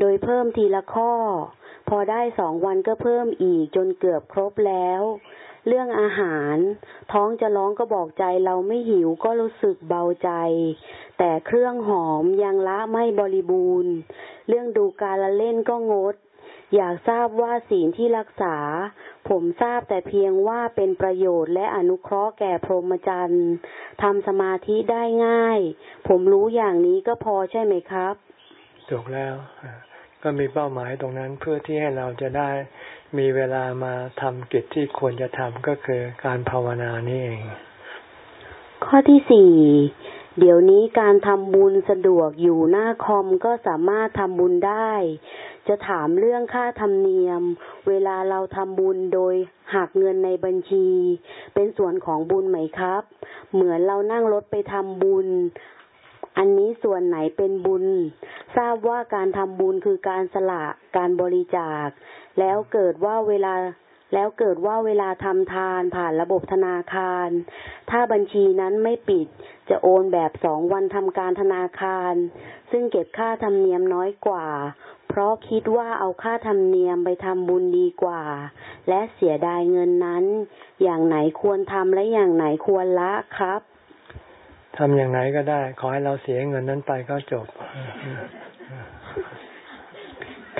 โดยเพิ่มทีละข้อ พอได้สองวันก็เพิ่มอีกจนเกือบครบแล้ว เรื่องอาหาร ท้องจะร้องก็บอกใจเราไม่หิวก็รู้สึกเบาใจ แต่เครื่องหอมยังละไม่บริบูรณ์ เรื่องดูการละเล่นก็งด อยากทราบว่าศีลที่รักษา ผมทราบแต่เพียงว่าเป็นประโยชน์และอนุเคราะห์แก่พรหมจรรย์ทำสมาธิได้ง่าย ผมรู้อย่างนี้ก็พอใช่ไหมครับถูกแล้ว ก็มีเป้าหมายตรงนั้นเพื่อที่ให้เราจะได้มีเวลามาทำกิจที่ควรจะทำก็คือการภาวนานี่เอง ข้อที่สี่เดี๋ยวนี้การทำบุญสะดวกอยู่หน้าคอมก็สามารถทำบุญได้ จะถามเรื่องค่าธรรมเนียม เวลาเราทำบุญโดยหักเงินในบัญชี เป็นส่วนของบุญไหมครับ เหมือนเรานั่งรถไปทำบุญ อันนี้ส่วนไหนเป็นบุญ ทราบว่าการทำบุญคือการสละการบริจาค แล้วเกิดว่าเวลาแล้วเกิดว่าเวลาทำทานผ่านระบบธนาคาร ถ้าบัญชีนั้นไม่ปิด จะโอนแบบสองวันทำการธนาคาร ซึ่งเก็บค่าธรรมเนียมน้อยกว่า เพราะคิดว่าเอาค่าธรรมเนียมไปทำบุญดีกว่า และเสียดายเงินนั้น อย่างไหนควรทำและอย่างไหนควรละครับ ทำอย่างไหนก็ได้ ขอให้เราเสียเงินนั้นไปก็จบ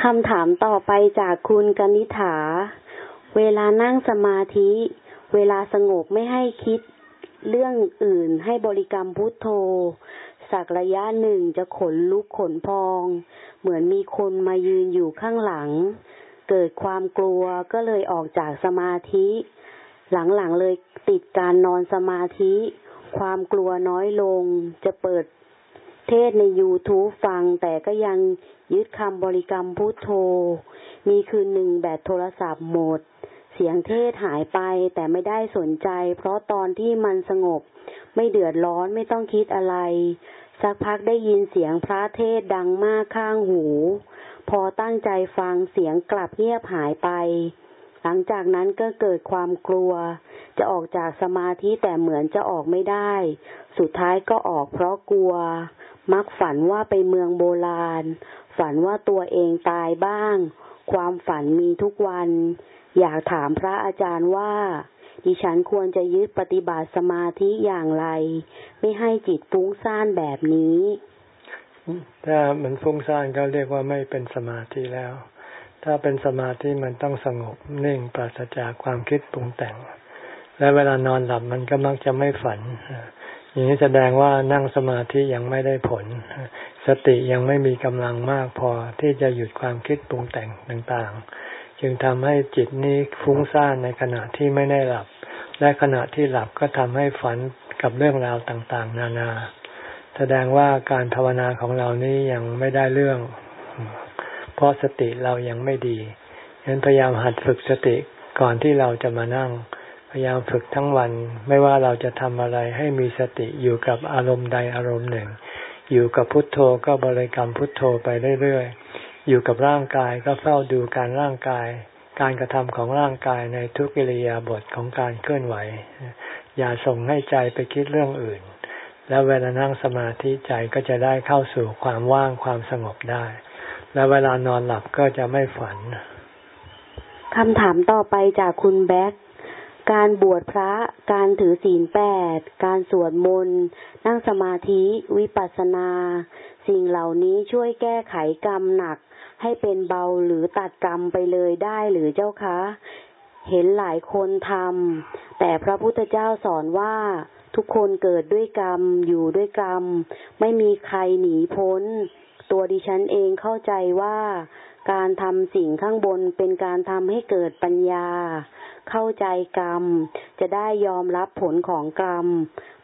คำถามต่อไปจากคุณกนิฐา เวลานั่งสมาธิ เวลาสงบไม่ให้คิดเรื่องอื่นให้บริกรรมพุทโธ สักระยะหนึ่งจะขนลุกขนพอง เหมือนมีคนมายืนอยู่ข้างหลัง เกิดความกลัวก็เลยออกจากสมาธิ หลังๆเลยติดการนอนสมาธิ ความกลัวน้อยลง จะเปิดเทศใน YouTube ฟัง แต่ก็ยังยึดคำบริกรรมพุทโธ มีคืนหนึ่งแบตโทรศัพท์หมด เสียงเทศหายไปแต่ไม่ได้สนใจ เพราะตอนที่มันสงบ ไม่เดือดร้อนไม่ต้องคิดอะไร สักพักได้ยินเสียงพระเทศดังมากข้างหู พอตั้งใจฟังเสียงกลับเงียบหายไป หลังจากนั้นก็เกิดความกลัว จะออกจากสมาธิแต่เหมือนจะออกไม่ได้ สุดท้ายก็ออกเพราะกลัว มักฝันว่าไปเมืองโบราณ ฝันว่าตัวเองตายบ้าง ความฝันมีทุกวัน อยากถามพระอาจารย์ว่า ดิฉันควรจะยึดปฏิบัติสมาธิอย่างไร ไม่ให้จิตฟุ้งซ่านแบบนี้ ถ้ามันฟุ้งซ่านก็เรียกว่าไม่เป็นสมาธิแล้ว ถ้าเป็นสมาธิมันต้องสงบนิ่งปราศจากความคิดปรุงแต่ง และเวลานอนหลับมันก็มักจะไม่ฝันอย่างนี้แสดงว่านั่งสมาธิยังไม่ได้ผล สติยังไม่มีกำลังมากพอที่จะหยุดความคิดปรุงแต่งต่างๆ จึงทำให้จิตนี้ฟุ้งซ่านในขณะที่ไม่ได้หลับ และขณะที่หลับก็ทำให้ฝันกับเรื่องราวต่างๆ นานา แสดงว่าการภาวนาของเรานี้ยังไม่ได้เรื่อง เพราะสติเรายังไม่ดีฉะนั้นพยายามหัดฝึกสติก่อนที่เราจะมานั่ง พยายามฝึกทั้งวัน ไม่ว่าเราจะทำอะไรให้มีสติอยู่กับอารมณ์ใดอารมณ์หนึ่ง อยู่กับพุทโธก็บริกรรมพุทโธไปเรื่อยๆ อยู่กับร่างกายก็เฝ้าดูการร่างกาย การกระทำของร่างกายในทุกิริยาบทของการเคลื่อนไหว อย่าส่งให้ใจไปคิดเรื่องอื่น แล้วเวลานั่งสมาธิใจก็จะได้เข้าสู่ความว่างความสงบได้ และเวลานอนหลับก็จะไม่ฝันคำถามต่อไปจากคุณแบ็กการบวชพระ การถือศีลแปด การสวดมนต์ นั่งสมาธิ วิปัสสนา สิ่งเหล่านี้ช่วยแก้ไขกรรมหนัก ให้เป็นเบาหรือตัดกรรมไปเลยได้หรือเจ้าคะ เห็นหลายคนทำ แต่พระพุทธเจ้าสอนว่าทุกคนเกิดด้วยกรรม อยู่ด้วยกรรม ไม่มีใครหนีพ้น ตัวดิฉันเองเข้าใจว่าการทำสิ่งข้างบนเป็นการทำให้เกิดปัญญา เข้าใจกรรม จะได้ยอมรับผลของกรรม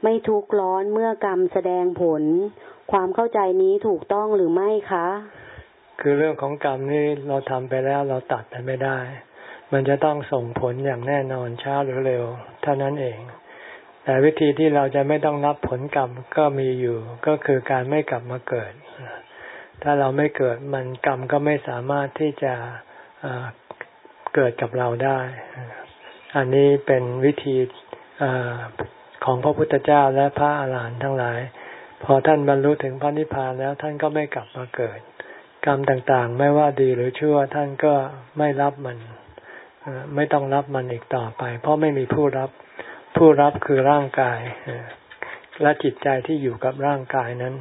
ไม่ทุกข์ร้อนเมื่อกรรมแสดงผล ความเข้าใจนี้ถูกต้องหรือไม่คะ คือเรื่องของกรรมนี่เราทำไปแล้วเราตัดไปไม่ได้ มันจะต้องส่งผลอย่างแน่นอนช้าหรือเร็ว เท่านั้นเอง แต่วิธีที่เราจะไม่ต้องรับผลกรรมก็มีอยู่ ก็คือการไม่กลับมาเกิด ถ้าเราไม่เกิดมันกรรมก็ไม่สามารถที่จะเกิดกับเราได้ อันนี้เป็นวิธีอของพระพุทธเจ้าและพระอาหารหันต์ทั้งหลาย พอท่านบรรลุถึงพระนิพพานแล้วท่านก็ไม่กลับมาเกิด กรรมต่างๆ ไม่ว่าดีหรือชั่วท่านก็ไม่รับมัน ไม่ต้องรับมันอีกต่อไป เพราะไม่มีผู้รับ ผู้รับคือร่างกาย และจิตใจที่อยู่กับร่างกายนั้น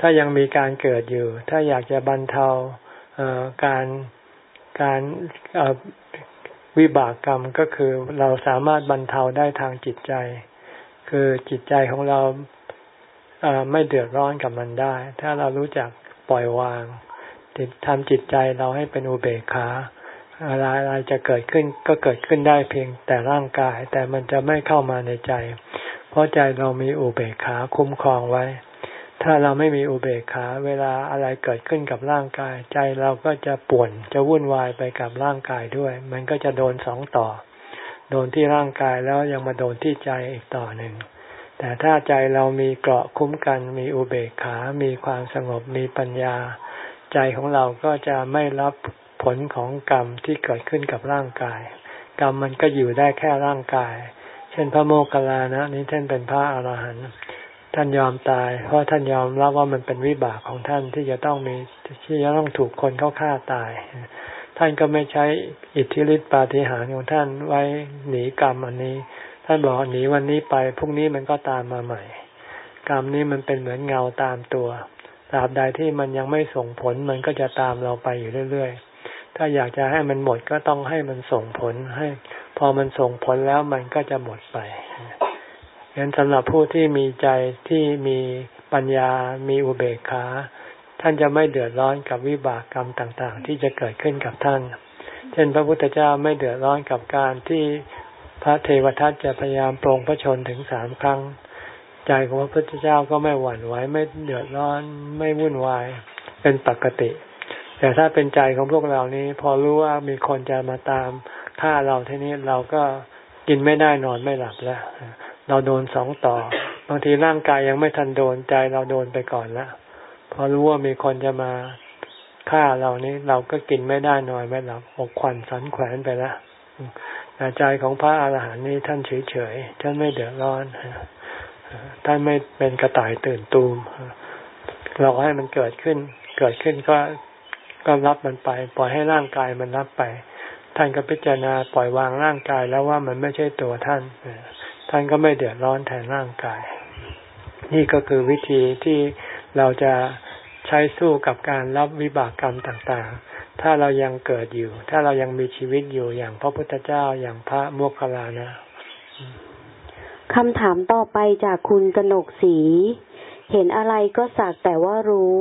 ถ้ายังมีการเกิดอยู่ ถ้าอยากจะบรรเทาการการวิบากกรรมก็คือเราสามารถบรรเทาได้ทางจิตใจ คือจิตใจของเราไม่เดือดร้อนกับมันได้ ถ้าเรารู้จักปล่อยวางทำจิตใจเราให้เป็นอุเบกขาอะไรอะไรจะเกิดขึ้นก็เกิดขึ้นได้เพียงแต่ร่างกาย แต่มันจะไม่เข้ามาในใจ เพราะใจเรามีอุเบกขาคุ้มครองไว้ ถ้าเราไม่มีอุเบกขา เวลาอะไรเกิดขึ้นกับร่างกาย ใจเราก็จะป่วนจะวุ่นวายไปกับร่างกายด้วย มันก็จะโดนสองต่อ โดนที่ร่างกายแล้วยังมาโดนที่ใจอีกต่อหนึ่งแต่ถ้าใจเรามีเกราะคุ้มกัน มีอุเบกขา มีความสงบมีปัญญา ใจของเราก็จะไม่รับผลของกรรมที่เกิดขึ้นกับร่างกาย กรรมมันก็อยู่ได้แค่ร่างกาย เช่นพระโมคคัลลานะนี้ท่านเป็นพระอรหันต์ท่านยอมตาย เพราะท่านยอมรับว่ามันเป็นวิบากของท่านที่จะต้องมีที่จะต้องถูกคนเขาฆ่าตาย ท่านก็ไม่ใช้อิทธิฤทธิปาฏิหาริย์ของท่านไว้หนีกรรมอันนี้ ท่านบอกหนีวันนี้ไปพรุ่งนี้มันก็ตามมาใหม่ กรรมนี้มันเป็นเหมือนเงาตามตัวตราบใดที่มันยังไม่ส่งผลมันก็จะตามเราไปอยู่เรื่อยๆ ถ้าอยากจะให้มันหมดก็ต้องให้มันส่งผลให้ อมันส่งผลแล้วมันก็จะหมดไปงั้นสำหรับผู้ที่มีใจที่มีปัญญา มีอุเบกขา ท่านจะไม่เดือดร้อนกับวิบากกรรมต่างๆ ที่จะเกิดขึ้นกับท่าน เช่น พระพุทธเจ้าไม่เดือดร้อนกับการที่พระเทวทัตจะพยายามปรงพระชนถึงสามครั้ง ใจของพระพุทธเจ้าก็ไม่หวั่นไหวไม่เดือดร้อนไม่วุ่นวายเป็นปกติ แต่ถ้าเป็นใจของพวกเรานี้ พอรู้ว่ามีคนจะมาตาม ฆ่าเราทีนี้เราก็กินไม่ได้นอนไม่หลับแล้ว เราโดนสองต่อ บางทีร่างกายยังไม่ทันโดนใจเราโดนไปก่อนแล้วพอรู้ว่ามีคนจะมาฆ่าเรานี้เราก็กินไม่ได้นอนไม่หลับอกควันสันแขวนไปแล้วแต่ใจของพระอาหารหันต์นี้ท่านเฉยๆท่านไม่เดือดร้อนท่านไม่เป็นกระต่ายตื่นตูมเราให้มันเกิดขึ้น เกิดขึ้นก็ก็รับมันไป ปล่อยให้ร่างกายมันรับไป ท่านก็พิจารณาปล่อยวางร่างกายแล้วว่ามันไม่ใช่ตัวท่านท่านก็ไม่เดือดร้อนแทนร่างกาย นี่ก็คือวิธีที่เราจะใช้สู้กับการรับวิบากกรรมต่างๆ ถ้าเรายังเกิดอยู่ ถ้าเรายังมีชีวิตอยู่อย่างพระพุทธเจ้าอย่างพระโมคคัลลานะคำถามต่อไปจากคุณกนกศรีเห็นอะไรก็สักแต่ว่ารู้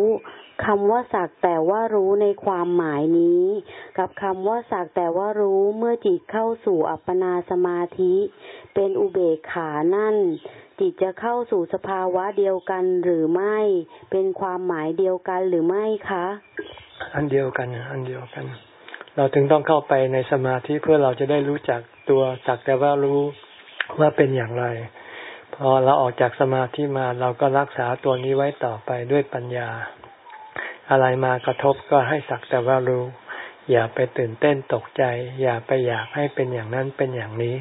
คำว่าสักแต่ว่ารู้ในความหมายนี้ กับคำว่าสักแต่ว่ารู้เมื่อจิตเข้าสู่อัปปนาสมาธิ เป็นอุเบกขานั่น จิตจะเข้าสู่สภาวะเดียวกันหรือไม่ เป็นความหมายเดียวกันหรือไม่คะ อันเดียวกันอันเดียวกัน เราถึงต้องเข้าไปในสมาธิเพื่อเราจะได้รู้จักตัวสักแต่ว่ารู้ว่าเป็นอย่างไรพอเราออกจากสมาธิมาเราก็รักษาตัวนี้ไว้ต่อไปด้วยปัญญา อะไรมากระทบก็ให้สักแต่ว่ารู้ อย่าไปตื่นเต้นตกใจ อย่าไปอยากให้เป็นอย่างนั้นเป็นอย่างนี้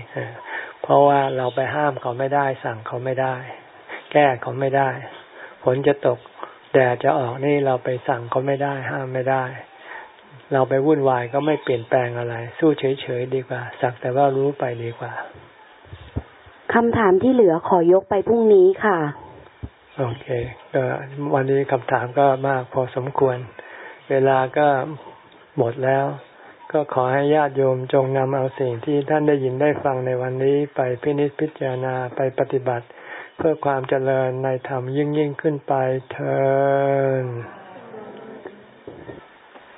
เพราะว่าเราไปห้ามเขาไม่ได้ สั่งเขาไม่ได้ แก้เขาไม่ได้ ฝนจะตกแดดจะออกนี่เราไปสั่งเขาไม่ได้ ห้ามไม่ได้ เราไปวุ่นวายก็ไม่เปลี่ยนแปลงอะไร สู้เฉยๆดีกว่า สักแต่ว่ารู้ไปดีกว่าคำถามที่เหลือขอยกไปพรุ่งนี้ค่ะ โอเคก็วันนี้คำถามก็มากพอสมควร เวลาก็หมดแล้ว ก็ขอให้ญาติโยมจงนำเอาสิ่งที่ท่านได้ยินได้ฟังในวันนี้ไปพินิจพิจารณาไปปฏิบัติ เพื่อความเจริญในธรรมยิ่งยิ่งขึ้นไปเธอ